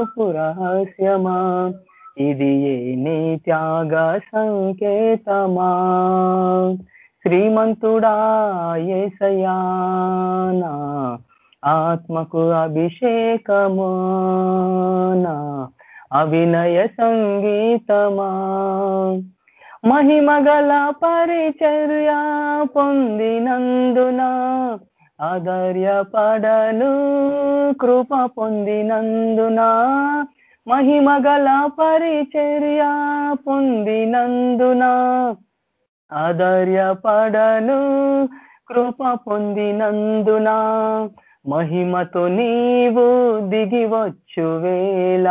చూపు రహస్యమా ఇది ఏ నీ త్యాగ సంకేతమా? శ్రీమంతుడా ఏసయానా ఆత్మకు అభిషేకమానా అవినయ సంగీతమా? మహిమగల పరిచర్య పొందినందున ఆధర్యపడను కృప పొందినందున మహిమగల పరిచర్య పొందినందున ఆధర్యపడను కృప పొందినందున మహిమతో నీవు దిగివచ్చు వేళ.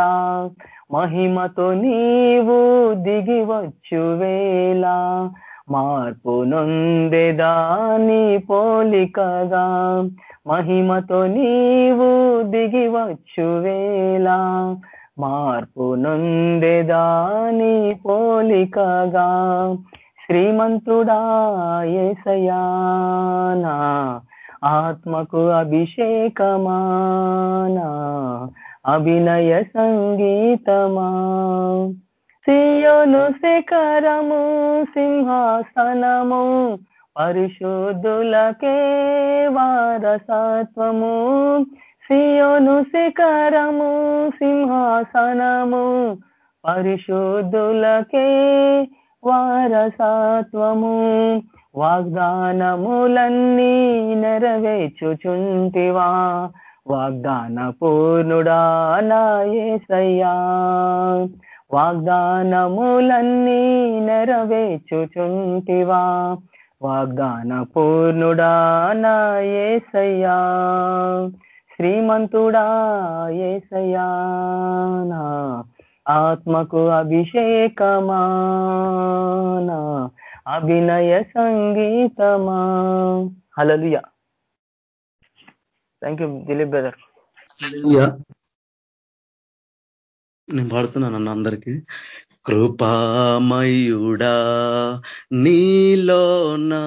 మహిమతో నీవు దిగివచ్చు వేళ. మార్పు నొందెదాని పోలికగా. మహిమతో నీవు దిగివచ్చు వేలా మార్పు నొందెదాని పోలికగా. శ్రీమంతుడా ఏసయానా ఆత్మకు అభిషేకమానా అభినయ సంగీతమా. సియోను శిఖరము సింహాసనము పరిశుద్ధులకే వారసత్వము. సియోను శిఖరము సింహాసనము పరిశుద్ధులకే వారసత్వము. వాగ్దానములన్నీ నెరవేర్చుచుంటివా? వాగ్దాన పూర్ణుడా నాయసయ్యా వాగ్దానములన్నీ నెరవేర్చుచుంటివా? వాగ్దాన పూర్ణుడా నాయసయ్యా శ్రీమంతుడా ఏసయ్యా. నా ఆత్మకు అభిషేకమానా అభినయ సంగీతమా? హలలుయా థ్యాంక్ యూ దిలీప్ బ్రదర్. నేను పాడుతున్నాను అన్న అందరికీ. కృపామయుడా నీలోనా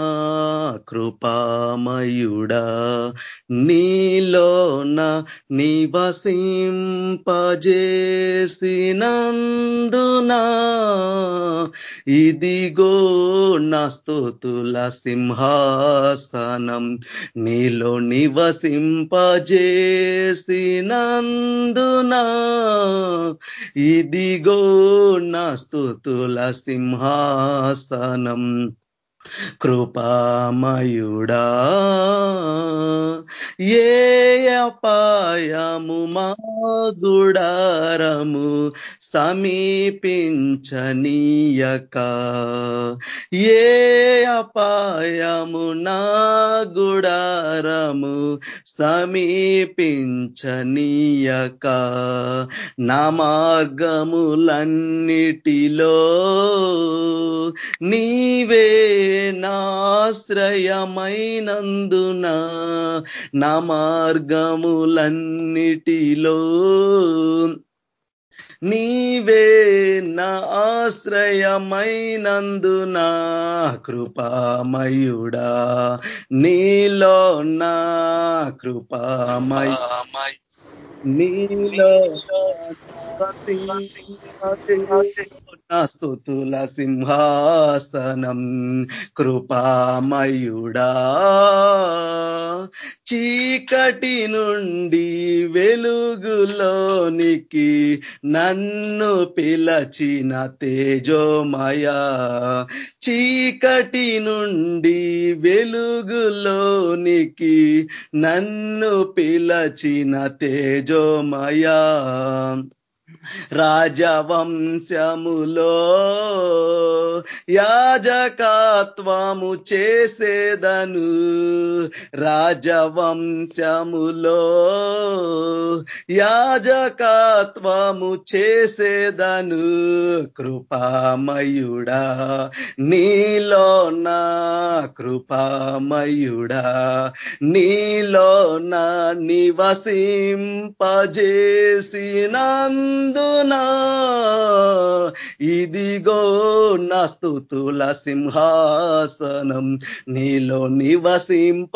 కృపామయుడా నీలోన నివసింపజేసినందునా. ఇదిగో నా స్తోతుల సింహాసనం నీలో నివసింపజేసినందునా. ఇదిగో నా స్తుతుల సింహాసనం కృపామయుడా ఏ అపాయము మా గుడారము సమీపించనీయక. ఏ అపాయము నా గుడారము సమీపించనీయక. నా మార్గములన్నిటిలో నీవే నాశ్రయమైనందున నా మార్గములన్నిటిలో నీవే నా ఆశ్రయమైనందున కృపామయుడా. నీలో నా కృపామయ నీలో స్తుతుల సింహాసనం కృపామయుడా చీకటి నుండి వెలుగులోనికి నన్ను పిలచిన తేజోమయా చీకటి నుండి వెలుగులోనికి నన్ను పిలచిన తేజోమయా. రాజవంశములో యాజకత్వము చేసేదను. రాజవంశములో యాజకత్వము చేసేదను. కృపామయుడా నీలో నా కృపామయుడా నీలో నా నివసింపజేసినందునా ఇదిగో నా స్థుతుల సింహాసనం నీలో నివసింపజేసినందునా?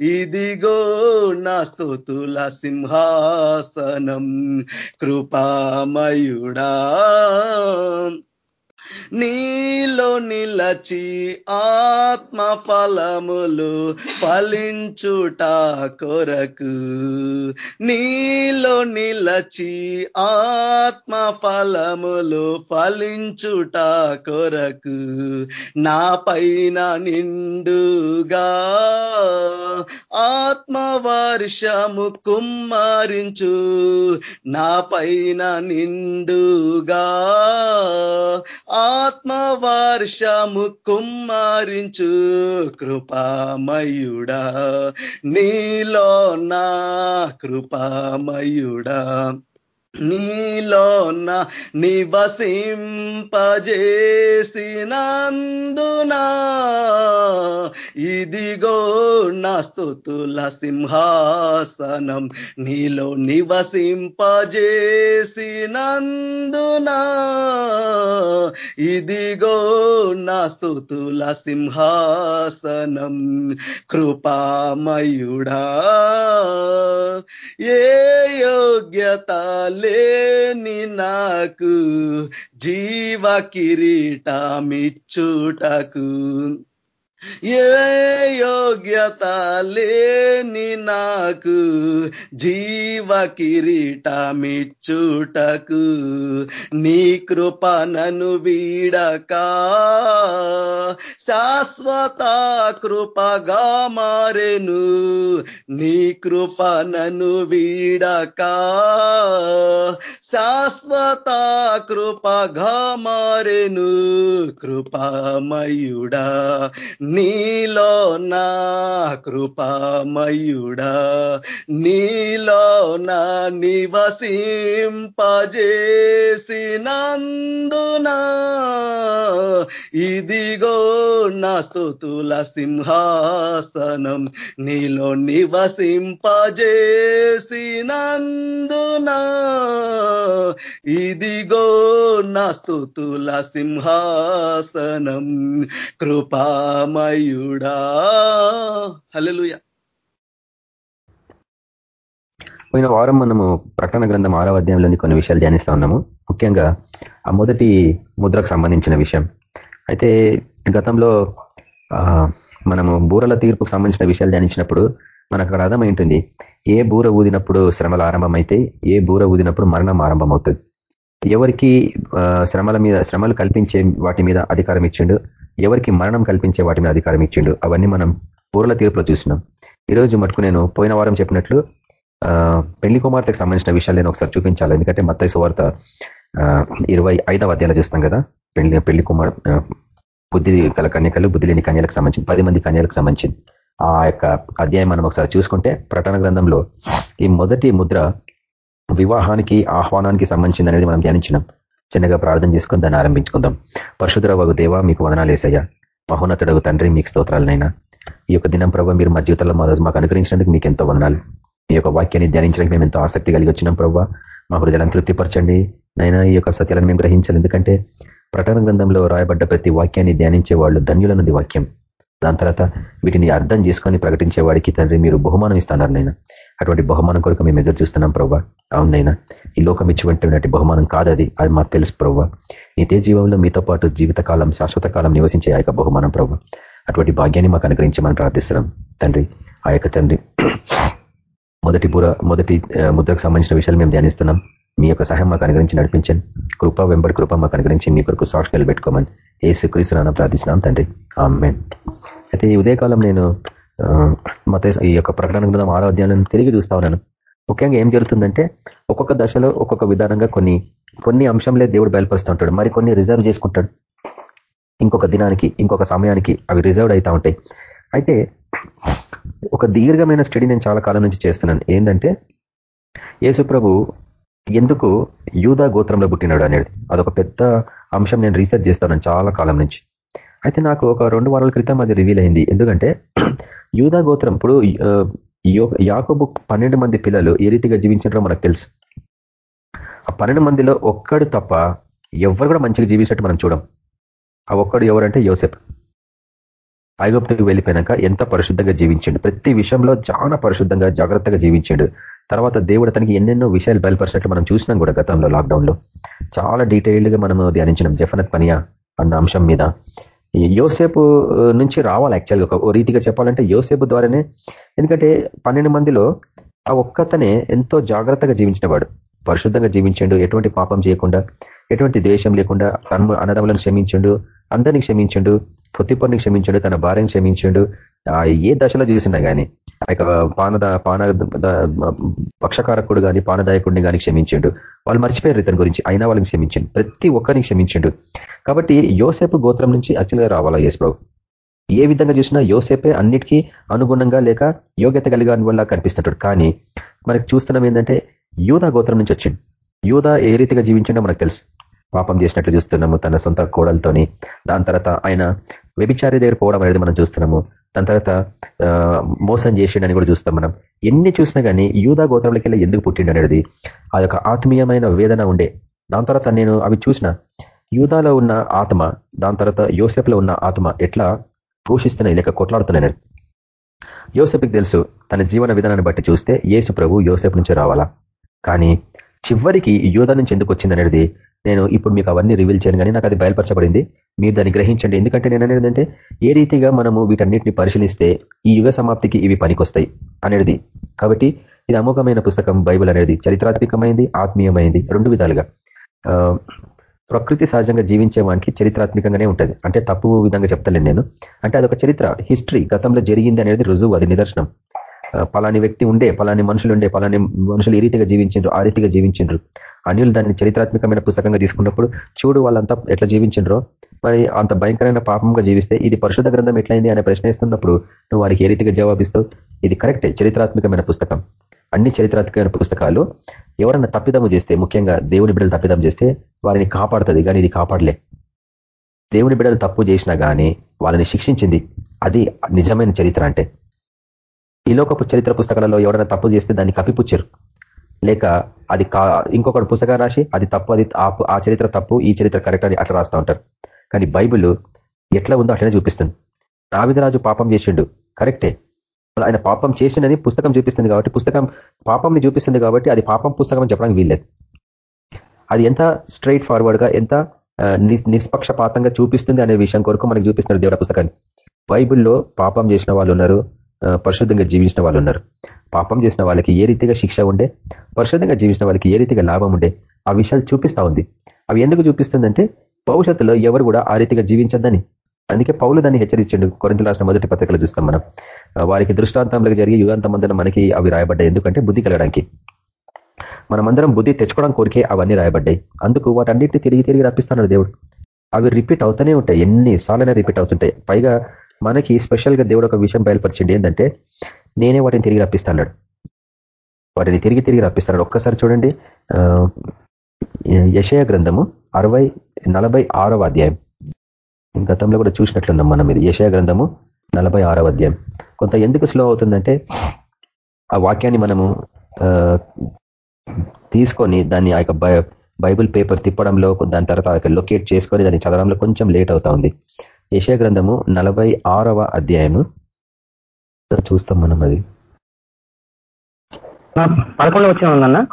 ఇదిగో నా స్థుతుల సింహాసనం కృపామయుడా. నీలో నిలచి ఆత్మ ఫలములు ఫలించుట కొరకు. నీలో నిలచి ఆత్మ ఫలములు ఫలించుట కొరకు. నా పైన నిండుగా ఆత్మ వర్షము కుమ్మరించు. నా పైన నిండుగా ఆత్మ వర్షము కుమ్మరించు కృపామయుడా. నీలో నా కృపామయుడా. నీలోన నివసింపజేసినందున ఇదిగో నా స్తుతుల సింహాసనం. నీలో నివసింపజేసినందున ఇదిగో నా సింహాసనం. కృపామయుడా ఏ యోగ్యతలు లేని నాకు జీవ కిరీటమిచ్చుటకు. ఏ యోగ్యత లేని నాకు జీవ కిరీటమిచ్చుటకు నీ కృపనను వీడక. శాశ్వత కృపగా మారెను నీ కృపనను వీడక. శాశ్వత కృపగా మారెను కృపామయుడా నీలో నా కృపామయుడా నీలో నా నివసింపజేసినందునా. ఇదిగో నా స్థుతుల సింహాసనం నీలో నివసింపజేసినందునా. ఇదిగో నా స్థుతుల సింహాసనం కృపామయుడా. హలలుయ పోయిన వారం మనము ప్రకటన గ్రంథం ఆరవ అధ్యాయంలోని కొన్ని విషయాలు ధ్యానిస్తా ఉన్నాము. ముఖ్యంగా ఆ మొదటి ముద్రకు సంబంధించిన విషయం. అయితే గతంలో మనము బూరల తీర్పుకు సంబంధించిన విషయాలు ధ్యానించినప్పుడు మనకు అక్కడ అర్థమైంటుంది ఏ బూర ఊదినప్పుడు శ్రమలు ఆరంభమైతే ఏ బూర ఊదినప్పుడు మరణం ఆరంభమవుతుంది. ఎవరికి శ్రమల మీద శ్రమలు కల్పించే వాటి మీద అధికారం ఇచ్చిండు ఎవరికి మరణం కల్పించే వాటి మీద అధికారం ఇచ్చిండు అవన్నీ మనం బూరల తీర్పులో చూసినాం. ఈరోజు మటుకు నేను పోయిన వారం చెప్పినట్లు పెళ్ళి కుమార్తెకు సంబంధించిన విషయాలు నేను ఒకసారి చూపించాలి. ఎందుకంటే మత్తయ్య సువార్త ఇరవై ఐదవ అధ్యాయంలో చూస్తాం కదా పెళ్ళి పెళ్ళి కుమార్ బుద్ధి గల కన్యకలు బుద్ధి లేని కన్యలకు సంబంధించి పది మంది కన్యలకు సంబంధించింది. ఆ యొక్క అధ్యాయం మనం ఒకసారి చూసుకుంటే ప్రకటన గ్రంథంలో ఈ మొదటి ముద్ర వివాహానికి ఆహ్వానానికి సంబంధించింది అనేది మనం ధ్యానించినాం. చిన్నగా ప్రార్థన చేసుకుని దాన్ని ఆరంభించుకుందాం. పరశుధర వగు దేవ మీకు వదనాలేసయ్యా మహోన్నతుడగు తండ్రి మీకు స్తోత్రాలనైనా. ఈ యొక్క దినం ప్రభావ మీరు మా జీవితంలో మా రోజు మాకు అనుగ్రహించినందుకు మీకు ఎంతో వదనాలు. మీ యొక్క వాక్యాన్ని ధ్యానించడానికి మేము ఎంతో ఆసక్తి కలిగి వచ్చినాం ప్రభావ మా హృదయాలను తృప్తిపరచండి. నైనా ఈ యొక్క సత్యాలను మేము గ్రహించాలి. ఎందుకంటే ప్రకటన గ్రంథంలో రాయబడ్డ ప్రతి వాక్యాన్ని ధ్యానించే వాళ్ళు ధన్యులన్నది వాక్యం. దాని తర్వాత వీటిని అర్థం చేసుకొని ప్రకటించే వాడికి తండ్రి మీరు బహుమానం ఇస్తున్నారు నైనా. అటువంటి బహుమానం కొరకు మేము ఎదురు చూస్తున్నాం ప్రభావ అవునైనా ఈ లోకం ఇచ్చినటువంటి బహుమానం కాదు అది. మాకు తెలుసు ప్రభావ నిత్య జీవంలో మీతో పాటు జీవితకాలం శాశ్వత కాలం నివసించే ఆ యొక్క బహుమానం ప్రభావ అటువంటి భాగ్యాన్ని మాకు అనుగ్రహించమని ప్రార్థిస్తున్నాం. తండ్రి ఆ యొక్క తండ్రి మొదటి బుర మొదటి ముద్రకు సంబంధించిన విషయాలు మేము ధ్యానిస్తున్నాం. మీ యొక్క సహాయం మాకు అనుగ్రహించి నడిపించండి. కృప వెంబడి కృప మాకు అనుగ్రహించి మీ కొరకు సాక్షి నిలబెట్టుకోమని ఏ సుక్రీస్తున్నా ప్రార్థిస్తున్నాం తండ్రి. ఆమె అయితే ఈ ఉదయకాలం నేను మత ఈ యొక్క ప్రకటన గ్రంథం ఆరో తిరిగి చూస్తా ఉన్నాను. ముఖ్యంగా ఏం జరుగుతుందంటే ఒక్కొక్క దశలో ఒక్కొక్క విధానంగా కొన్ని కొన్ని అంశంలే దేవుడు బయలుపరుస్తూ ఉంటాడు మరి కొన్ని రిజర్వ్ చేసుకుంటాడు. ఇంకొక దినానికి ఇంకొక సమయానికి అవి రిజర్వ్డ్ అవుతూ ఉంటాయి. అయితే ఒక దీర్ఘమైన స్టడీ నేను చాలా కాలం నుంచి చేస్తున్నాను. ఏంటంటే యేసుప్రభు ఎందుకు యూదా గోత్రంలో పుట్టినాడు అనేది. అదొక పెద్ద అంశం నేను రీసెర్చ్ చేస్తాను చాలా కాలం నుంచి. అయితే నాకు ఒక రెండు వారాల క్రితం అది రివీల్ అయింది. ఎందుకంటే యూదా గోత్రం ఇప్పుడు యాకబు పన్నెండు మంది పిల్లలు ఏ రీతిగా జీవించారో మనకు తెలుసు. ఆ పన్నెండు మందిలో ఒక్కడు తప్ప ఎవరు కూడా మంచిగా జీవించినట్టు మనం చూడం. ఆ ఒక్కడు ఎవరంటే యోసెప్ ఐగుప్తుకు వెళ్ళిపోయినాక ఎంత పరిశుద్ధంగా జీవించిండు. ప్రతి విషయంలో చాలా పరిశుద్ధంగా జాగ్రత్తగా జీవించిండు. తర్వాత దేవుడు అతనికి ఎన్నెన్నో విషయాలు బయలుపరిచినట్లు మనం చూసినాం కూడా గతంలో లాక్డౌన్లో చాలా డీటెయిల్డ్గా మనం ధ్యానించినాం. జఫనత్ పనియా అన్న అంశం మీద. యోసేపు నుంచి రావాలి యాక్చువల్గా ఒక రీతిగా చెప్పాలంటే యోసేపు ద్వారానే. ఎందుకంటే పన్నెండు మందిలో ఆ ఒక్కతనే ఎంతో జాగ్రత్తగా జీవించినవాడు. పరిశుద్ధంగా జీవించిండు ఎటువంటి పాపం చేయకుండా ఎటువంటి ద్వేషం లేకుండా తన అన్నదములను క్షమించిండు అందరినీ క్షమించిండు పొత్తిపొన్ని క్షమించండు తన భార్యను క్షమించండు ఏ దశలో చూసినా కానీ ఆ యొక్క పానద పాన పక్షకారకుడు కానీ పానదాయకుడిని కానీ క్షమించిండు. వాళ్ళు మర్చిపోయారు ఇతని గురించి అయినా వాళ్ళని క్షమించండు. ప్రతి ఒక్కరిని క్షమించిండు. కాబట్టి యోసేపు గోత్రం నుంచి అచ్చలుగా రావాలా యేసు ప్రభు? ఏ విధంగా చూసినా యోసేపే అన్నిటికీ అనుగుణంగా లేక యోగ్యత కలిగిన వల్ల కనిపిస్తుంటాడు. కానీ మనకి చూస్తున్నాం ఏంటంటే యూదా గోత్రం నుంచి వచ్చింది యూదా ఏ రీతిగా జీవించిండో మనకు తెలుసు. పాపం చేసినట్లు చూస్తున్నాము తన సొంత కోడలతోని దాని తర్వాత ఆయన వ్యభిచారి దగ్గర పోవడం అనేది మనం చూస్తున్నాము. దాని తర్వాత మోసం చేసిండని కూడా చూస్తాం మనం. ఎన్ని చూసినా కానీ యూదా గోత్రంలోకి వెళ్ళి ఎందుకు పుట్టిండు అనేది ఆ యొక్క ఆత్మీయమైన వేదన ఉండే. దాని తర్వాత నేను అవి చూసిన. యూదాలో ఉన్న ఆత్మ దాని తర్వాత యోసెఫ్లో ఉన్న ఆత్మ ఎట్లా పోషిస్తున్నాయి లేక కొట్లాడుతున్నాయి యోసెఫ్కి తెలుసు తన జీవన విధానాన్ని బట్టి చూస్తే యేసు ప్రభు యోసెఫ్ నుంచి రావాలా. కానీ చివరికి యూదా నుంచి ఎందుకు వచ్చింది అనేది నేను ఇప్పుడు మీకు అవన్నీ రివీల్ చేయను కానీ నాకు అది బయలుపరచబడింది. మీరు దాన్ని గ్రహించండి. ఎందుకంటే నేను అనేది ఏంటంటే ఏ రీతిగా మనము వీటన్నిటిని పరిశీలిస్తే ఈ యుగ సమాప్తికి ఇవి పనికొస్తాయి అనేది. కాబట్టి ఇది అమోఘమైన పుస్తకం బైబుల్ అనేది. చరిత్రాత్మకమైంది ఆత్మీయమైంది రెండు విధాలుగా. ప్రకృతి సహజంగా జీవించే వానికి చరిత్రాత్మకంగానే ఉంటుంది. అంటే తప్పు విధంగా చెప్తలేను నేను. అంటే అదొక చరిత్ర హిస్టరీ గతంలో జరిగింది అనేది రుజువు అది నిదర్శనం. పలాని వ్యక్తి ఉండే పలాని మనుషులు ఉండే పలాని మనుషులు ఈ రీతిగా జీవించిండ్రు ఆ రీతిగా జీవించిండ్రు. అనిల్ దాన్ని చరిత్రాత్మకమైన పుస్తకంగా తీసుకున్నప్పుడు చూడు వాళ్ళంతా ఎట్లా జీవించిండ్రో. మరి అంత భయంకరమైన పాపంగా జీవిస్తే ఇది పరిశుద్ధ గ్రంథం ఎట్లయింది అనే ప్రశ్నిస్తున్నప్పుడు నువ్వు వారికి ఏ రీతిగా జవాబిస్తావు ఇది కరెక్టే చరిత్రాత్మకమైన పుస్తకం. అన్ని చరిత్రాత్మకమైన పుస్తకాలు ఎవరన్నా తప్పిదము చేస్తే ముఖ్యంగా దేవుని బిడ్డలు తప్పిదం చేస్తే వారిని కాపాడుతుంది కానీ ఇది కాపాడలే. దేవుని బిడ్డలు తప్పు చేసినా కానీ వాళ్ళని శిక్షించింది అది నిజమైన చరిత్ర అంటే. ఈ లోకపు చరిత్ర పుస్తకాలలో ఎవరైనా తప్పు చేస్తే దాన్ని కప్పిపుచ్చారు. లేక అది ఇంకొకటి పుస్తకం రాసి అది తప్పు అది ఆ చరిత్ర తప్పు ఈ చరిత్ర కరెక్ట్ అని అట్లా రాస్తూ ఉంటారు. కానీ బైబిల్ ఎట్లా ఉందో అట్లనే చూపిస్తుంది. దావిదరాజు పాపం చేసిండు. కరెక్టే. ఆయన పాపం చేసిండని పుస్తకం చూపిస్తుంది కాబట్టి పుస్తకం పాపంని చూపిస్తుంది కాబట్టి అది పాపం పుస్తకం చెప్పడానికి వీల్లేదు. అది ఎంత స్ట్రైట్ ఫార్వర్డ్గా ఎంత నిష్పక్షపాతంగా చూపిస్తుంది అనే విషయం కొరకు మనకు చూపిస్తున్నారు దేవుడ పుస్తకాన్ని. బైబిల్లో పాపం చేసిన వాళ్ళు ఉన్నారు పరిశుద్ధంగా జీవించిన వాళ్ళు ఉన్నారు. పాపం చేసిన వాళ్ళకి ఏ రీతిగా శిక్ష ఉండే పరిశుద్ధంగా జీవించిన వాళ్ళకి ఏ రీతిగా లాభం ఉండే ఆ విషయాలు చూపిస్తా ఉంది. అవి ఎందుకు చూపిస్తుందంటే భవిష్యత్తులో ఎవరు కూడా ఆ రీతిగా జీవించద్దని. అందుకే పౌలు దాన్ని హెచ్చరించండు. కొరింత రాసిన మొదటి పత్రికలు చూస్తాం మనం. వారికి దృష్టాంతంలో జరిగి యుగాంతమందరం మనకి అవి రాయబడ్డాయి. ఎందుకంటే బుద్ధి కలగడానికి. మనమందరం బుద్ధి తెచ్చుకోవడం కోరికే అవన్నీ రాయబడ్డాయి. అందుకు వాటన్నిటిని తిరిగి తిరిగి రప్పిస్తున్నాడు దేవుడు. అవి రిపీట్ అవుతూనే ఉంటాయి. ఎన్నిసార్లైనా రిపీట్ అవుతుంటాయి. పైగా మనకి స్పెషల్గా దేవుడు ఒక విషయం బయలుపరిచింది ఏంటంటే నేనే వాటిని తిరిగి రప్పిస్తాడు వాటిని తిరిగి తిరిగి రప్పిస్తాడు. ఒక్కసారి చూడండి. యశయ గ్రంథము అరవై నలభై ఆరవ అధ్యాయం. గతంలో కూడా చూసినట్లున్నాం మనం ఇది. యశయ గ్రంథము నలభై ఆరవ అధ్యాయం. కొంత ఎందుకు స్లో అవుతుందంటే ఆ వాక్యాన్ని మనము తీసుకొని దాన్ని ఆ యొక్క బైబుల్ పేపర్ తిప్పడంలో దాని తర్వాత లొకేట్ చేసుకొని దాన్ని చదవడంలో కొంచెం లేట్ అవుతా ఉంది. యశయ గ్రంథము నలభై ఆరవ అధ్యాయము. చూస్తాం మనం అది. పదకొండు వచ్చిన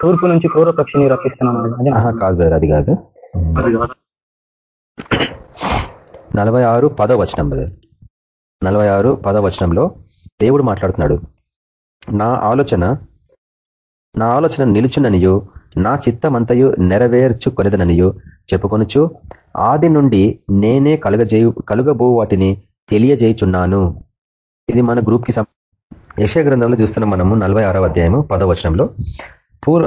తూర్పు నుంచి క్రూర పక్షిని రప్పిస్తున్నాను కాదు బ్రదర్ అది కాదు నలభై ఆరు పదో వచనం బ్రదర్ నలభై ఆరు పదో వచనంలో దేవుడు మాట్లాడుతున్నాడు. నా ఆలోచన నా ఆలోచన నిలుచుననియు నా చిత్తమంతయు నెరవేర్చు కొనిదననియు చెప్పుకొనుచు ఆది నుండి నేనే కలుగజేయు కలుగబో వాటిని తెలియజేయుచున్నాను. ఇది మన గ్రూప్కి యశ గ్రంథంలో చూస్తున్నాం మనము నలభై ఆరవ అధ్యాయము పదవచనంలో. పూర్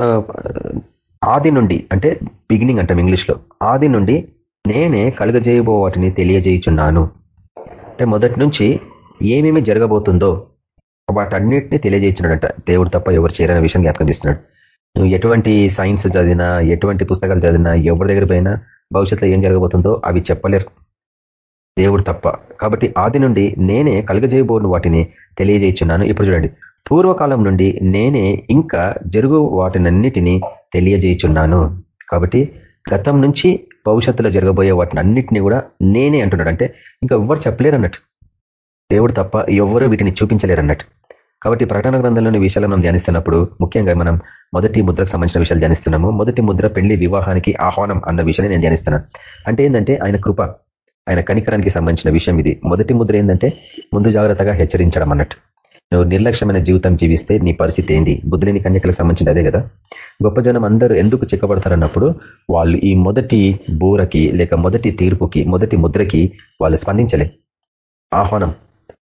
ఆది నుండి అంటే బిగినింగ్ అంటాం ఇంగ్లీష్లో. ఆది నుండి నేనే కలుగజేయబో వాటిని తెలియజేయుచున్నాను. అంటే మొదటి నుంచి ఏమేమి జరగబోతుందో వాటన్నిటిని తెలియజేయించినాడంట దేవుడు తప్ప ఎవరు చేరని విషయం జ్ఞాపకం చేస్తున్నాడు. నువ్వు ఎటువంటి సైన్స్ చదివినా ఎటువంటి పుస్తకాలు చదివినా ఎవరి దగ్గర పోయినా భవిష్యత్తులో ఏం జరగబోతుందో అవి చెప్పలేరు. దేవుడు తప్ప. కాబట్టి ఆది నుండి నేనే కలుగజేయబోను వాటిని తెలియజేయించున్నాను. ఇప్పుడు చూడండి. పూర్వకాలం నుండి నేనే ఇంకా జరుగు వాటినన్నిటినీ తెలియజేయుచున్నాను. కాబట్టి గతం నుంచి భవిష్యత్తులో జరగబోయే వాటిని అన్నిటినీ కూడా నేనే అంటున్నాడు. అంటే ఇంకా ఎవ్వరు చెప్పలేరు అన్నట్టు దేవుడు తప్ప ఎవ్వరూ వీటిని చూపించలేరు అన్నట్టు కాబట్టి ప్రకటన గ్రంథంలోని విషయాలు మనం ధ్యానిస్తున్నప్పుడు ముఖ్యంగా మనం మొదటి ముద్రకు సంబంధించిన విషయాలు ధ్యానిస్తున్నాము. మొదటి ముద్ర పెళ్ళి వివాహానికి ఆహ్వానం అన్న విషయాన్ని నేను ధ్యానిస్తున్నాను. అంటే ఏంటంటే ఆయన కృప ఆయన కనికరానికి సంబంధించిన విషయం ఇది. మొదటి ముద్ర ఏంటంటే ముందు జాగ్రత్తగా హెచ్చరించడం అన్నట్టు. నువ్వు నిర్లక్ష్యమైన జీవితం జీవిస్తే నీ పరిస్థితి ఏంది? బుద్ధులేని కన్యకలకు సంబంధించింది అదే కదా? గొప్ప జనం అందరూ ఎందుకు చిక్కబడతారన్నప్పుడు వాళ్ళు ఈ మొదటి బూరకి లేక మొదటి తీర్పుకి మొదటి ముద్రకి వాళ్ళు స్పందించలే. ఆహ్వానం.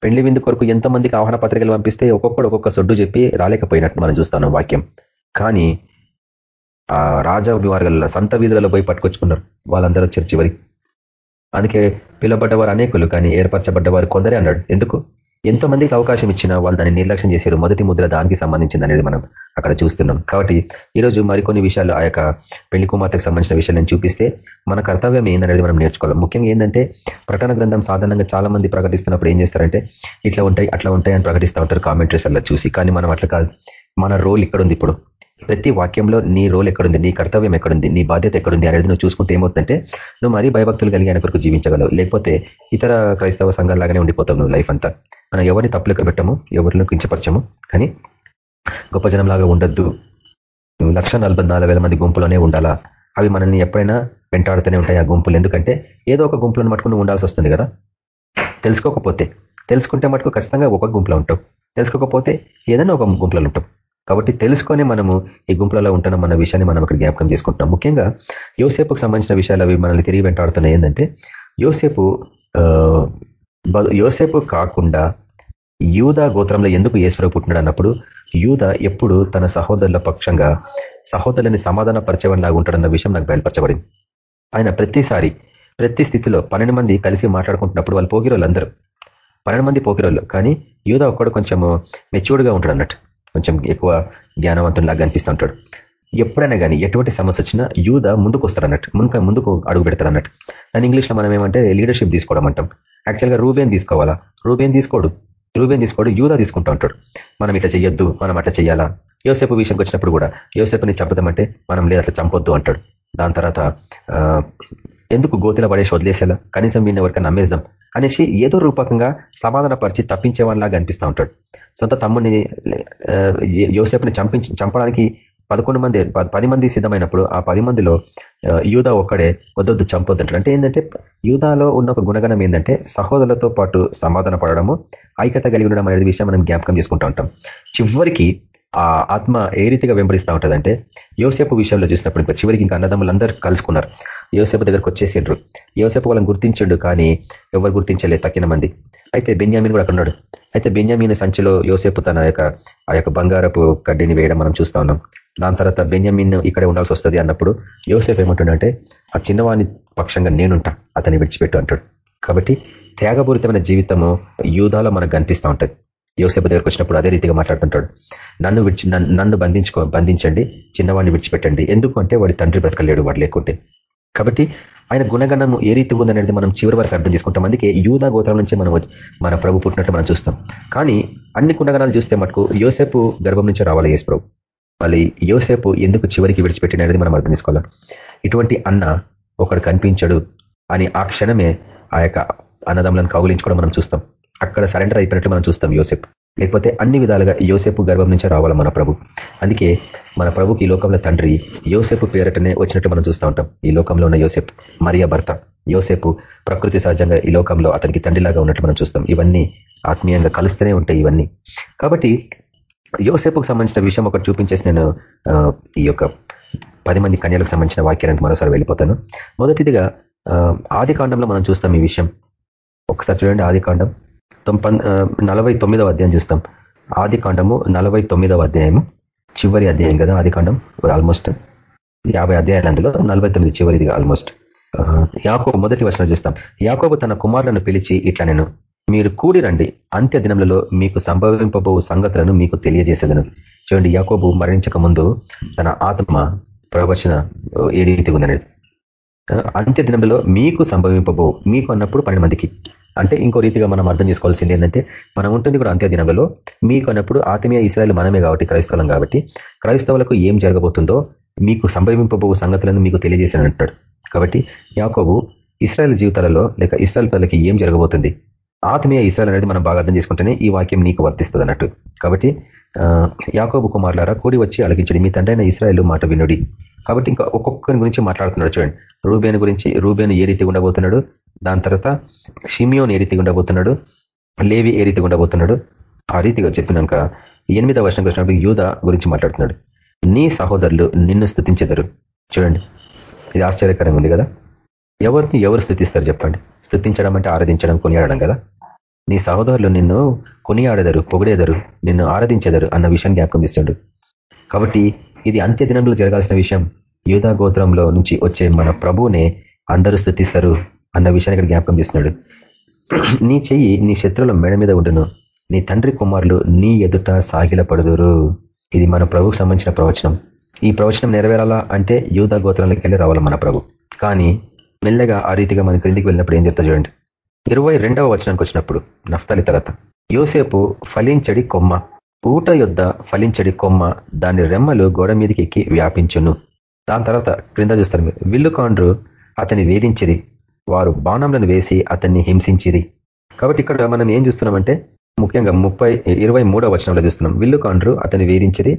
పెళ్ళి విందు కొరకు ఎంతమందికి ఆహ్వాన పత్రికలు పంపిస్తే ఒక్కొక్కడు ఒక్కొక్క సొడ్డు చెప్పి రాలేకపోయినట్టు మనం చూస్తాను వాక్యం. కానీ ఆ రాజా వివారాల సంత వీధులలో పోయి పట్టుకొచ్చుకున్నారు. వాళ్ళందరూ వచ్చారు చివరి అందుకే పిలబడ్డవారు అనేకులు కానీ ఏర్పరచబడ్డవారు కొందరే అన్నాడు. ఎందుకు? ఎంతో మందికి అవకాశం ఇచ్చినా వాళ్ళు దాన్ని నిర్లక్ష్యం చేశారు. మొదటి ముద్ర దానికి సంబంధించింది అనేది మనం అక్కడ చూస్తున్నాం. కాబట్టి ఈరోజు మరికొన్ని విషయాలు ఆ యొక్క పెళ్ళి కుమార్తెకు సంబంధించిన విషయాలు నేను చూపిస్తే మన కర్తవ్యం ఏందనేది మనం నేర్చుకోవాలి. ముఖ్యంగా ఏంటంటే ప్రకటన గ్రంథం సాధారణంగా చాలా మంది ప్రకటిస్తున్నప్పుడు ఏం చేస్తారంటే ఇట్లా ఉంటాయి అట్లా ఉంటాయి అని ప్రకటిస్తూ ఉంటారు కామెంటరీస్ అలా చూసి. కానీ మనం అట్లా కాదు. మన రోల్ ఇక్కడ ఉంది ఇప్పుడు. ప్రతి వాక్యంలో నీ రోల్ ఎక్కడుంది? నీ కర్తవ్యం ఎక్కడుంది? నీ బాధ్యత ఎక్కడుంది? అనేది నువ్వు చూసుకుంటే ఏమవుతుందంటే నువ్వు మరీ భయభక్తులు కలిగి ఆయన కొరకు జీవించగలవు. లేకపోతే ఇతర క్రైస్తవ సంఘాలాగానే ఉండిపోతావు నువ్వు లైఫ్ అంతా. మనం ఎవరిని తప్పులు పెట్టము ఎవరిని కించపరచము కానీ గొప్ప జనంలాగా ఉండొద్దు. లక్ష మంది గుంపులోనే ఉండాలా? అవి మనల్ని ఎప్పుడైనా వెంటాడుతూనే ఉంటాయి ఆ గుంపులు. ఎందుకంటే ఏదో ఒక గుంపులను మట్టుకుని ఉండాల్సి వస్తుంది కదా. తెలుసుకోకపోతే తెలుసుకుంటే మటుకు ఖచ్చితంగా ఒక గుంపులో ఉంటాం తెలుసుకోకపోతే ఏదైనా ఒక గుంపులో ఉంటాం కాబట్టి తెలుసుకొని మనము ఈ గుంపులలో ఉంటున్నాం అన్న విషయాన్ని మనం అక్కడ జ్ఞాపకం చేసుకుంటాం ముఖ్యంగా యోసేపుకు సంబంధించిన విషయాలు అవి మనల్ని తిరిగి వెంటాడుతున్నాయి. ఏంటంటే యోసేపు యోసేపు కాకుండా యూదా గోత్రంలో ఎందుకు ఈశ్వరు పుట్టినాడు అన్నప్పుడు యూద ఎప్పుడు తన సహోదరుల పక్షంగా సహోదరుని సమాధాన పరిచయంలాగా ఉంటాడన్న విషయం నాకు బయలుపరచబడింది. ఆయన ప్రతిసారి ప్రతి స్థితిలో పన్నెండు మంది కలిసి మాట్లాడుకుంటున్నప్పుడు వాళ్ళు పోగిరోళ్ళు అందరూ పన్నెండు మంది పోకిరోళ్ళు కానీ యూద ఒక్కడు కొంచెం మెచ్యూర్డ్గా ఉంటాడు అన్నట్టు కొంచెం ఎక్కువ జ్ఞానవంతునిలాగా అనిపిస్తూ ఉంటాడు. ఎప్పుడైనా కానీ ఎటువంటి సమస్య వచ్చినా యూద ముందుకు వస్తారు అన్నట్టు ముందు ముందుకు అడుగు పెడతారు అన్నట్టు దాని ఇంగ్లీష్లో మనం ఏమంటే లీడర్షిప్ తీసుకోవడం అంటాం. యాక్చువల్గా రూబేన్ తీసుకోవాలా? రూబేన్ తీసుకోడు. రూబేన్ తీసుకోడు యూదా తీసుకుంటూ ఉంటాడు. మనం ఇట్లా చెయ్యొద్దు మనం అట్లా చెయ్యాలా? యోసేపు విషయంకి వచ్చినప్పుడు కూడా యోసేపుని చంపుదామంటే మనం లేదు అట్లా చంపొద్దు అంటాడు. దాని తర్వాత ఎందుకు గోతిలో పడేసి వదిలేసేలా? కనీసం వీళ్ళని ఎవరికైనా నమ్మేద్దాం అనేసి ఏదో రూపకంగా సమాధాన పరిచి తప్పించేవాళ్ళలాగా అనిపిస్తూ ఉంటాడు. సొంత తమ్ముడిని యోసేపుని చంపించి చంపడానికి పదకొండు మంది పది మంది సిద్ధమైనప్పుడు ఆ పది మందిలో యూదా ఒక్కడే వద్దొద్దు చంపొద్దంటాడు అంటే ఏంటంటే యూదాలో ఉన్న ఒక గుణగణం ఏంటంటే సహోదరులతో పాటు సమాధాన పడడము ఐక్యత కలిగి ఉండడం అనేది విషయం మనం జ్ఞాపకం చేసుకుంటూ ఉంటాం. చివరికి ఆ ఆత్మ ఏ రీతిగా వెంబడిస్తూ ఉంటుందంటే యోసేపు విషయంలో చూసినప్పుడు ఇంకా చివరికి ఇంకా అన్నదమ్ములందరూ కలుసుకున్నారు. యోసేపు దగ్గరకు వచ్చేసిండ్రు. యోసేపు వాళ్ళని గుర్తించిండు కానీ ఎవరు గుర్తించలే తక్కిన మంది. అయితే బెన్యామీన్ కూడా అక్కడ ఉన్నాడు అయితే బెన్యామీన్ సంచిలో యోసేపు తన యొక్క ఆ యొక్క బంగారపు కడ్డీని వేయడం మనం చూస్తా ఉన్నాం. దాని తర్వాత బెన్యామీన్ ఇక్కడే ఉండాల్సి వస్తుంది అన్నప్పుడు యోసేపు ఏమంటుండంటే ఆ చిన్నవాని పక్షంగా నేనుంటా అతన్ని విడిచిపెట్టు అంటాడు. కాబట్టి త్యాగపూరితమైన జీవితము యూదాలో మనకు కనిపిస్తూ ఉంటుంది. యోసేపు దగ్గరకు వచ్చినప్పుడు అదే రీతిగా మాట్లాడుతుంటాడు. నన్ను విడిచి నన్ను బంధించుకో బంధించండి చిన్నవాడిని విడిచిపెట్టండి. ఎందుకు అంటే వాడి తండ్రి బ్రతకలేడు వాడు లేకుంటే. కాబట్టి ఆయన గుణగణము ఏ రీతి ఉందనేది మనం చివరి వరకు అర్థం చేసుకుంటాం. అందుకే యూదా గోత్రం నుంచి మనం మన ప్రభు పుట్టినట్టు మనం చూస్తాం. కానీ అన్ని గుణగణాలు చూస్తే మటుకు యోసేపు గర్భం నుంచి రావాలి యేసు ప్రభు. మళ్ళీ యోసేపు ఎందుకు చివరికి విడిచిపెట్టినది మనం అర్థం చేసుకోవాలి. ఇటువంటి అన్న ఒకడు కనిపించడు అని ఆ క్షణమే ఆ యొక్క అన్నదమ్ములను కౌగులించుకోవడం మనం చూస్తాం. అక్కడ సరెండర్ అయిపోయినట్టు మనం చూస్తాం యోసెప్. లేకపోతే అన్ని విధాలుగా యోసేపు గర్భం నుంచే రావాలి మన ప్రభు. అందుకే మన ప్రభుకి ఈ లోకంలో తండ్రి యోసేపు పేరటనే వచ్చినట్టు మనం చూస్తూ ఉంటాం. ఈ లోకంలో ఉన్న యోసేపు మరియా భర్త. యోసేపు ప్రకృతి సహజంగా ఈ లోకంలో అతనికి తండ్రిలాగా ఉన్నట్టు మనం చూస్తాం. ఇవన్నీ ఆత్మీయంగా కలుస్తూనే ఉంటాయి ఇవన్నీ. కాబట్టి యోసేపుకు సంబంధించిన విషయం ఒకటి చూపించేసి నేను ఈ యొక్క పది మంది కన్యలకు సంబంధించిన వాక్యానికి మరోసారి వెళ్ళిపోతాను. మొదటిదిగా ఆది మనం చూస్తాం ఈ విషయం. ఒకసారి చూడండి ఆది కాండం. నలభై తొమ్మిదవ అధ్యాయం చూస్తాం. ఆది కాండము నలభై తొమ్మిదవ అధ్యాయము. చివరి అధ్యాయం కదా ఆది కాండం? ఆల్మోస్ట్ యాభై అధ్యాయాలు అందులో నలభై తొమ్మిది చివరిది ఆల్మోస్ట్. యాకోబు మొదటి వర్షం చూస్తాం. యాకోబు తన కుమారులను పిలిచి ఇట్లా నేను మీరు కూడి రండి అంత్య దినములలో మీకు సంభవింపబో సంగతులను మీకు తెలియజేసేదను. చూడండి యాకోబు మరణించక ముందు తన ఆత్మ ప్రవచన ఏ రీతి ఉందనేది. అంత్య దినంలో మీకు సంభవింపబో మీకు అన్నప్పుడు పన్నెండు మందికి. అంటే ఇంకో రీతిగా మనం అర్థం చేసుకోవాల్సింది ఏంటంటే మనం ఉంటుంది కూడా అంత్య దినంలో మీకు అన్నప్పుడు ఆత్మీయ ఇస్రాయల్ మనమే కాబట్టి క్రైస్తవం కాబట్టి క్రైస్తవులకు ఏం జరగబోతుందో మీకు సంభవింపబో సంగతులను మీకు తెలియజేశాను అంటాడు. కాబట్టి యాకోబు ఇస్రాయల్ జీవితాలలో లేక ఇస్రాయల్ పిల్లలకి ఏం జరగబోతుంది? ఆత్మీయ ఇస్రాయల్ అనేది మనం బాగా అర్థం చేసుకుంటేనే ఈ వాక్యం నీకు వర్తిస్తుంది అన్నట్టు. కాబట్టి యాకోబు కుమార్లారా కూడి వచ్చి అలగించండి మీ తండ్రైన ఇస్రాయల్ మాట వినుడి. కాబట్టి ఇంకా ఒక్కొక్కరి గురించి మాట్లాడుతున్నాడు చూడండి. రూబేన్ గురించి రూబేన్ ఏ రీతి ఉండబోతున్నాడు? దాని తర్వాత షిమియోన్ ఏ రీతిగా ఉండబోతున్నాడు? లేవి ఏ రీతిగా ఉండబోతున్నాడు? ఆ రీతిగా చెప్పినాక ఎనిమిదవ వర్షంకి వచ్చినప్పుడు యూధ గురించి మాట్లాడుతున్నాడు. నీ సహోదరులు నిన్ను స్థుతించెదరు. చూడండి ఇది ఆశ్చర్యకరంగా ఉంది కదా? ఎవరిని ఎవరు స్థుతిస్తారు చెప్పండి? స్థుతించడం అంటే ఆరాధించడం కొనియాడడం కదా? నీ సహోదరులు నిన్ను కొనియాడెదరు పొగిడేదరు నిన్ను ఆరాధించెదరు అన్న విషయాన్ని జ్ఞాపకం చేస్తుండు. కాబట్టి ఇది అంత్య దినంలో జరగాల్సిన విషయం. యూధా గోత్రంలో నుంచి వచ్చే మన ప్రభువునే అందరూ స్థుతిస్తారు. అన్న విషయాన్ని ఇక్కడ జ్ఞాపకం చేస్తున్నాడు. నీ చెయ్యి నీ శత్రువుల మెడ మీద ఉండును. నీ తండ్రి కుమారులు నీ ఎదుట సాగిల పడుదురు. ఇది మన ప్రభుకు సంబంధించిన ప్రవచనం. ఈ ప్రవచనం నెరవేరాలా అంటే యూధా గోత్రాలకు వెళ్ళి రావాలి మన ప్రభు. కానీ మెల్లగా ఆ రీతిగా మన క్రిందికి వెళ్ళినప్పుడు ఏం చెప్తా చూడండి. ఇరవై రెండవ వచనానికి వచ్చినప్పుడు నఫ్తాలి తర్వాత యోసేపు ఫలించడి కొమ్మ ఊట యొద్ద ఫలించడి కొమ్మ దాని రెమ్మలు గోడ మీదకి ఎక్కి వ్యాపించును. దాని తర్వాత క్రింద చూస్తారు మీరు. విల్లుకాండ్రు అతని వేధించిరి. వారు బాణంలను వేసి అతన్ని హింసించిరి. కాబట్టి ఇక్కడ మనం ఏం చూస్తున్నామంటే ముఖ్యంగా ముప్పై ఇరవై మూడో వచనంలో చూస్తున్నాం. విల్లు కాండ్రు అతని వేధించిరి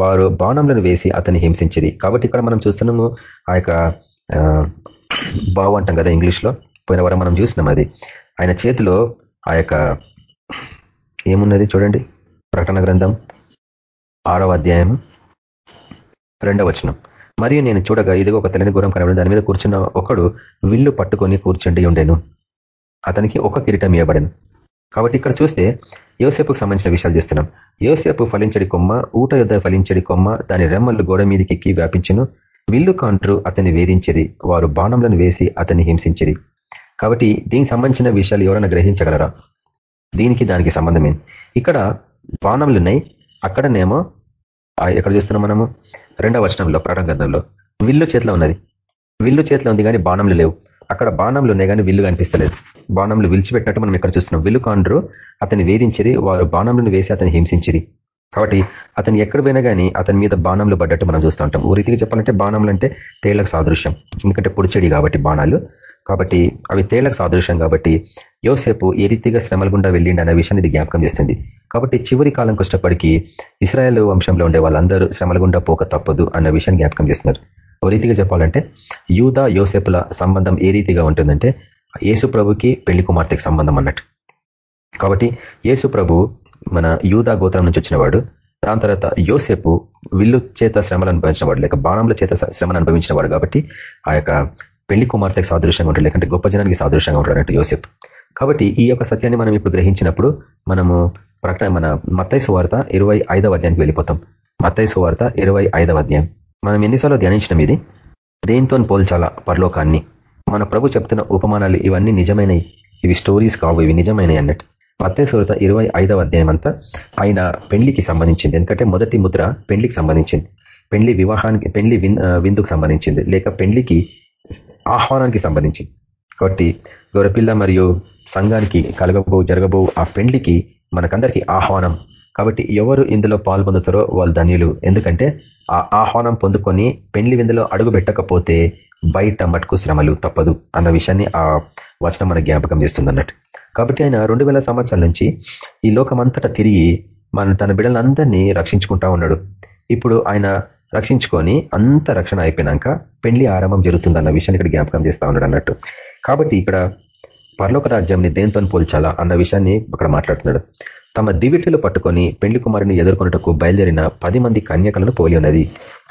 వారు బాణంలను వేసి అతన్ని హింసించిరి. కాబట్టి ఇక్కడ మనం చూస్తున్నాము ఆ యొక్క బావు అంటాం కదా ఇంగ్లీష్లో పోయిన వారం మనం చూసినాం అది. ఆయన చేతిలో ఆ యొక్క ఏమున్నది చూడండి ప్రకటన గ్రంథం ఆరవ అధ్యాయం రెండవ వచనం. మరియు నేను చూడగా ఇదిగో ఒక తెల్లని గురం కనబడి దాని మీద కూర్చున్న ఒకడు విల్లు పట్టుకొని కూర్చుండి ఉండేను. అతనికి ఒక కిరీటం ఇవ్వబడను కాబట్టి ఇక్కడ చూస్తే యోసేపుకు సంబంధించిన విషయాలు చేస్తున్నాం. యోసేపు ఫలించడి కొమ్మ ఊట యుద్ధ ఫలించడి కొమ్మ దాని రెమ్మలు గోడ మీదకి ఎక్కి వ్యాపించను. విల్లు కాంట్రు అతన్ని వేధించిరి. వారు బాణంలను వేసి అతన్ని హింసించిరి. కాబట్టి దీనికి సంబంధించిన విషయాలు ఎవరైనా గ్రహించగలరా? దీనికి దానికి సంబంధమే? ఇక్కడ బాణంలు ఉన్నాయి అక్కడనేమో ఎక్కడ చూస్తున్నాం మనము? రెండవ వచనంలో ప్రారంభంలో విల్లు చేతిలో ఉన్నది. విల్లు చేతిలో ఉంది కానీ బాణంలు లేవు. అక్కడ బాణంలు ఉన్నాయి కానీ విల్లు కనిపిస్తలేదు. బాణంలు విలిచిపెట్టినట్టు మనం ఇక్కడ చూస్తున్నాం. విల్లు కాండ్రు అతన్ని వేధించిరి వారు బాణంలను వేసి అతన్ని హింసించిరి. కాబట్టి అతను ఎక్కడ పోయినా కానీ అతని మీద బాణంలు పడ్డట్టు మనం చూస్తూ ఉంటాం. ఓ రీతికి చెప్పాలంటే బాణంలు అంటే తేళ్ళకు సాదృశ్యం. ఎందుకంటే పొడిచెడి కాబట్టి బాణాలు. కాబట్టి అవి తేళ్ళకు సాదృశ్యం కాబట్టి యోసేపు ఏ రీతిగా శ్రమల గుండా వెళ్ళిండి అనే విషయాన్ని ఇది జ్ఞాపకం చేస్తుంది. కాబట్టి చివరి కాలం కష్టపడికి ఇస్రాయల్ వంశంలో ఉండే వాళ్ళందరూ శ్రమల గుండా పోక తప్పదు అన్న విషయాన్ని జ్ఞాపకం చేస్తున్నారు. ఓ రీతిగా చెప్పాలంటే యూదా యోసేపుల సంబంధం ఏ రీతిగా ఉంటుందంటే యేసు ప్రభుకి పెళ్ళి కుమార్తెకి సంబంధం అన్నట్టు. కాబట్టి యేసు ప్రభు మన యూదా గోత్రం నుంచి వచ్చినవాడు దాని తర్వాత యోసేపు విల్లు చేత శ్రమలు అనుభవించినవాడు లేక బాణంల చేత శ్రమను అనుభవించినవాడు కాబట్టి ఆ యొక్క పెళ్ళి కుమార్తెకి సాదృశ్యంగా ఉంటాడు లేకంటే గొప్ప జనానికి సాదృశ్యంగా ఉంటాడు అన్నట్టు యోసేపు. కాబట్టి ఈ యొక్క సత్యాన్ని మనం ఇప్పుడు గ్రహించినప్పుడు మనము ప్రకటన మన మత్తైసు వార్త ఇరవై ఐదవ అధ్యాయానికి వెళ్ళిపోతాం. మత్తైసు వార్త ఇరవై ఐదవ అధ్యాయం. మనం ఎన్నిసార్లు ధ్యానించినాం ఇది? దేంతో పోల్చాలా పరలోకాన్ని? మన ప్రభు చెప్తున్న ఉపమానాలు ఇవన్నీ నిజమైనవి. ఇవి స్టోరీస్ కావు ఇవి నిజమైనవి అన్నట్టు. మత్తేశ్వరత ఇరవై ఐదవ అధ్యాయం అంతా ఆయన పెళ్ళికి సంబంధించింది. ఎందుకంటే మొదటి ముద్ర పెళ్ళికి సంబంధించింది. పెళ్ళి వివాహానికి పెళ్ళి విందుకు సంబంధించింది. లేక పెళ్ళికి ఆహ్వానానికి సంబంధించింది కాబట్టి గొరపిల్ల మరియు సంఘానికి కలగబో జరగబో ఆ పెళ్ళికి మనకందరికీ ఆహ్వానం. కాబట్టి ఎవరు ఇందులో పాల్పొందుతారో వాళ్ళు ధన్యులు. ఎందుకంటే ఆ ఆహ్వానం పొందుకొని పెళ్ళి విందులో అడుగు పెట్టకపోతే బయట మటుకు శ్రమలు తప్పదు అన్న విషయాన్ని ఆ వచనం మన జ్ఞాపకం చేస్తుంది అన్నట్టు కాబట్టి ఆయన రెండు వేల సంవత్సరాల నుంచి ఈ లోకమంతటా తిరిగి మన తన బిడ్డలందరినీ రక్షించుకుంటా ఉన్నాడు. ఇప్పుడు ఆయన రక్షించుకొని అంత రక్షణ అయిపోయినాక పెళ్ళి ఆరంభం జరుగుతుందన్న విషయాన్ని ఇక్కడ జ్ఞాపకం చేస్తా ఉన్నాడు అన్నట్టు. కాబట్టి ఇక్కడ పర్లోక రాజ్యంని దేంతో పోల్చాలా అన్న విషయాన్ని ఇక్కడ మాట్లాడుతున్నాడు. తమ దివిటిలు పట్టుకొని పెళ్ళి కుమారుని ఎదుర్కొన్నటకు బయలుదేరిన పది మంది కన్యకలను పోలి ఉన్నది.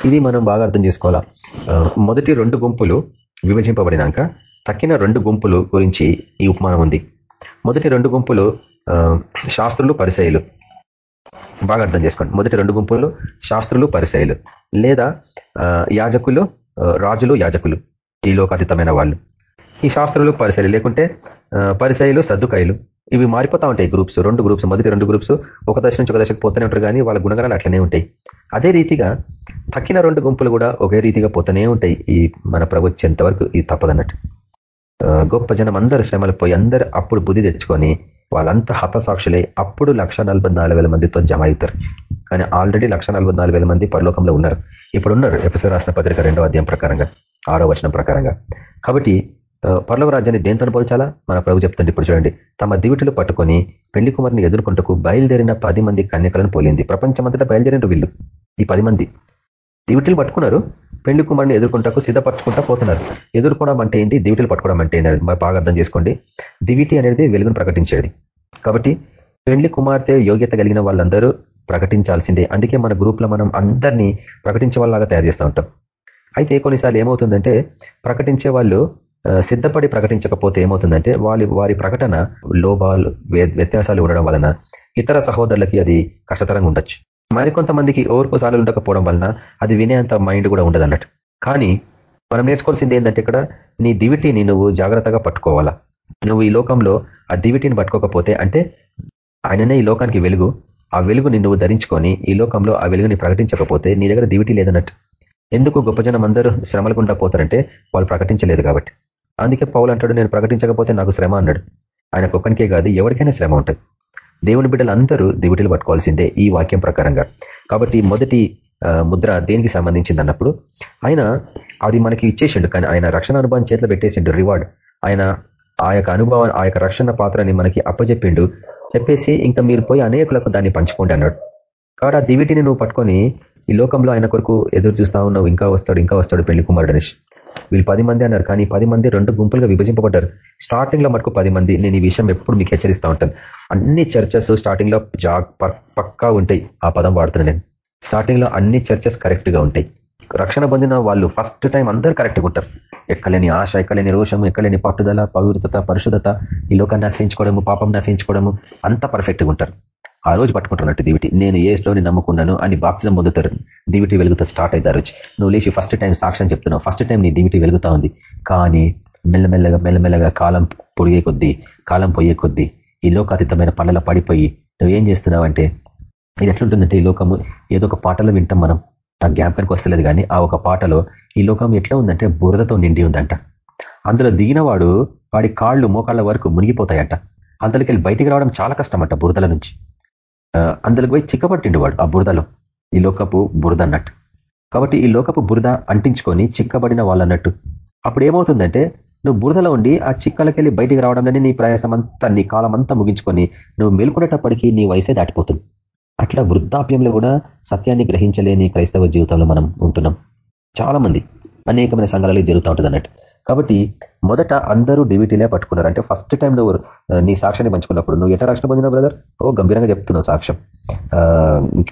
ఇది మనం బాగా అర్థం చేసుకోవాలా? మొదటి రెండు గుంపులు విభజింపబడినాక తక్కిన రెండు గుంపులు గురించి ఈ ఉపమానం ఉంది. మొదటి రెండు గుంపులు శాస్త్రులు పరిచయలు బాగా అర్థం చేసుకోండి. మొదటి రెండు గుంపులు శాస్త్రులు పరిశైలు లేదా యాజకులు రాజులు యాజకులు ఈ లోకాతీతమైన వాళ్ళు. ఈ శాస్త్రులు పరిశైలు లేకుంటే పరిశైలు సర్దుకాయలు ఇవి మారిపోతా ఉంటాయి గ్రూప్స్. రెండు గ్రూప్స్ మొదటి రెండు గ్రూప్స్ ఒక దశ నుంచి ఒక దశకు పోతూనే ఉంటారు కానీ వాళ్ళ గుణగణాలు అట్లనే ఉంటాయి. అదే రీతిగా తక్కిన రెండు గుంపులు కూడా ఒకే రీతిగా పోతూనే ఉంటాయి ఈ మన ప్రభుత్వంతవరకు ఇది తప్పదన్నట్టు. గొప్ప జనం అందరు శ్రమలు పోయి అందరు అప్పుడు బుద్ధి తెచ్చుకొని వాళ్ళంతా హతసాక్షులై అప్పుడు లక్ష మందితో జమ అవుతారు. కానీ ఆల్రెడీ లక్ష మంది పరలోకంలో ఉన్నారు. ఇప్పుడు ఉన్నారు ఎఫ్ఎస్ఆర్ రాసిన పత్రిక రెండో అధ్యాయం ప్రకారంగా ఆరో వచనం ప్రకారంగా. కాబట్టి పర్లోక రాజ్యాన్ని దేంతో పోల్చాలా? మన ప్రభు చెప్తుంది ఇప్పుడు చూడండి. తమ దివిటిలు పట్టుకొని పెళ్ళి కుమార్ని ఎదుర్కొంటకు బయలుదేరిన పది మంది కన్యకలను పోలింది. ప్రపంచమంతటా బయలుదేరిన వీళ్ళు. ఈ పది మంది. దివిటిలు పట్టుకున్నారు. పెండు కుమార్ని ఎదుర్కొంటకు సిద్ధపరచుకుంటా పోతున్నారు. ఎదుర్కోవడం అంటే ఏంటి? దివిటీలు పట్టుకోవడం అంటే ఏంటి మరి బాగా అర్థం చేసుకోండి. దివిటి అనేది వెలుగును ప్రకటించేది. కాబట్టి పెండ్లి కుమార్తె యోగ్యత కలిగిన వాళ్ళందరూ ప్రకటించాల్సిందే. అందుకే మన గ్రూప్లో మనం అందరినీ ప్రకటించే వాళ్ళలాగా తయారు చేస్తూ ఉంటాం. అయితే కొన్నిసార్లు ఏమవుతుందంటే ప్రకటించే వాళ్ళు సిద్ధపడి ప్రకటించకపోతే ఏమవుతుందంటే వారి వారి ప్రకటన లోభాలు వ్య- వ్యత్యాసాలు ఉండడం వలన ఇతర సహోదరులకి అది కష్టతరంగా ఉండొచ్చు. మరికొంతమందికి ఓర్పు సాలు ఉండకపోవడం వలన అది వినేంత మైండ్ కూడా ఉండదు అన్నట్టు కానీ మనం నేర్చుకోవాల్సింది ఏంటంటే ఇక్కడ నీ దివిటిని నువ్వు జాగ్రత్తగా పట్టుకోవాలా? నువ్వు ఈ లోకంలో ఆ దివిటిని పట్టుకోకపోతే అంటే ఆయననే ఈ లోకానికి వెలుగు. ఆ వెలుగుని నువ్వు ధరించుకొని ఈ లోకంలో ఆ వెలుగుని ప్రకటించకపోతే నీ దగ్గర దివిటి లేదన్నట్టు. ఎందుకు గొప్ప జనం అందరూ శ్రమలు గుండా పోతారంటే వాళ్ళు ప్రకటించలేదు కాబట్టి. అందుకే పౌలు అంటాడు నేను ప్రకటించకపోతే నాకు శ్రమ అన్నాడు. ఆయనకు ఒక్కనికే కాదు ఎవరికైనా శ్రమ ఉంటుంది. దేవుని బిడ్డలు అందరూ పట్టుకోవాల్సిందే ఈ వాక్యం ప్రకారంగా. కాబట్టి మొదటి ముద్ర దేనికి సంబంధించింది అన్నప్పుడు ఆయన అది మనకి ఇచ్చేసిండు కానీ ఆయన రక్షణ అనుభవం చేతిలో పెట్టేసిండు రివార్డ్ ఆయన ఆ యొక్క అనుభవం ఆ యొక్క రక్షణ పాత్రని మనకి అప్పచెప్పిండు చెప్పేసి ఇంకా మీరు పోయి అనేకులకు దాన్ని పంచుకోండి అన్నాడు. కాబట్టి ఆ దివిటిని నువ్వు పట్టుకొని ఈ లోకంలో ఆయన కొరకు ఎదురు చూస్తా ఉన్నావు ఇంకా వస్తాడు ఇంకా వస్తాడు పెళ్ళి కుమారుడు అనేసి. వీళ్ళు పది మంది అన్నారు కానీ పది మంది రెండు గుంపులుగా విభజింపబడ్డారు. స్టార్టింగ్లో మటుకు పది మంది. నేను ఈ విషయం ఎప్పుడు మీకు హెచ్చరిస్తూ ఉంటాను. అన్ని చర్చస్ స్టార్టింగ్లో జాగ్ పక్కా ఉంటాయి. ఆ పదం వాడుతున్నాను నేను. స్టార్టింగ్లో అన్ని చర్చెస్ కరెక్ట్గా ఉంటాయి. రక్షణ పొందిన వాళ్ళు ఫస్ట్ టైం అందరూ కరెక్ట్గా ఉంటారు. ఎక్కలేని ఆశ ఎక్కలేని రోషం ఎక్కలేని పట్టుదల పవిత్రత పరిశుద్ధత ఈ లోకాన్ని నశించుకోవడము పాపం నశించుకోవడము అంత పర్ఫెక్ట్గా ఉంటారు. ఆ రోజు పట్టుకుంటున్నట్టు దివిటి. నేను ఏ నమ్ముకున్నాను అని బాప్తిజం పొందుతారు. దివిటి వెలుగుతో స్టార్ట్ అవుతారు రోజు. నువ్వు లేచి ఫస్ట్ టైం సాక్ష్యం చెప్తున్నావు. ఫస్ట్ టైం నీ దివిటి వెలుగుతా ఉంది. కానీ మెల్లమెల్లగా మెల్లమెల్లగా కాలం పొడిగే కొద్దీ కాలం పోయే కొద్దీ ఈ లోకాతీతమైన పనుల పడిపోయి నువ్వేం చేస్తున్నావంటే ఇది ఎట్లుంటుందంటే ఈ లోకము ఏదో ఒక పాటలో వింటాం మనం. నా జ్ఞాపకానికి వస్తలేదు కానీ ఆ ఒక పాటలో ఈ లోకం ఎట్లా ఉందంటే బురదతో నిండి ఉందంట. అందులో దిగినవాడు వాడి కాళ్ళు మోకాళ్ళ వరకు మునిగిపోతాయంట. అందులోకి వెళ్ళి బయటికి రావడం చాలా కష్టం అంట బురదల నుంచి. అందులోకి పోయి చిక్కబట్టిండు వాడు ఆ బురదలో. ఈ లోకపు బురద అన్నట్టు కాబట్టి ఈ లోకపు బురద అంటించుకొని చిక్కబడిన వాళ్ళు అన్నట్టు అప్పుడు ఏమవుతుందంటే నువ్వు బురదలో ఉండి ఆ చిక్కలకెళ్ళి బయటికి రావడంలోనే నీ ప్రయాసం అంతా నీ కాలం అంతా ముగించుకొని నువ్వు మేల్కొనేటప్పటికీ నీ వయసే దాటిపోతుంది. అట్లా వృద్ధాప్యంలో కూడా సత్యాన్ని గ్రహించలేని క్రైస్తవ జీవితంలో మనం ఉంటున్నాం. చాలా మంది అనేకమైన సంఘాలలో జరుగుతూ ఉంటుంది అన్నట్టు కాబట్టి మొదట అందరూ డివిటీలే పట్టుకున్నారు. అంటే ఫస్ట్ టైం నువ్వు నీ సాక్ష్యాన్ని పంచుకున్నప్పుడు నువ్వు ఎట్లా రక్షణ పొందిన బ్రదర్ ఓ గంభీరంగా చెప్తున్నావు సాక్ష్యం.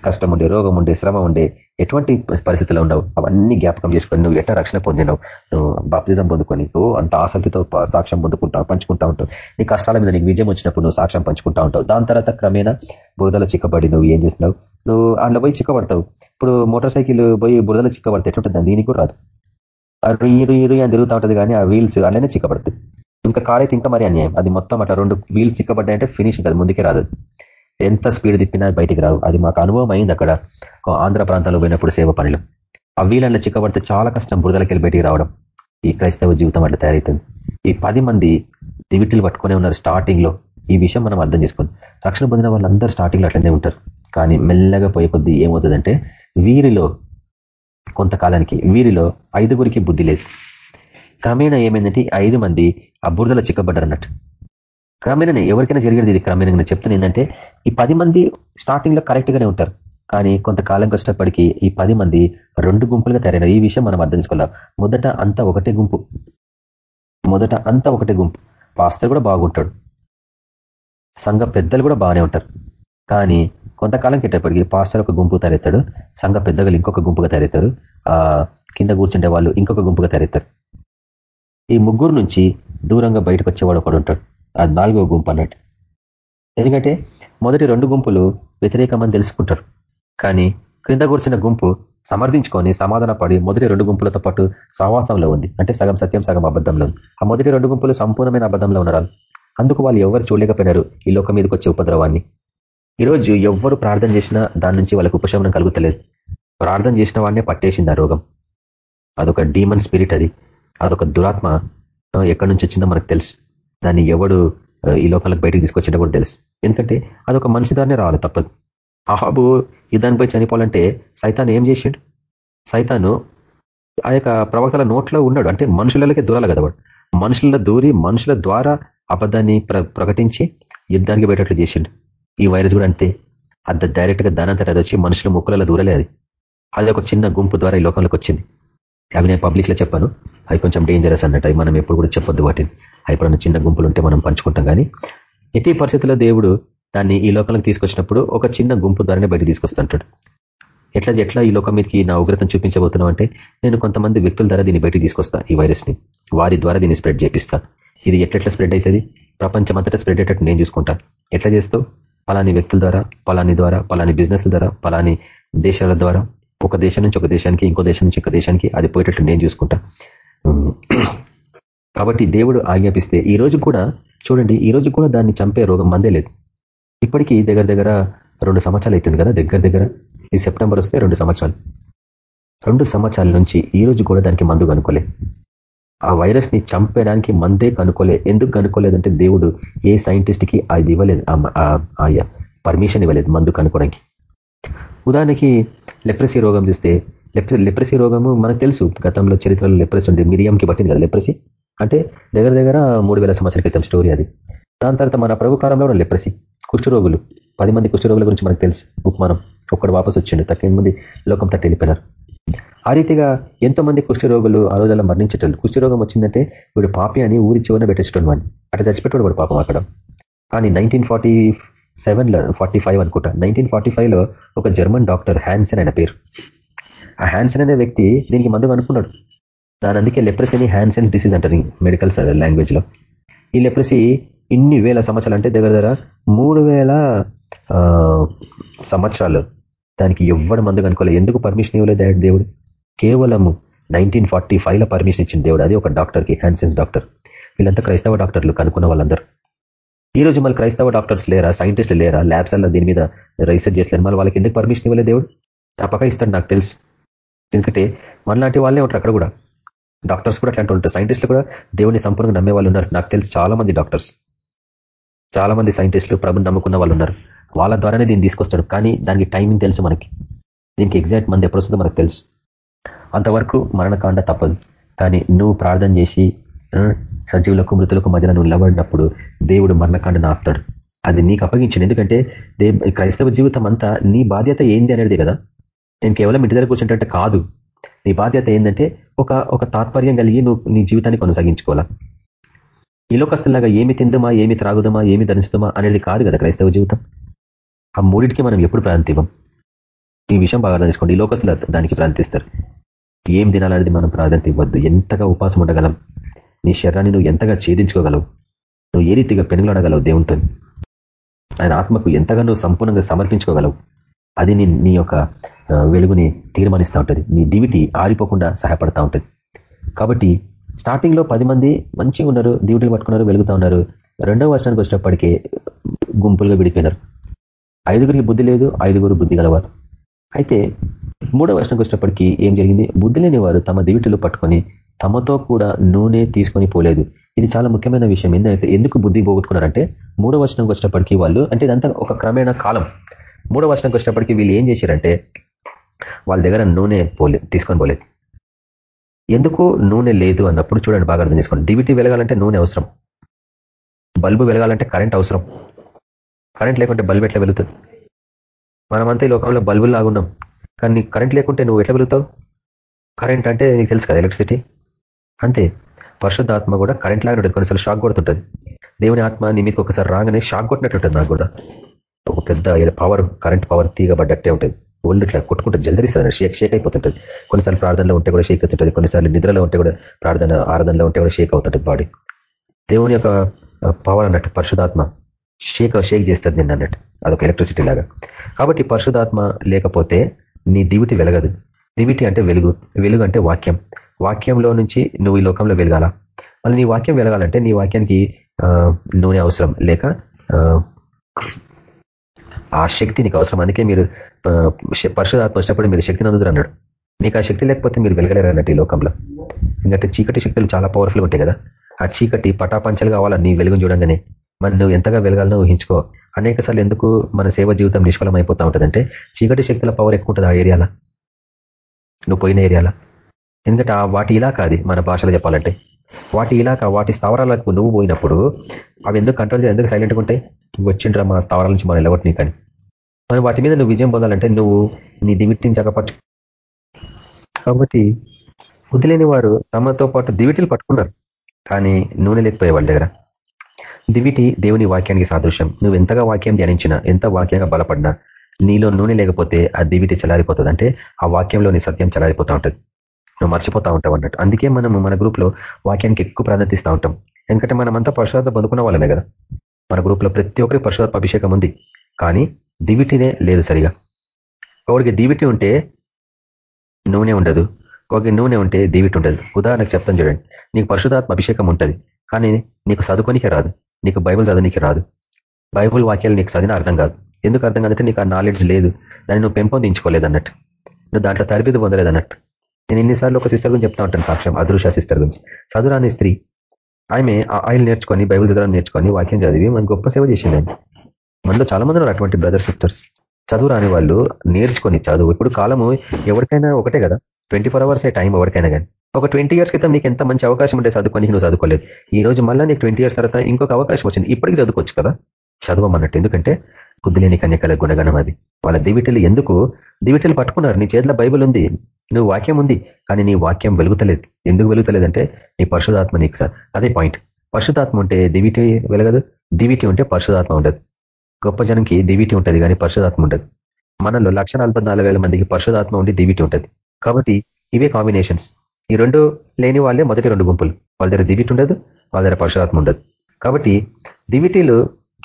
కష్టం ఉండే రోగం ఉండే శ్రమ ఉండే ఎటువంటి పరిస్థితుల్లో ఉండవు. అవన్నీ జ్ఞాపకం చేసుకొని నువ్వు ఎట్లా రక్షణ పొందినావు? నువ్వు బాప్తిజం పొందుకొని అంత ఆసక్తితో సాక్ష్యం పొందుకుంటావు పంచుకుంటా ఉంటావు. నీ కష్టాల మీద నీకు విజయం వచ్చినప్పుడు నువ్వు సాక్ష్యం పంచుకుంటా ఉంటావు. దాని తర్వాత క్రమేణా బురదలో చిక్కబడి నువ్వు ఏం చేసినావు నువ్వు అందులో పోయి చిక్కబడతావు. ఇప్పుడు మోటార్ సైకిల్ పోయి బురదలో చిక్కబడితే ఎట్లుంటుంది? దీనికి కూడా రాదు. రుయ్యి రుయ్యి రుయ్యి అని తిరుగుతూ ఉంటుంది కానీ ఆ వీల్స్ అలానే చిక్కబడుతుంది ఇంకా కార్ అయితే ఇంకా మరి అన్యాయం. అది మొత్తం అట్లా రెండు వీల్స్ చిక్కబడ్డాయంటే ఫినిష్ ఉంటుంది ముందుకే రాదు. ఎంత స్పీడ్ తిప్పినా బయటికి రావు. అది మాకు అనుభవం అయింది అక్కడ. ఆంధ్ర ప్రాంతాల్లో పోయినప్పుడు సేవ పనులు. ఆ వీలల్లో చిక్కబడితే చాలా కష్టం బురదలకి వెళ్ళి బయటికి రావడం. ఈ క్రైస్తవ జీవితం అట్లా తయారవుతుంది ఈ పది మంది దివిటిలు పట్టుకునే ఉన్నారు స్టార్టింగ్లో. ఈ విషయం మనం అర్థం చేసుకోండి రక్షణ పొందిన వాళ్ళందరూ స్టార్టింగ్లో అట్లనే ఉంటారు. కానీ మెల్లగా పోయే కొద్దీ ఏమవుతుందంటే వీరిలో కొంతకాలానికి వీరిలో ఐదుగురికి బుద్ధి లేదు. క్రమేణా ఏమైందంటే ఐదు మంది ఆ బురదలో చిక్కబడ్డారు అన్నట్టు క్రమేణా ఎవరికైనా జరిగేది ఇది క్రమేణంగా చెప్తున్నా ఏంటంటే ఈ పది మంది స్టార్టింగ్లో కరెక్ట్ గానే ఉంటారు. కానీ కొంతకాలం కష్టపడికి ఈ పది మంది రెండు గుంపులుగా తయారైనారు. ఈ విషయం మనం అర్థం చేసుకోవాలి మొదట అంతా ఒకటే గుంపు. మొదట అంతా ఒకటే గుంపు. పాస్టర్ కూడా బాగుంటాడు. సంఘ పెద్దలు కూడా బాగానే ఉంటారు. కానీ కొంతకాలం కెట్టేపటికి పాస్టర్ ఒక గుంపు తయారవుతాడు సంఘ పెద్దగా ఇంకొక గుంపుగా తయారవుతారు ఆ కింద కూర్చుంటే వాళ్ళు ఇంకొక గుంపుగా తయారవుతారు ఈ ముగ్గురు నుంచి దూరంగా బయటకు వచ్చేవాడు ఒకడు ఉంటాడు అది నాలుగో గుంపు అన్నట్టు. ఎందుకంటే మొదటి రెండు గుంపులు వ్యతిరేకమని తెలుసుకుంటారు కానీ క్రింద కూర్చున్న గుంపు సమర్థించుకొని సమాధాన పడి మొదటి రెండు గుంపులతో పాటు సహవాసంలో ఉంది. అంటే సగం సత్యం సగం అబద్ధంలో ఉంది. ఆ మొదటి రెండు గుంపులు సంపూర్ణమైన అబద్ధంలో ఉన్నారు. అందుకు వాళ్ళు ఎవరు చూడలేకపోయినారు ఈ లోకం మీదకి వచ్చే ఉపద్రవాన్ని. ఈరోజు ఎవ్వరు ప్రార్థన చేసినా దాని నుంచి వాళ్ళకి ఉపశమనం కలుగుతలేదు. ప్రార్థన చేసిన వాడినే పట్టేసింది ఆ రోగం. అదొక డీమన్ స్పిరిట్ అది. అదొక దురాత్మ ఎక్కడి నుంచి వచ్చిందో మనకు తెలుసు. దాన్ని ఎవడు ఈ లోకాలకు బయటకు తీసుకొచ్చిందో కూడా తెలుసు. ఎందుకంటే అదొక మనిషి దారినే రావాలి తప్పదు. అహాబు యుద్ధానికి చనిపోవాలంటే సైతాన్ ఏం చేసిండు? సైతాను ఆ యొక్క ప్రవక్తల నోట్లో ఉన్నాడు. అంటే మనుషులకే దూరాలి కదా వాడు. మనుషుల దూరి మనుషుల ద్వారా అబద్ధాన్ని ప్ర ప్రకటించి యుద్ధానికి పోయేటట్లు చేసిండు. ఈ వైరస్ కూడా అంతే. అంత డైరెక్ట్గా దానంతట అది వచ్చి మనుషుల ముక్కులలో దూరలే అది అది ఒక చిన్న గుంపు ద్వారా ఈ లోకంలోకి వచ్చింది. అవి నేను పబ్లిక్లో చెప్పాను. అవి కొంచెం డేంజరస్ అన్నట్టు. అవి మనం ఎప్పుడు కూడా చెప్పొద్దు వాటిని. ఎప్పుడన్నా చిన్న గుంపులు ఉంటే మనం పంచుకుంటాం కానీ ఎట్టి పరిస్థితుల్లో దేవుడు దాన్ని ఈ లోకంలోకి తీసుకొచ్చినప్పుడు ఒక చిన్న గుంపు ద్వారానే బయట తీసుకొస్తుంటాడు. ఎట్లా ఎట్లా ఈ లోకం మీదకి నా ఉగ్రతను చూపించబోతున్నావు అంటే నేను కొంతమంది వ్యక్తుల ద్వారా దీన్ని బయటికి తీసుకొస్తా ఈ వైరస్ని. వారి ద్వారా దీన్ని స్ప్రెడ్ చేపిస్తా. ఇది ఎట్లెట్లా స్ప్రెడ్ అవుతుంది? ప్రపంచం అంతటా స్ప్రెడ్ అయ్యేటట్టు నేను చూసుకుంటా. ఎట్లా చేస్తావు? పలాని వ్యక్తుల ద్వారా పలాని ద్వారా పలాని బిజినెస్ల ద్వారా పలాని దేశాల ద్వారా ఒక దేశం నుంచి ఒక దేశానికి ఇంకో దేశం నుంచి ఇంకో దేశానికి అది పోయేటట్లు నేను చూసుకుంటా. కాబట్టి దేవుడు ఆజ్ఞాపిస్తే ఈ రోజు కూడా చూడండి ఈ రోజు కూడా దాన్ని చంపే రోగం మందే లేదు. ఇప్పటికీ దగ్గర దగ్గర రెండు సంవత్సరాలు అవుతుంది కదా దగ్గర దగ్గర. ఈ సెప్టెంబర్ వస్తే రెండు సంవత్సరాలు. రెండు సంవత్సరాల నుంచి ఈ రోజు కూడా దానికి మందు కనుక్కోలే. ఆ వైరస్ని చంపేయడానికి మందే కనుకోలే ఎందుకు కనుక్కోలేదంటే దేవుడు ఏ సైంటిస్ట్కి అది ఇవ్వలేదు. ఆ పర్మిషన్ ఇవ్వలేదు మందు కనుక్కోవడానికి ఉదాహరణకి లెప్రసీ రోగం చూస్తే లెప్రసీ రోగము మనకు తెలుసు. గతంలో చరిత్రలో లెప్రసీ ఉంది మిరియంకి పట్టింది కదా లెప్రసీ? అంటే దగ్గర దగ్గర మూడు వేల సంవత్సరాల క్రితం స్టోరీ అది. దాని తర్వాత మన ప్రభు కాలంలో లెప్రసీ. కుష్ఠరోగులు పది మంది కుష్ఠరోగుల గురించి మనకు తెలుసు. ఉపమానం. ఒక్కడు వాపసు వచ్చిండు తక్కువ మంది లోకం తట్టి వెళ్ళిపోయినారు ఆ రీతిగా ఎంతో మంది కుష్ఠరోగులు ఆ రోజుల్లో మరణించేటోళ్ళు. కుష్ఠరోగం వచ్చిందంటే వీడు పాపి అని ఊరి చివరన పెట్టేసేటోడు వాడిని. అట్లా చచ్చిపెట్టాడు వాడు పాపం అక్కడ. కానీ నైన్టీన్ ఫార్టీ సెవెన్లో ఫార్టీ ఫైవ్ అనుకుంటా నైన్టీన్ ఫార్టీ ఫైవ్లో ఒక జర్మన్ డాక్టర్ హ్యాన్సన్ అనే పేరు. ఆ హ్యాన్సన్ అనే వ్యక్తి దీనికి మందు అనుకున్నాడు దాని అందుకే లెప్రసీని హ్యాన్సన్స్ డిసీజ్ అంటారు మెడికల్ లాంగ్వేజ్లో. ఈ లెప్రసీ ఇన్ని వేల సంవత్సరాలు అంటే దగ్గర దగ్గర మూడు వేల సంవత్సరాలు. దానికి ఎవ్వడు మందు కనుకోలేదు ఎందుకు పర్మిషన్ ఇవ్వలేదు దేవుడు? కేవలము నైన్టీన్ ఫార్టీ ఫైవ్లో పర్మిషన్ ఇచ్చిన దేవుడు. అది ఒక డాక్టర్కి హ్యాన్సెన్స్ డాక్టర్. వీళ్ళంతా క్రైస్తవ డాక్టర్లు కనుక్కున్న వాళ్ళందరూ. ఈ రోజు మళ్ళీ క్రైస్తవ డాక్టర్స్ లేరా సైంటిస్టులు లేరా ల్యాబ్స్ అలా దీని మీద రీసెర్చ్ చేస్తారు మళ్ళీ వాళ్ళకి ఎందుకు పర్మిషన్ ఇవ్వలేదు దేవుడు? తప్పక ఇస్తాడు నాకు తెలుసు. ఎందుకంటే మనలాంటి వాళ్ళే ఉంటారు అక్కడ కూడా. డాక్టర్స్ కూడా అట్లాంటి ఉంటారు. సైంటిస్టులు కూడా దేవుని సంపూర్ణంగా నమ్మే వాళ్ళు ఉన్నారు. నాకు తెలుసు చాలా మంది డాక్టర్స్. చాలా మంది సైంటిస్టులు ప్రభుని నమ్ముకున్న వాళ్ళు ఉన్నారు. వాళ్ళ ద్వారానే దీన్ని తీసుకొస్తాడు. కానీ దానికి టైమింగ్ తెలుసు మనకి. దీనికి ఎగ్జాక్ట్ మంది ఎప్పుడు వస్తుందో మనకు తెలుసు. అంతవరకు మరణకాండ తప్పదు. కానీ నువ్వు ప్రార్థన చేసి సజీవులకు మృతులకు మధ్యన నువ్వు నిలబడినప్పుడు దేవుడు మరణకాండను ఆపుతాడు. అది నీకు అప్పగించింది ఎందుకంటే దే ఈ క్రైస్తవ జీవితం అంతా నీ బాధ్యత ఏంది అనేది కదా? నేను కేవలం ఇంటి దగ్గర కూర్చుంటే కాదు. నీ బాధ్యత ఏంటంటే ఒక ఒక తాత్పర్యం కలిగి నువ్వు నీ జీవితాన్ని కొనసాగించుకోవాలా? ఈ లోకస్తులాగా ఏమి తిందుమా ఏమి త్రాగుదమా ఏమి ధరించుదామా అనేది కాదు కదా క్రైస్తవ జీవితం? ఆ మూడింటికి మనం ఎప్పుడు ప్రాంతివ్వం? ఈ విషయం బాగా అర్థం చేసుకోండి. ఈ లోకస్తులు దానికి ప్రాంతిస్తారు. ఏం తినాలనేది మనం ప్రాధాన్యత ఇవ్వద్దు. ఎంతగా ఉపాసం ఉండగలం? నీ శరీరాన్ని నువ్వు ఎంతగా ఛేదించుకోగలవు? నువ్వు ఏ రీతిగా పెనుగలాడగలవు దేవునితో? ఆయన ఆత్మకు ఎంతగా నువ్వు సంపూర్ణంగా సమర్పించుకోగలవు? అది నీ నీ యొక్క వెలుగుని తీర్మానిస్తూ ఉంటుంది. నీ దివిటి ఆరిపోకుండా సహాయపడతా ఉంటుంది. కాబట్టి స్టార్టింగ్లో పది మంది మంచిగా ఉన్నారు డ్యూటీలు పట్టుకున్నారు వెలుగుతా ఉన్నారు. రెండవ వర్షానికి వచ్చినప్పటికీ గుంపులుగా విడిపోయినారు. ఐదుగురికి బుద్ధి లేదు ఐదుగురు బుద్ధి గలవారు. అయితే మూడవ వర్షంకి వచ్చినప్పటికీ ఏం జరిగింది? బుద్ధి లేని వారు తమ దివిటిలు పట్టుకొని తమతో కూడా నూనె తీసుకొని పోలేదు. ఇది చాలా ముఖ్యమైన విషయం. ఏంటంటే ఎందుకు బుద్ధి పోగొట్టుకున్నారంటే మూడవ వర్షంకి వచ్చినప్పటికీ వాళ్ళు అంటే ఇదంతా ఒక క్రమేణ కాలం. మూడవ వర్షంకి వచ్చినప్పటికీ వీళ్ళు ఏం చేశారంటే వాళ్ళ దగ్గర నూనె పోలే తీసుకొని పోలేదు. ఎందుకు నూనె లేదు అన్నప్పుడు చూడండి బాగా అర్థం చేసుకోండి. దివిటి వెలగాలంటే నూనె అవసరం. బల్బు వెలగాలంటే కరెంట్ అవసరం. కరెంట్ లేకుంటే బల్బు ఎట్లా వెలుగుతుంది? మనమంతా ఈ లోకంలో బల్బులు లాగున్నాం. కానీ నీకు కరెంట్ లేకుంటే నువ్వు ఎట్లా వెలుగుతావు? కరెంట్ అంటే నీకు తెలుసు కదా ఎలక్ట్రిసిటీ? అంతే. పరిశుద్ధాత్మ కూడా కరెంట్ లాగా ఉంటుంది. కొన్నిసార్లు షాక్ కొడుతుంటుంది. దేవుని ఆత్మ నీ మీకు ఒకసారి రాగానే షాక్ కొట్టినట్టు ఉంటుంది నాకు కూడా. ఒక పెద్ద పవర్ కరెంట్ పవర్ తీగబడ్డట్టే ఉంటుంది. ఒళ్ళు ఇట్లా కొట్టుకుంటే జల్దరిస్తుంది షేక్ షేక్ అయిపోతుంటుంది. కొన్నిసార్లు ప్రార్థనలో ఉంటే కూడా షేక్ అవుతుంటుంది. కొన్నిసార్లు నిద్రలో ఉంటే కూడా ప్రార్థన ఆరాధనలో ఉంటే కూడా షేక్ అవుతుంటుంది బాడీ దేవుని యొక్క పవర్ అన్నట్టు పరిశుధాత్మ షేక్ షేక్ చేస్తుంది నిన్న అన్నట్టు అదొక ఎలక్ట్రిసిటీ లాగా. కాబట్టి పరిశుధాత్మ లేకపోతే నీ దివిటి వెలగదు. దివిటి అంటే వెలుగు. వెలుగు అంటే వాక్యం. వాక్యంలో నుంచి నువ్వు ఈ లోకంలో వెలగాల. మళ్ళీ నీ వాక్యం వెలగాలంటే నీ వాక్యానికి నూనె అవసరం. లేక ఆ, శక్తి నీకు అవసరం. అందుకే మీరు పరిశుధాత్మ వచ్చినప్పుడు మీరు శక్తిని అందుదురు అన్నాడు. మీకు ఆ శక్తి లేకపోతే మీరు వెలగలేరు అన్నట్టు ఈ లోకంలో. ఎందుకంటే చీకటి శక్తులు చాలా పవర్ఫుల్ ఉంటాయి కదా. ఆ చీకటి పటాపంచలు కావాలా నీ వెలుగును చూడంగానే? మరి నువ్వు ఎంతగా వెలగాలనో ఊహించుకో. అనేక ఎందుకు మన సేవ జీవితం నిష్ఫలం అయిపోతా ఉంటుందంటే చీకటి శక్తుల పవర్ ఎక్కువ ఉంటుంది ఆ ఏరియాలో నువ్వు పోయిన ఏరియాలో ఎందుకంటే ఆ వాటి ఇలాక అది మన భాషలో చెప్పాలంటే. వాటి ఇలాక వాటి స్థావరాలకు నువ్వు పోయినప్పుడు అవి ఎందుకు కంట్రోల్ చేయాలి ఎందుకు సైలెంట్గా ఉంటాయి? వచ్చిండ్రా మన స్థావరాల నుంచి మనం ఎలగొట్టి కానీ. మరి వాటి మీద నువ్వు విజయం పొందాలంటే నువ్వు నీ దివిటిని జగపరచు. కాబట్టి బుద్ధి లేని వారు తమతో పాటు దివిటీలు పట్టుకున్నారు. కానీ నూనె లేకపోయే వాళ్ళ దగ్గర. దివిటి దేవుని వాక్యానికి సాదృశ్యం. నువ్వు ఎంతగా వాక్యం ధ్యానించినా ఎంత వాక్యంగా బలపడినా నీలో నూనె లేకపోతే ఆ దివిటి చలారిపోతుంది అంటే ఆ వాక్యంలోని సత్యం చలారిపోతూ ఉంటుంది. నువ్వు మర్చిపోతూ ఉంటావు అన్నట్టు. అందుకే మనం మన గ్రూప్లో వాక్యానికి ఎక్కువ ప్రాధాన్యత ఇస్తూ ఉంటాం. ఎందుకంటే మనం పరిశుభ్రత పొందుకున్న వాళ్ళమే కదా. మన గ్రూప్లో ప్రతి ఒక్కరికి పరిశుభ్రత అభిషేకం ఉంది. కానీ దివిటినే లేదు సరిగా. ఒకరికి దివిటి ఉంటే నూనె ఉండదు. ఒకరికి నూనె ఉంటే దివిటి ఉండదు. ఉదాహరణకు చెప్తాను చూడండి. నీకు పరిశుధాత్మ అభిషేకం ఉంటుంది. కానీ నీకు చదువుకోనికే రాదు. నీకు బైబుల్ చదవనికి రాదు. బైబుల్ వాక్యాలు నీకు చదివిన అర్థం కాదు. ఎందుకు అర్థం కాదంటే నీకు ఆ నాలెడ్జ్ లేదు. దాన్ని నువ్వు పెంపొందించుకోలేదు అన్నట్టు నువ్వు దాంట్లో తరబిది పొందలేదు అన్నట్టు నేను ఎన్నిసార్లు ఒక సిస్టర్ గురించి చెప్తా ఉంటాను సాక్ష్యం అదృశ్య సిస్టర్ గురించి. చదురాని స్త్రీ ఆమె ఆ ఆయిల్ నేర్చుకొని బైబుల్ చదవడం నేర్చుకొని వాక్యం చదివి మన గొప్ప సేవ చేసింది మనలో చాలా మంది ఉన్నారు అటువంటి బ్రదర్ సిస్టర్స్ చదువు రాని వాళ్ళు నేర్చుకొని చదువు. ఇప్పుడు కాలము ఎవరికైనా ఒకటే కదా. ట్వంటీ ఫోర్ అవర్స్ టైం ఎవరికైనా కానీ. ఒక ట్వంటీ ఇయర్స్ క్రితం నీకు ఎంత మంచి అవకాశం ఉంటే చదువుకొని నువ్వు చదువుకోలేదు ఈ రోజు మళ్ళీ నీకు ట్వంటీ ఇయర్స్ తర్వాత ఇంకొక అవకాశం వచ్చింది. ఇప్పటికి చదువుకోవచ్చు కదా? చదవమన్నట్టు. ఎందుకంటే బుద్ధిలేని కన్యకల గుణగణం అది. వాళ్ళ దివిటలు ఎందుకు? దివిటలు పట్టుకున్నారు. నీ చేతిలో బైబుల్ ఉంది. నువ్వు వాక్యం ఉంది. కానీ నీ వాక్యం వెలుగుతలేదు. ఎందుకు వెలుగుతలేదంటే నీ పరిశుధాత్మ నీకు అదే పాయింట్. పరిశుధాత్మ ఉంటే దివిటి వెలగదు. దివిటి ఉంటే పరిశుధాత్మ ఉండదు. గొప్ప జనంకి దివిటి ఉంటుంది కానీ పరిశుధాత్మ ఉండదు. మనలో లక్ష మందికి పరిశుధాత్మ ఉండి దివిటి ఉంటుంది. కాబట్టి ఇవే కాంబినేషన్స్ ఈ రెండు లేని వాళ్ళే మొదటి రెండు గుంపులు. వాళ్ళ దగ్గర దివిటి ఉండదు వాళ్ళ దగ్గర పరశురాత్మ ఉండదు. కాబట్టి దివిటీలు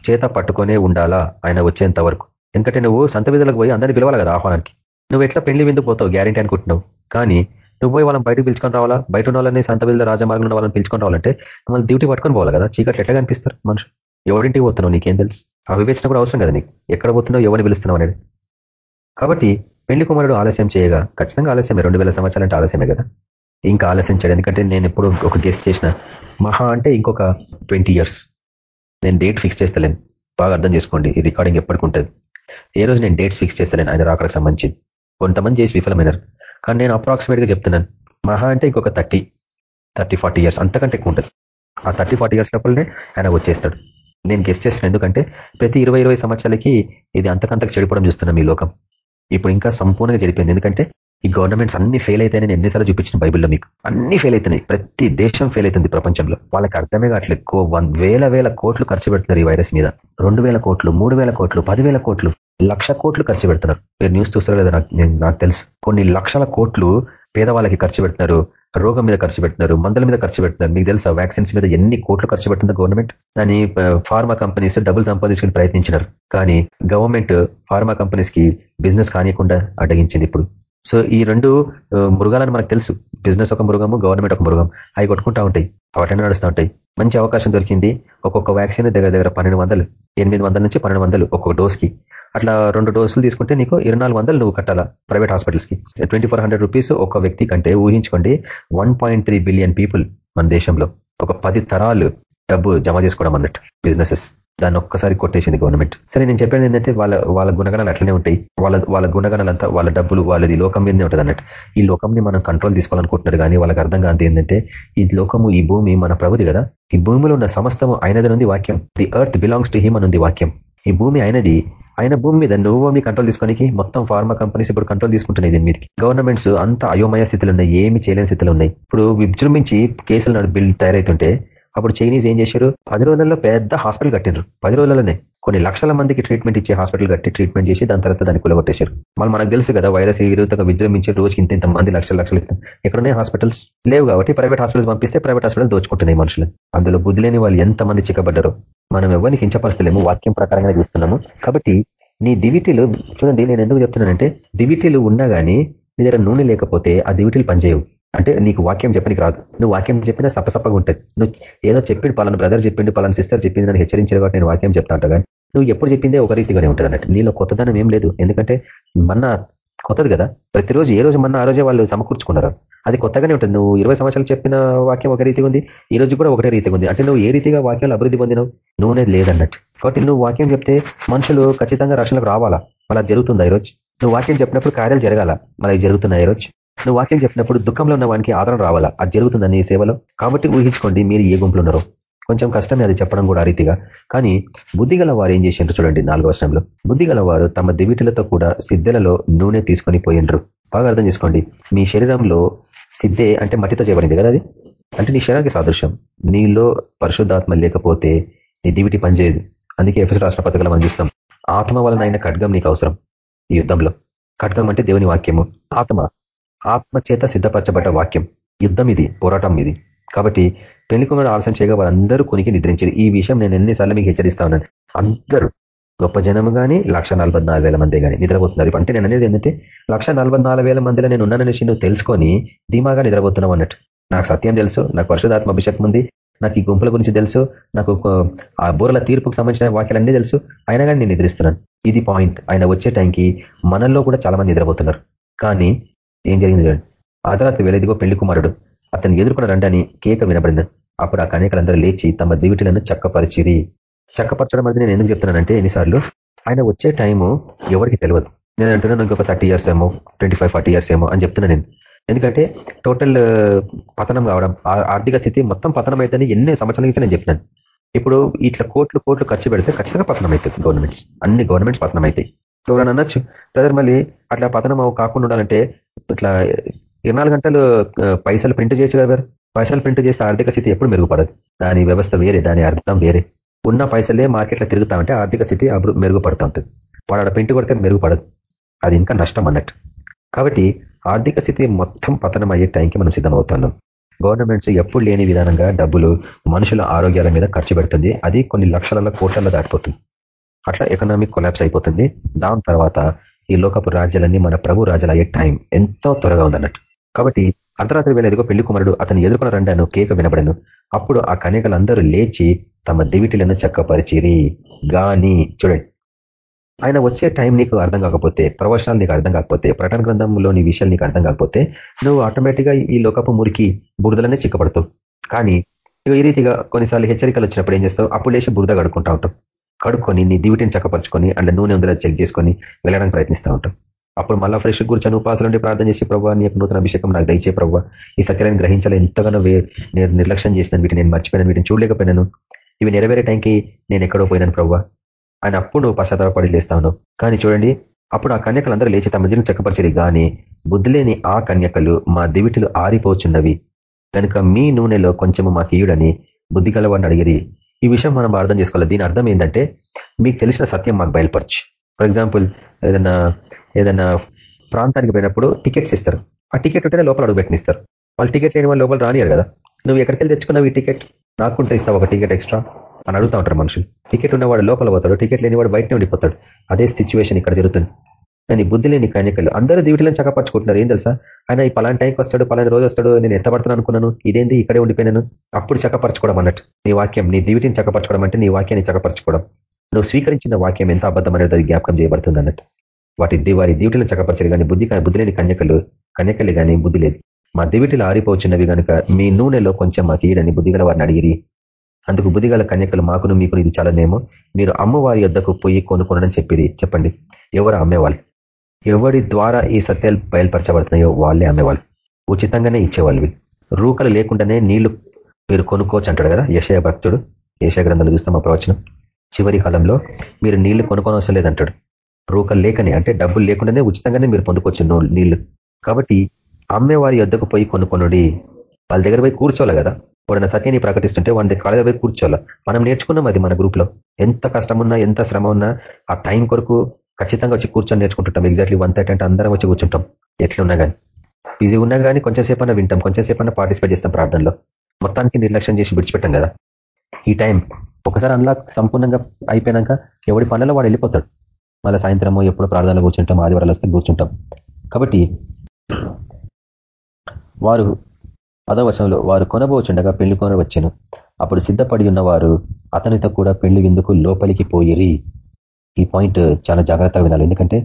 చేత పట్టుకొనే ఉండాలా ఆయన వచ్చేంత వరకు? ఎందుకంటే నువ్వు సంత విధులకు పోయి అందరినీ పిలవాలి కదా ఆహ్వానానికి. నువ్వు ఎట్లా పెళ్ళి విందు పోతావు గ్యారంటీ అనుకుంటున్నావు? కానీ నువ్వు పోయి వాళ్ళని బయటకు పిలుచుకొని రావాలా? బయట ఉన్న వాళ్ళని సంత విధుల రాజమార్గంలో ఉన్న వాళ్ళని పిలుచుకొని రావాలంటే మమ్మల్ని డ్యూటీ పట్టుకొని పోవాలి కదా? చీకట్లు ఎట్లా కనిపిస్తారు మనుషులు? ఎవరింటికి పోతున్నావు నీకేం తెలుసు? ఆ వివేచన కూడా అవసరం కదా నీకు? ఎక్కడ పోతున్నావు ఎవరిని పిలుస్తున్నావు అనేది? కాబట్టి పెళ్ళి కుమారుడు ఆలస్యం చేయగా ఖచ్చితంగా ఆలస్యమే. రెండు వేల సంవత్సరాలంటే ఆలస్యమే కదా? ఇంకా ఆలస్యం ఎందుకంటే నేను ఎప్పుడు ఒక గెస్ట్ చేసిన. మహా అంటే ఇంకొక ట్వంటీ ఇయర్స్ నేను డేట్ ఫిక్స్ చేస్తలేను. బాగా అర్థం చేసుకోండి. ఈ రికార్డింగ్ ఎప్పటికి ఉంటుంది? ఏ రోజు నేను డేట్స్ ఫిక్స్ చేస్తలేను ఆయన రాకడానికి సంబంధించి. కొంతమంది చేసి విఫలమైనారు కానీ నేను అప్రాక్సిమేట్గా చెప్తున్నాను. మహా అంటే ఇంకొక థర్టీ థర్టీ ఫార్టీ ఇయర్స్ అంతకంటే ఎక్కువ ఉంటుంది. ఆ థర్టీ ఫార్టీ ఇయర్స్ లోపలనే ఆయన వచ్చేస్తాడు. నేను గెస్ట్ చేస్తున్నాను ఎందుకంటే ప్రతి ఇరవై ఇరవై సంవత్సరాలకి ఇది అంతకంతకు చెడిపోవడం చూస్తున్నాం ఈ లోకం. ఇప్పుడు ఇంకా సంపూర్ణంగా చెడిపోయింది. ఎందుకంటే ఈ గవర్నమెంట్స్ అన్ని ఫెయిల్ అవుతాయని ఎన్నిసార్లు చూపించిన బైబిల్లో మీకు. అన్ని ఫెయిల్ అవుతున్నాయి ప్రతి దేశం ఫెయిల్ అవుతుంది ప్రపంచంలో. వాళ్ళకి అర్థమే కావట్లేదు. వేల వేల కోట్లు ఖర్చు పెడుతున్నారు ఈ వైరస్ మీద. రెండు కోట్లు మూడు కోట్లు పదివేల కోట్లు లక్ష కోట్లు ఖర్చు పెడుతున్నారు. మీరు న్యూస్ చూస్తారో లేదా నాకు నాకు తెలుసు. కొన్ని లక్షల కోట్లు పేదవాళ్ళకి ఖర్చు పెడుతున్నారు. రోగం మీద ఖర్చు పెడుతున్నారు. మందుల మీద ఖర్చు పెడుతున్నారు. మీకు తెలుసా? వ్యాక్సిన్స్ మీద ఎన్ని కోట్లు ఖర్చు పెడుతుందో గవర్నమెంట్ దాని ఫార్మా కంపెనీస్ డబ్బులు సంపాదించుకుని ప్రయత్నించినారు. కానీ గవర్నమెంట్ ఫార్మా కంపెనీస్కి బిజినెస్ కానియకుండా అడ్డగించింది ఇప్పుడు. సో ఈ రెండు మృగాలని మనకు తెలుసు. బిజినెస్ ఒక మృగము గవర్నమెంట్ ఒక మృగం. అవి కొట్టుకుంటా ఉంటాయి. వాటిని నడుస్తూ ఉంటాయి. మంచి అవకాశం దొరికింది. ఒక్కొక్క వ్యాక్సిన్ దగ్గర దగ్గర పన్నెండు వందలు ఎనిమిది వందల నుంచి పన్నెండు వందలు ఒక్కొక్క డోస్కి అట్లా రెండు డోసులు తీసుకుంటే నీకు ఇరవై వందలు నువ్వు కట్టాలా ప్రైవేట్ హాస్పిటల్కి ట్వంటీ ఫోర్ ట్వంటీ రూపీస్ ఒక వ్యక్తి కంటే ఊహించుకోండి వన్ బిలియన్ పీపుల్ మన దేశంలో. ఒక పది తరాలు డబ్బు జమ చేసుకోవడం అన్నట్టు బిజినెసెస్ దాన్ని ఒక్కసారి కొట్టేసింది గవర్నమెంట్ సరే నేను చెప్పేది ఏంటంటే వాళ్ళ వాళ్ళ గుణగణాలు అట్లనే ఉంటాయి. వాళ్ళ వాళ్ళ గుణగణాలంతా వాళ్ళ డబ్బులు వాళ్ళది లోకం మీదనే ఉంటుంది అన్నట్టు. ఈ లోకంని మనం కంట్రోల్ తీసుకోవాలనుకుంటున్నారు కానీ వాళ్ళకి అర్థం కాదు ఏంటంటే ఈ లోకము ఈ భూమి మన ప్రభుది కదా. ఈ భూమిలో ఉన్న సమస్తము అయినది నుండి వాక్యం. The earth belongs to him అనుంది వాక్యం. ఈ భూమి అయినది ఆయన భూమి మీద నువ్వు భూమి కంట్రోల్ తీసుకోనికి మొత్తం ఫార్మా కంపెనీస్ ఇప్పుడు కంట్రోల్ తీసుకుంటున్నాయి దీని మీదకి. గవర్నమెంట్స్ అంత అయోమయ స్థితిలో ఉన్నాయి ఏమి చేయలేని స్థితిలో ఉన్నాయి. ఇప్పుడు విజృంభించి కేసులు బిల్ తయారైతుంటే అప్పుడు చైనీస్ ఏం చేశారు? పది రోజుల్లో పెద్ద హాస్పిటల్ కట్టినారు పది రోజులలోనే కొన్ని లక్షల మందికి ట్రీట్మెంట్ ఇచ్చే హాస్పిటల్ కట్టి ట్రీట్మెంట్ చేసి దాని తర్వాత దాన్ని కులగొట్టేశారు. మళ్ళీ మనకు తెలుసు కదా వైరస్ విరుతంగా విజృంభించి రోజుకి ఇంత ఇంత మంది లక్షల లక్షలు ఎక్కడనే హాస్పిటల్స్ లేవు కాబట్టి ప్రైవేట్ హాస్పిటల్స్ పంపిస్తే ప్రైవేట్ హాస్పిటల్ దోచుకుంటున్నాయి మనుషులు. అందులో బుద్ధి లేని వాళ్ళు ఎంత మంది మనం ఎవరిని కించపరచలేము వాక్యం ప్రకారంగా చూస్తున్నాము. కాబట్టి నీ దివిటీలు చూడండి నేను ఎందుకు చెప్తున్నానంటే దివిటీలు ఉన్నా కానీ నీ దగ్గర నూనె లేకపోతే ఆ దివిటీలు పనిచేయవు. అంటే నీకు వాక్యం చెప్పనికి రాదు. నువ్వు వాక్యం చెప్పినా సప్పసప్పగా ఉంటుంది. నువ్వు ఏదో చెప్పిండు పలానా బ్రదర్ చెప్పిండు పలానా సిస్టర్ చెప్పింది నన్ను హెచ్చరించారు కాబట్టి నేను వాక్యం చెప్తా ఉంటా కానీ నువ్వు ఎప్పుడు చెప్పిందే ఒక రీతిగానే ఉంటుంది అన్నట్టు నీలో కొత్తదనం ఏం లేదు. ఎందుకంటే మన కొత్తది కదా. ప్రతిరోజు ఏ రోజు మన ఆ రోజే వాళ్ళు సమకూర్చుకున్నారు? అది కొత్తగానే ఉంటుంది. నువ్వు ఇరవై సంవత్సరాలు చెప్పిన వాక్యం ఒక రీతిగా ఉంది ఈ రోజు కూడా ఒకటే రీతిగా ఉంది. అంటే నువ్వు ఏ రీతిగా వాక్యాలు అభివృద్ధి పొందినావు? నువ్వునే లేదన్నట్టు. కాబట్టి నువ్వు వాక్యం చెప్తే మనుషులు ఖచ్చితంగా రక్షణకు రావాలా? మళ్ళీ జరుగుతుందా ఈరోజు? నువ్వు వాక్యం చెప్పినప్పుడు కార్యాలు జరగాల? మళ్ళీ జరుగుతున్నాయి ఈరోజు? నువ్వు వాక్యం చెప్పినప్పుడు దుఃఖంలో ఉన్న వానికి ఆదరణ రావాలా? అది జరుగుతుందని ఈ సేవలో? కాబట్టి ఊహించుకోండి మీరు ఏ గుంపులు ఉన్నారో కొంచెం కష్టమే అది చెప్పడం కూడా రీతిగా. కానీ బుద్ధిగల వారు ఏం చేసిండ్రు చూడండి నాలుగో వర్షంలో బుద్ధిగల వారు తమ దివిటిలతో కూడా సిద్ధలలో నూనె తీసుకొని పోయిండ్రు. బాగా అర్థం చేసుకోండి. మీ శరీరంలో సిద్ధే అంటే మట్టితో చేయబడింది కదా అది? అంటే నీ శరీరానికి సాదృశ్యం. నీలో పరిశుద్ధాత్మ లేకపోతే నీ దివిటి పనిచేయదు అందుకే ఎఫ్ఎస్ రాష్ట్ర పథకాలు అందిస్తాం ఆత్మ వలన అయిన ఖడ్గం నీకు అవసరం ఈ యుద్ధంలో. ఖడ్గం అంటే దేవుని వాక్యము. ఆత్మ ఆత్మ చేత సిద్ధపరచబడ్డ వాక్యం. యుద్ధం ఇది పోరాటం ఇది. కాబట్టి పెళ్ళి కుమారుడు ఆలస్యం చేయగా వారందరూ కొనికి నిద్రించారు ఈ విషయం నేను ఎన్నిసార్లు మీకు హెచ్చరిస్తా ఉన్నాను. అందరూ గొప్ప జనము కానీ లక్ష మంది కానీ నిద్రపోతున్నారు. అంటే నేను అనేది ఏంటంటే లక్ష మందిలో నేను ఉన్నాననేసి నువ్వు తెలుసుకొని ధీమాగా నిద్రపోతున్నావు అన్నట్టు. నాకు సత్యం తెలుసు నాకు పరిశుధాత్మ అభిషేకం ఉంది నాకు ఈ గుంపుల గురించి తెలుసు నాకు ఆ బూరల తీర్పుకు సంబంధించిన వాక్యాలన్నీ తెలుసు. అయినా కానీ నేను నిద్రిస్తున్నాను. ఇది పాయింట్. ఆయన వచ్చే టైంకి మనల్లో కూడా చాలా మంది నిద్రపోతున్నారు. కానీ ఏం జరిగింది చూడండి. అర్ధరాత్రి వేలేదిగో పెళ్ళి కుమారుడు. అతను ఎదుర్కొన్న రండని కేక వినబడింది. అప్పుడు ఆ కనేకలందరూ లేచి తమ దివిటిలను చక్కపరిచిరి. చక్కపరచడం అనేది నేను ఎందుకు చెప్తున్నానంటే ఎన్నిసార్లు? ఆయన వచ్చే టైము ఎవరికి తెలియదు నేను అంటున్నాను ఇంకొక థర్టీ ఇయర్స్ ఏమో ట్వంటీ ఫైవ్ ఫార్టీ ఇయర్స్ ఏమో అని చెప్తున్నాను నేను. ఎందుకంటే టోటల్ పతనం కావడం ఆర్థిక స్థితి మొత్తం పతనం అవుతుందని ఎన్ని సంవత్సరాల నుంచి నేను చెప్పినాను. ఇప్పుడు ఇట్లా కోట్లు కోట్లు ఖర్చు పెడితే ఖచ్చితంగా పతనం అవుతుంది గవర్నమెంట్స్. అన్ని గవర్నమెంట్స్ పతనం అవుతాయి ఎవరైనా అనొచ్చు. బ్రదర్ మళ్ళీ అట్లా పతనం కాకుండా ఉండాలంటే ఇట్లా ఇరవై గంటలు పైసలు ప్రింట్ చేయొచ్చు కదా పైసలు ప్రింట్ చేస్తే ఆర్థిక స్థితి ఎప్పుడు మెరుగుపడదు. దాని వ్యవస్థ వేరే దాని అర్థం వేరే. ఉన్న పైసలే మార్కెట్లో తిరుగుతా ఉంటే ఆర్థిక స్థితి అప్పుడు మెరుగుపడుతూ ఉంటుంది. వాడు ఆడ ప్రింట్ కొడితే మెరుగుపడదు. అది ఇంకా నష్టం అన్నట్టు. కాబట్టి ఆర్థిక స్థితి మొత్తం పతనం అయ్యే టైంకి మనం సిద్ధమవుతున్నాం. గవర్నమెంట్స్ ఎప్పుడు లేని విధానంగా డబ్బులు మనుషుల ఆరోగ్యాల మీద ఖర్చు పెడుతుంది. అది కొన్ని లక్షల కోట్లలో దాటిపోతుంది. అట్లా ఎకనామిక్ కొలాప్స్ అయిపోతుంది. దాని తర్వాత ఈ లోకపు రాజ్యాలన్నీ మన ప్రభు రాజులు అయ్యే టైం ఎంతో త్వరగా ఉందన్నట్టు. కాబట్టి అర్ధరాత్రి వేళ ఎదుగో పెళ్ళి కుమారుడు అతను ఎదుర్కొని రండాను కేక వినబడను. అప్పుడు ఆ కన్యకలందరూ లేచి తమ దివిటిలను చక్కపరిచిరి. గాని చూడండి. ఆయన వచ్చే టైం నీకు అర్థం కాకపోతే ప్రవచనాలు నీకు అర్థం కాకపోతే ప్రకటన గ్రంథంలోని విషయాలు నీకు అర్థం కాకపోతే నువ్వు ఆటోమేటిక్గా ఈ లోకపు మురికి బురదలనే చిక్కబడతావు. కానీ ఈ రీతిగా కొన్నిసార్లు హెచ్చరికలు వచ్చినప్పుడు ఏం చేస్తావు? అప్పుడు లేచి బురద కడుక్కుంటా ఉంటావు. కడుక్కొని నీ దివిటిని చక్కపరుచుకొని అండ్ నూనె ఉందిలా చెక్ చేసుకొని వెళ్ళడానికి ప్రయత్నిస్తూ ఉంటాం. అప్పుడు మళ్ళా ఫ్రెష్ కూర్చొని ఉపాసాలు ఉండి ప్రార్థన చేసి ప్రభావ నీ యొక్క నూతన అభిషేకం నాకు దయచే ప్రభావ. ఈ సత్యాలను గ్రహించాలి ఎంతగానో నేను నిర్లక్ష్యం చేసిన వీటిని నేను మర్చిపోయాను వీటిని చూడలేకపోయినాను. ఇవి నెరవేరే టైంకి నేను ఎక్కడో పోయినాను ప్రభావ. ఆయన అప్పుడు పశ్చాత్తాపడి పడి ఉన్నావు. కానీ చూడండి అప్పుడు ఆ కన్యకలందరూ లేచి తమ దిని చెక్కపరిచేది కానీ బుద్ధి ఆ కన్యకలు మా దివిటిలు ఆరిపోచున్నవి. కనుక మీ నూనెలో కొంచెము మాకు ఇయుడని బుద్ధి గలవాడిని అడిగిరి ఈ విషయం మనం అర్థం చేసుకోవాలి. దీని అర్థం ఏంటంటే మీకు తెలిసిన సత్యం మాకు బయలుపరచు. ఫర్ ఎగ్జాంపుల్ ఏదైనా ఏదైనా ప్రాంతానికి పోయినప్పుడు టికెట్స్ ఇస్తారు. ఆ టికెట్ ఉంటేనే లోపల అడుగుపెట్టినిస్తారు వాళ్ళు టికెట్ లేని వాళ్ళు లోపల రానియారు కదా. నువ్వు ఎక్కడికి తెచ్చుకున్నావు ఈ టికెట్? నాకుంటే ఇస్తావు ఒక టికెట్ ఎక్స్ట్రా అని అడుగుతా ఉంటారు మనుషులు. టికెట్ ఉన్నవాడు లోపల పోతాడు టికెట్ లేనివాడు బయటనే ఉండిపోతాడు. అదే సిచ్యువేషన్ ఇక్కడ జరుగుతుంది. కానీ బుద్ధి లేని కన్యకలు. అందరూ దీవిటిలను చక్కపరచుకుంటున్నారు. ఏం తెలుసా? ఆయన ఈ పలాంటి టైంకి వస్తాడు పలాంటి రోజు వస్తాడు నేను ఎత్తపడుతున్నాను అనుకున్నాను? ఇదేంది? ఇక్కడే ఉండిపోయినాను. అప్పుడు చక్కపరచుకోవడం అన్నట్టు. నీ వాక్యం నీ దీవిటిని చక్కపరచుకోవడం అంటే నీ వాక్యాన్ని చక్కపరచుకోవడం. నువ్వు స్వీకరించిన వాక్యం ఎంత అబద్ధం అనేది అది జ్ఞాపకం చేయబడుతుంది అన్నట్టు. వాటి వారి దీవిటిని చక్కపరచరు కానీ బుద్ధి బుద్ధి లేని కన్యకలు కన్యకలు కానీ బుద్ధి లేదు. మా దివిటిలు ఆరిపోచున్నవి కనుక మీ నూనెలో కొంచెం మాకు ఈడని బుద్ధిగల వారిని అడిగిరి. అందుకు బుద్ధిగల కన్యకలు మాకును మీకు ఇది చాలానేమో. మీరు అమ్మవారి యొద్దకు పోయి కొనుక్కోనని చెప్పిరి. చెప్పండి. ఎవరు అమ్మేవాళ్ళు? ఎవడి ద్వారా ఈ సత్యాలు బయలుపరచబడుతున్నాయో వాళ్ళే అమ్మేవాళ్ళు. ఉచితంగానే ఇచ్చేవాళ్ళు రూకలు లేకుండానే నీళ్ళు మీరు కొనుక్కోవచ్చు అంటాడు కదా యశయ భక్తుడు. యశయ గ్రంథాలు చూస్తాం ఆ ప్రవచనం. చివరి కాలంలో మీరు నీళ్ళు కొనుక్కోనవసరం లేదంటాడు. రూకలు లేకనే అంటే డబ్బులు లేకుండానే ఉచితంగానే మీరు పొందుకోవచ్చు నీళ్ళు. కాబట్టి అమ్మేవారి యొద్దకు పోయి కొనుక్కొనుడి. వాళ్ళ దగ్గర పోయి కూర్చోవాలి కదా. వాడిన సత్యాన్ని ప్రకటిస్తుంటే వాళ్ళ దగ్గర పోయి కూర్చోవాలి. మనం నేర్చుకున్నాం అది మన గ్రూప్లో. ఎంత కష్టం ఉన్నా ఎంత శ్రమ ఉన్నా ఆ టైం కొరకు ఖచ్చితంగా వచ్చి కూర్చొని నేర్చుకుంటుంటాం. ఎగ్జాక్ట్లీ వన్ థర్టీ అంటే అందరం వచ్చి కూర్చుంటాం. ఎట్లున్నా కానీ బిజీ ఉన్నా కానీ కొంచెం సేపు వింటాం. కొంచెం సేపు పార్టిసిపేట్ చేస్తాం ప్రార్థనలో. మొత్తానికి నిర్లక్ష్యం చేసి విడిచిపెట్టాం కదా. ఈ టైం ఒకసారి అన్లాక్ సంపూర్ణంగా అయిపోయినాక ఎవడి పనులలో వాడు వెళ్ళిపోతాడు. మళ్ళీ సాయంత్రము ఎప్పుడు ప్రార్థనలు కూర్చుంటాం ఆదివారాలు వస్తే కూర్చుంటాం. కాబట్టి వారు పదవచనంలో వారు కొనబోచుండగా పెళ్ళి కొన వచ్చాను అప్పుడు సిద్ధపడి ఉన్నవారు అతనితో కూడా పెళ్ళి విందుకు లోపలికి పోయిరి. ఈ పాయింట్ చాలా జాగ్రత్తగా వినాలి. ఎందుకంటే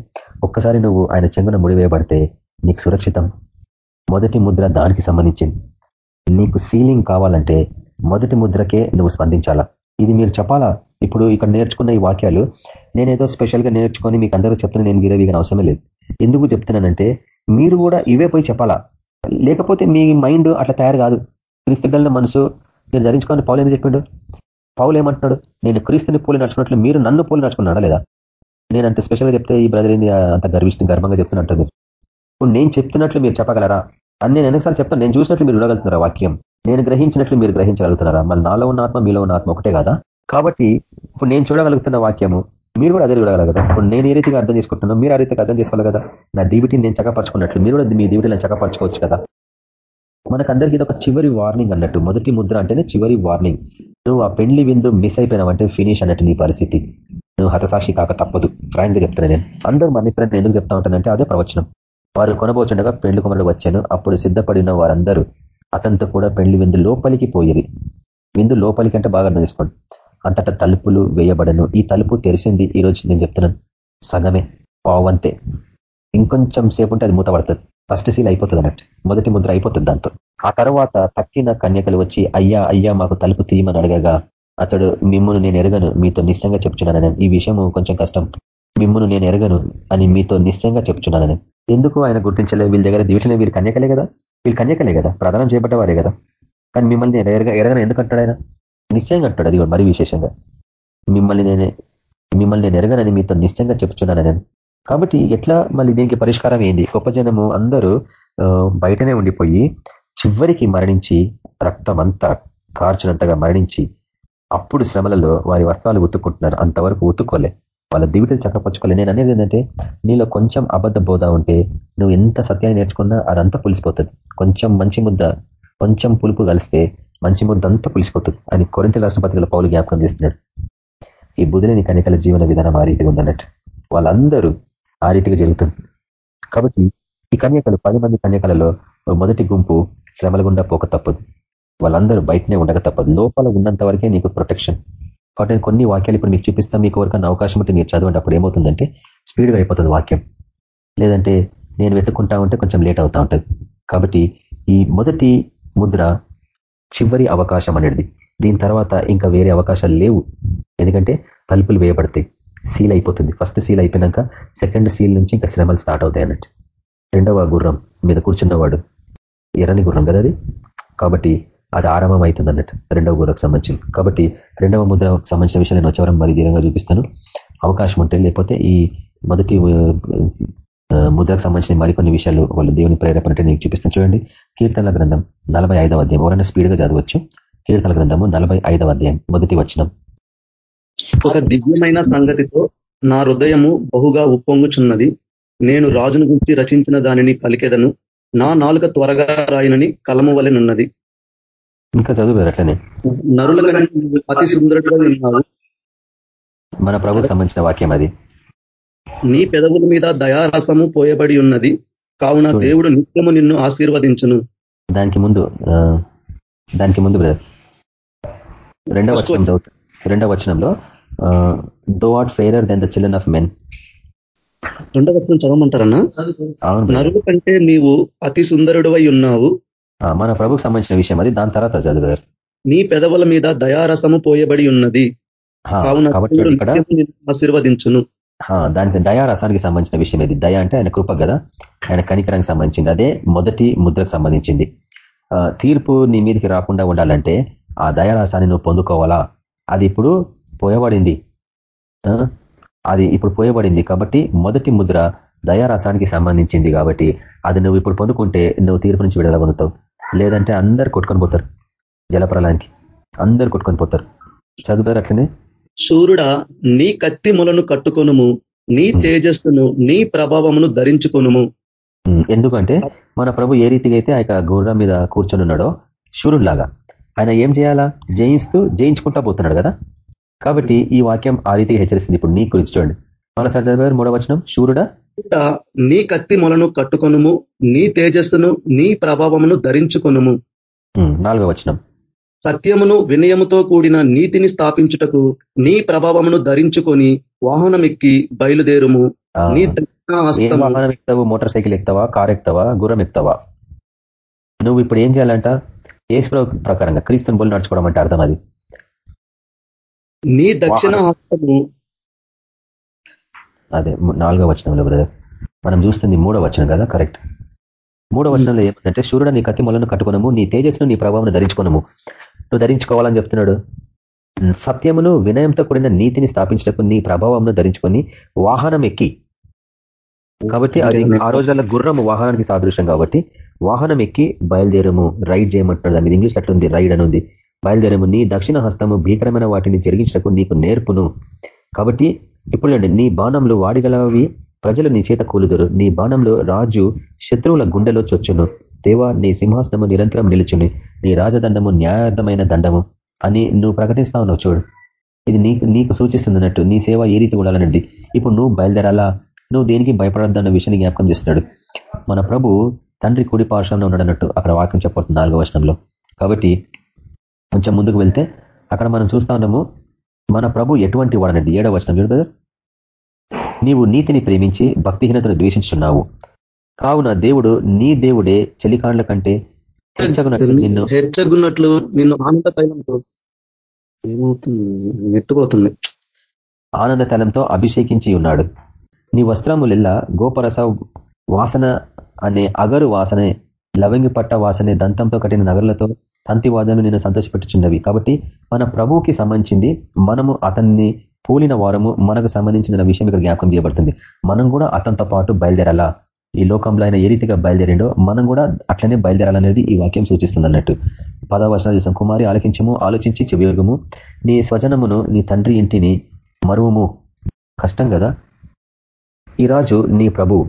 ఒక్కసారి నువ్వు ఆయన చెంగున ముడివేయబడితే నీకు సురక్షితం. మొదటి ముద్ర దానికి సంబంధించింది. నీకు సీలింగ్ కావాలంటే మొదటి ముద్రకే నువ్వు స్పందించాలా? ఇది మీరు చెప్పాలా? ఇప్పుడు ఇక్కడ నేర్చుకున్న ఈ వాక్యాలు నేనేదో స్పెషల్గా నేర్చుకొని మీకు అందరూ చెప్తున్నా నేను వీరవీగన అవసరమే లేదు. ఎందుకు చెప్తున్నానంటే మీరు కూడా ఇవే పోయి చెప్పాలా? లేకపోతే మీ మైండ్ అట్లా తయారు కాదు. క్రీస్తుగల మనసు మీరు ధరించుకొని పౌలు ఎందుకు చెప్పిండు? పౌలు ఏమంటున్నాడు నేను క్రీస్తుని పూలు నడుచుకున్నట్లు మీరు నన్ను పూలు నడుచుకున్నాడా లేదా? నేను అంత స్పెషల్గా చెప్తే ఈ బ్రదర్ ఏంది అంత గర్విష్ణ గర్వంగా చెప్తున్నట్టు మీరు ఇప్పుడు నేను చెప్తున్నట్లు మీరు చెప్పగలరా? అని నేను ఎన్నిసార్లు చెప్తాను నేను చూసినట్లు మీరు ఉండగలుగుతున్నారా వాక్యం? నేను గ్రహించినట్లు మీరు గ్రహించగలుగుతున్నారా? మళ్ళీ నాలో ఉన్న ఆత్మ మీలో ఉన్న ఆత్మ ఒకటే కదా? కాబట్టి ఇప్పుడు నేను చూడగలుగుతున్న వాక్యము మీరు కూడా అదే చూడగలరు కదా? ఇప్పుడు నేను ఏ రీతిగా అర్థం చేసుకుంటున్నాను మీరు ఆ రీతిగా అర్థం చేసుకోవాలి కదా? నా దీవిటిని నేను చక్కపరచుకున్నట్లు మీరు కూడా మీ దీవిటిని చక్కపరచుకోవచ్చు కదా? మనకందరికీ ఇది ఒక చివరి వార్నింగ్ అన్నట్టు. మొదటి ముద్ర అంటేనే చివరి వార్నింగ్ నువ్వు ఆ పెండ్లి విందు మిస్ అయిపోయినావంటే ఫినిష్ అన్నట్టు నీ పరిస్థితి. నువ్వు హతసాక్షి కాక తప్పదు. ఫ్రాంక్గా చెప్తాను నేను. అందరూ మరణిస్తారని ఎందుకు చెప్తా ఉంటానంటే అదే ప్రవచనం. వారు కొనబోచుండగా పెండ్లి కుమరుడు వచ్చాను. అప్పుడు సిద్ధపడిన వారందరూ అతనితో కూడా పెండ్లి విందు లోపలికి పోయేది విందు లోపలికి అంటే బాగా అర్థం చేసుకోండి. అంతటా తలుపులు వేయబడను. ఈ తలుపు తెరిచింది ఈ రోజు నేను చెప్తున్నాను. సగమే. పావంతే ఇంకొంచెం సేపు ఉంటే అది మూతపడుతుంది ఫస్ట్ సీల్ అయిపోతుంది అన్నట్టు. మొదటి ముద్ర అయిపోతుంది దాంతో. ఆ తర్వాత తక్కిన కన్యకలు వచ్చి అయ్యా అయ్యా మాకు తలుపు తీయమని అడగగా అతడు మిమ్మును నేను ఎరగను మీతో నిశ్చయంగా చెప్తున్నాను ఈ విషయం కొంచెం కష్టం. మిమ్మును నేను ఎరగను అని మీతో నిశ్చయంగా చెప్తున్నాను ఎందుకు ఆయన గుర్తించలే? వీళ్ళ దగ్గర దీవిటిని వీరు కన్యకలే కదా? వీళ్ళు కన్యకలే కదా? ప్రధానం చేయబడ్డవారే కదా? కానీ మిమ్మల్ని నేను ఎరగ ఎరగను ఎందుకు అంటాడు ఆయన? నిశ్చయంగా అంటాడు అది మరి విశేషంగా. మిమ్మల్ని నేనే మిమ్మల్ని నేను ఎరగనని మీతో నిశ్చయంగా చెప్తున్నాను నేను కాబట్టి ఎట్లా మళ్ళీ దీనికి పరిష్కారం ఏంది? గొప్ప జనము అందరూ బయటనే ఉండిపోయి చివరికి మరణించి రక్తం అంతా కార్చినంతగా మరణించి అప్పుడు శ్రమలలో వారి వస్త్రాలు ఉతుక్కుంటున్నారు. అంతవరకు ఉతుక్కోలే. వాళ్ళ దివిటలు చక్కపరచుకోలే. నేను అనేది ఏంటంటే నీలో కొంచెం అబద్ధ బోధ ఉంటే నువ్వు ఎంత సత్యాన్ని నేర్చుకున్నా అదంతా పులిసిపోతుంది. కొంచెం మంచి ముద్ద కొంచెం పులుపు కలిస్తే మంచి ముద్ద అంతా పులిసిపోతుంది అని కొరింత రాష్ట్రపతిలో పౌలు జ్ఞాపకం చేస్తున్నాడు. ఈ బుధులని కనికల జీవన విధానం ఆ రీతిగా ఉందన్నట్టు. వాళ్ళందరూ ఆ రీతిగా జరుగుతుంది. కాబట్టి ఈ కన్యకలు పది మంది కన్యకలలో మొదటి గుంపు శ్రమల గుండా పోక తప్పదు. వాళ్ళందరూ బయటనే ఉండక తప్పదు. లోపల ఉన్నంత వరకే నీకు ప్రొటెక్షన్ కాబట్టి నేను కొన్ని వాక్యాలు ఇప్పుడు మీకు చూపిస్తాను. మీకు ఎవరికన్నా అవకాశం ఉంటే మీరు చదవండి. అప్పుడు ఏమవుతుందంటే స్పీడ్గా అయిపోతుంది వాక్యం. లేదంటే నేను వెతుక్కుంటా ఉంటే కొంచెం లేట్ అవుతా ఉంటుంది. కాబట్టి ఈ మొదటి ముద్ర చివరి అవకాశం అనేది. దీని తర్వాత ఇంకా వేరే అవకాశాలు లేవు. ఎందుకంటే తలుపులు వేయబడతాయి. సీల్ అయిపోతుంది. ఫస్ట్ సీల్ అయిపోయినాక సెకండ్ సీల్ నుంచి ఇంకా శ్రమలు స్టార్ట్ అవుతాయి అన్నట్టు. రెండవ గుర్రం మీద కూర్చున్నవాడు ఎర్రని గుర్రం కదా అది? కాబట్టి అది ఆరంభం అవుతుంది అన్నట్టు. రెండవ గుర్రకు సంబంధించి కాబట్టి రెండవ ముద్రకు సంబంధించిన విషయాలు నేను వచ్చేవరం మరి ధీరంగా చూపిస్తాను. అవకాశం ఉంటే లేకపోతే ఈ మొదటి ముద్రకు సంబంధించిన మరికొన్ని విషయాలు వాళ్ళు దేవుని ప్రేరేపణ నేను చూపిస్తాను. చూడండి. కీర్తనల గ్రంథం నలభై ఐదవ అధ్యాయం. ఎవరైనా స్పీడ్గా చదవచ్చు. కీర్తన గ్రంథము నలభై ఐదవ అధ్యాయం. మొదటి వచనం. ఒక దివ్యమైన సంగతితో నా హృదయము బహుగా ఉప్పొంగుచున్నది. నేను రాజును గురించి రచించిన దానిని పలికెదను. నా నాలుక త్వరగా రాయినని కలము వలెనున్నది ఇంకా చదువు అట్లనే? నరుల అతి సుందరుడుగా ఉన్నావు. మన ప్రభుకు సంబంధించిన వాక్యం అది. నీ పెదవుల మీద దయారసము పోయబడి ఉన్నది. కావున దేవుడు నిత్యము నిన్ను ఆశీర్వదించును. దానికి ముందు దానికి ముందు బ్రదర్. రెండవ వచనం రెండవ వచనంలో thou art fairer than the children of men రెండవ వచనం చదవమంటారన్నా? నరుల కంటే నీవు అతి సుందరుడు ఉన్నావు. మన ప్రభుకు సంబంధించిన విషయం అది. దాని తర్వాత చదువు నీ పెదవుల మీద దయారసము పోయబడి ఉన్నది. ఆశీర్వదించును. దానికి దయారసానికి సంబంధించిన విషయం ఇది. దయ అంటే ఆయన కృప కదా. ఆయన కనికరానికి సంబంధించింది. అదే మొదటి ముద్రకు సంబంధించింది. తీర్పు నీ మీదకి రాకుండా ఉండాలంటే ఆ దయారసాన్ని నువ్వు పొందుకోవాలా? అది ఇప్పుడు పోయబడింది. అది ఇప్పుడు పోయబడింది కాబట్టి మొదటి ముద్ర దయారసానికి సంబంధించింది కాబట్టి అది నువ్వు ఇప్పుడు పొందుకుంటే నువ్వు తీర్పు నుంచి విడుదల పొందుతావు. లేదంటే అందరు కొట్టుకొని పోతారు జలప్రలానికి అందరు కొట్టుకొని పోతారు. చదువుతారు అట్లనే? సూర్యుడా నీ కత్తి మొలను కట్టుకొనుము నీ తేజస్సును నీ ప్రభావమును ధరించుకొనుము. ఎందుకంటే మన ప్రభు ఏ రీతిగా అయితే ఆ గుర్రం మీద కూర్చొని ఉన్నాడో లాగా ఆయన ఏం చేయాలా? జయిస్తూ జయించుకుంటా పోతున్నాడు కదా? కాబట్టి ఈ వాక్యం ఆ రీతిగా హెచ్చరిస్తుంది. ఇప్పుడు నీ గురించి చూడండి. మరోసారి చదివారు మూడవ వచనం. శూరుడా? నీ కత్తి మొలను కట్టుకొనుము నీ తేజస్సును నీ ప్రభావమును ధరించుకొనుము. నాలుగవ వచనం. సత్యమును వినయముతో కూడిన నీతిని స్థాపించుటకు నీ ప్రభావమును ధరించుకొని వాహనం ఎక్కి బయలుదేరుము నీ వాహనం ఎక్కుతావు మోటార్ సైకిల్ ఎక్కుతావా? కార్ ఎక్కుతావా గుర్రం ఎక్కుతావా? నువ్వు ఇప్పుడు ఏం చేయాలంట? ఏసు ప్రకారంగా క్రీస్తుని బోలు నడుచుకోవడం అంటే అర్థం అది? నీ దక్షిణ హస్తము. అదే నాలుగో వచనంలో బ్రదర్. మనం చూస్తుంది మూడో వచనం కదా కరెక్ట్. మూడో వచనంలో ఏమందంటే సూర్యుడు నీ కత్తి మొలను కట్టుకునము నీ తేజస్సును నీ ప్రభావం ధరించుకునము. నువ్వు ధరించుకోవాలని చెప్తున్నాడు. సత్యమును వినయంతో కూడిన నీతిని స్థాపించటకు నీ ప్రభావంను ధరించుకొని వాహనం ఎక్కి కాబట్టి అది ఆ రోజుల గుర్రము వాహనానికి సాదృశ్యం కాబట్టి వాహనం ఎక్కి బయలుదేరము. రైడ్ చేయమంటున్నాడు. దాని ఇంగ్లీష్ అట్లుంది. రైడ్ అని ఉంది బయలుదేరము. నీ దక్షిణ హస్తము భీకరమైన వాటిని జరిగించటకు నీకు నేర్పును. కాబట్టి ఇప్పుడు నీ బాణంలో వాడిగలవి ప్రజలు నీ చేత కూలుదురు. నీ బాణంలో రాజు శత్రువుల గుండెలో చొచ్చును. దేవా నీ సింహాసనము నిరంతరం నిలుచుని నీ రాజదండము న్యాయార్థమైన దండము అని నువ్వు ప్రకటిస్తా ఉన్నావు చూడు. ఇది నీకు నీకు సూచిస్తుందన్నట్టు నీ సేవ ఏ రీతి ఉండాలన్నది. ఇప్పుడు నువ్వు బయలుదేరాలా? నువ్వు దేనికి భయపడద్దన్న విషయాన్ని జ్ఞాపకం చేస్తున్నాడు. మన ప్రభు తండ్రి కుడి పార్శ్వంలో ఉన్నాడు అన్నట్టు అక్కడ వాక్యం చెప్పబడుతుంది నాలుగో వచనంలో. కాబట్టి కొంచెం ముందుకు వెళ్తే అక్కడ మనం చూస్తా ఉన్నాము మన ప్రభు ఎటువంటి వాడనది ఏడవ వచనం చూడు నీవు నీతిని ప్రేమించి భక్తిహీనతను ద్వేషించున్నావు కావున దేవుడు నీ దేవుడే చలికాండ్ల కంటే నిన్ను హెచ్చగున్నట్లు నిన్ను ఆనంద తైలంతో ఏమవుతుంది? నెట్టుపోతుంది ఆనంద తలంతో అభిషేకించి ఉన్నాడు. నీ వస్త్రములెల్లా గోపరస వాసన అనే అగరు వాసనే లవంగి పట్ట వాసనే దంతంతో కట్టిన నగరులతో తంతివాదను నేను సంతోషపెట్టుచున్నవి. కాబట్టి మన ప్రభువుకి సంబంధించింది మనము అతన్ని పోలిన వారము మనకు సంబంధించిన విషయం ఇక్కడ జ్ఞాపకం చేయబడుతుంది. మనం కూడా అతనితో పాటు బయలుదేరాలా? ఈ లోకంలో ఆయన ఏ రీతిగా బయలుదేరిండో మనం కూడా అట్లనే బయలుదేరాలనేది ఈ వాక్యం సూచిస్తుంది అన్నట్టు పదవ చూసాం. కుమారి ఆలోచించము ఆలోచించి చెవియోగము నీ స్వజనమును నీ తండ్రి ఇంటిని మరువము. కష్టం కదా? ఈ రాజు నీ ప్రభు.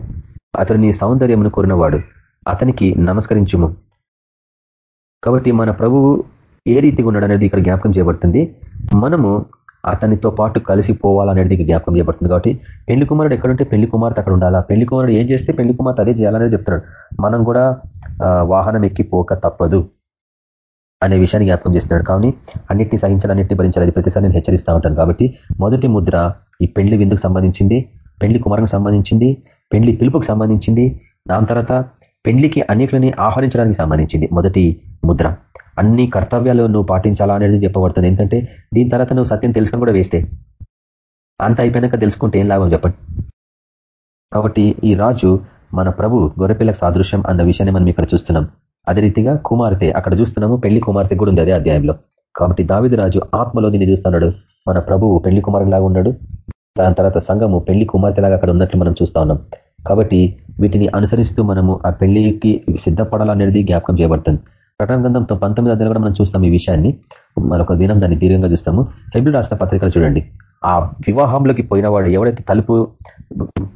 అతడు నీ సౌందర్యమును కోరినవాడు. అతనికి నమస్కరించుము. కాబట్టి మన ప్రభువు ఏ రీతిగా ఉన్నాడనేది ఇక్కడ జ్ఞాపకం చేయబడుతుంది. మనము అతనితో పాటు కలిసి పోవాలనేది ఇక్కడ జ్ఞాపకం చేయబడుతుంది కాబట్టి పెళ్ళి కుమారుడు ఎక్కడుంటే పెళ్ళి కుమార్తె అక్కడ ఉండాలా? పెళ్ళి కుమారుడు ఏం చేస్తే పెళ్ళి కుమార్తె అదే చేయాలనేది చెప్తున్నాడు. మనం కూడా వాహనం ఎక్కి పోక తప్పదు అనే విషయాన్ని జ్ఞాపకం చేస్తున్నాడు. కానీ అన్నిటిని సహించాలి అన్నిటిని భరించాలి అది ప్రతిసారి నేను హెచ్చరిస్తూ ఉంటాను. కాబట్టి మొదటి ముద్ర ఈ పెళ్ళి విందుకు సంబంధించింది పెళ్ళి కుమారునికి సంబంధించింది పెండ్లి పిలుపుకు సంబంధించింది. దాని తర్వాత పెండ్లికి అన్నిటిని ఆహ్వానించడానికి సంబంధించింది. మొదటి ముద్ర. అన్ని కర్తవ్యాలు నువ్వు పాటించాలా అనేది చెప్పబడుతుంది. ఎందుకంటే దీని తర్వాత నువ్వు సత్యం తెలుసుకొని కూడా వేస్తే అంత అయిపోయినాక తెలుసుకుంటే ఏం లాభం చెప్పండి. కాబట్టి ఈ రాజు మన ప్రభు గొర్రెపిల్లకు సాదృశ్యం అన్న విషయాన్ని మనం ఇక్కడ చూస్తున్నాం. అదే రీతిగా కుమార్తె అక్కడ చూస్తున్నాము పెళ్ళి కుమార్తె కూడా ఉంది అదే అధ్యాయంలో. కాబట్టి దావిది రాజు ఆత్మలో దీన్ని చూస్తున్నాడు. మన ప్రభువు పెళ్ళి కుమారులాగా ఉన్నాడు. దాని తర్వాత సంఘము పెళ్ళి కుమార్తెలాగా అక్కడ ఉన్నట్లు మనం చూస్తా ఉన్నాం. కాబట్టి వీటిని అనుసరిస్తూ మనము ఆ పెళ్ళికి సిద్ధపడాలనేది జ్ఞాపకం చేయబడుతుంది. ప్రకటన గ్రంథంతో పంతొమ్మిది అధ్యాయులు కూడా మనం చూస్తాం ఈ విషయాన్ని. మరొక దినం దాన్ని దీర్ఘంగా చూస్తాము. హెబ్రిల్ రాష్ట్ర పత్రికలు చూడండి. ఆ వివాహంలోకి పోయిన వాడు ఎవడైతే తలుపు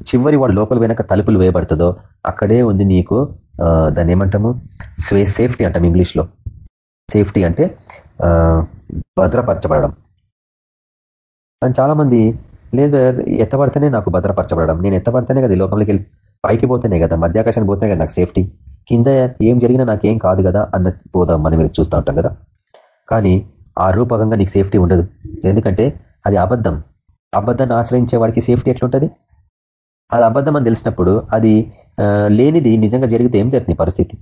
చివరి వాడు లోపల వెనక తలుపులు వేయబడుతుందో అక్కడే ఉంది నీకు దాన్ని ఏమంటాము? స్వే సేఫ్టీ అంటాం ఇంగ్లీష్లో. సేఫ్టీ అంటే భద్రపరచబడడం. కానీ లేదు ఎత్తబడితేనే నాకు భద్రపరచబడడం. నేను ఎత్తబడితేనే కదా ఈ లోకంలోకి వెళ్ళి పైకి పోతేనే కదా మధ్యాకాశానికి పోతేనే కదా నాకు సేఫ్టీ. కింద ఏం జరిగినా నాకేం కాదు కదా అన్న పోదాం మనం మీరు చూస్తూ ఉంటాం కదా. కానీ ఆ రూపకంగా నీకు సేఫ్టీ ఉండదు. ఎందుకంటే అది అబద్ధం. అబద్ధాన్ని ఆశ్రయించే వాడికి సేఫ్టీ ఎట్లుంటుంది? అది అబద్ధం అని తెలిసినప్పుడు అది లేనిది నిజంగా జరిగితే ఏం జరుగుతుంది పరిస్థితి?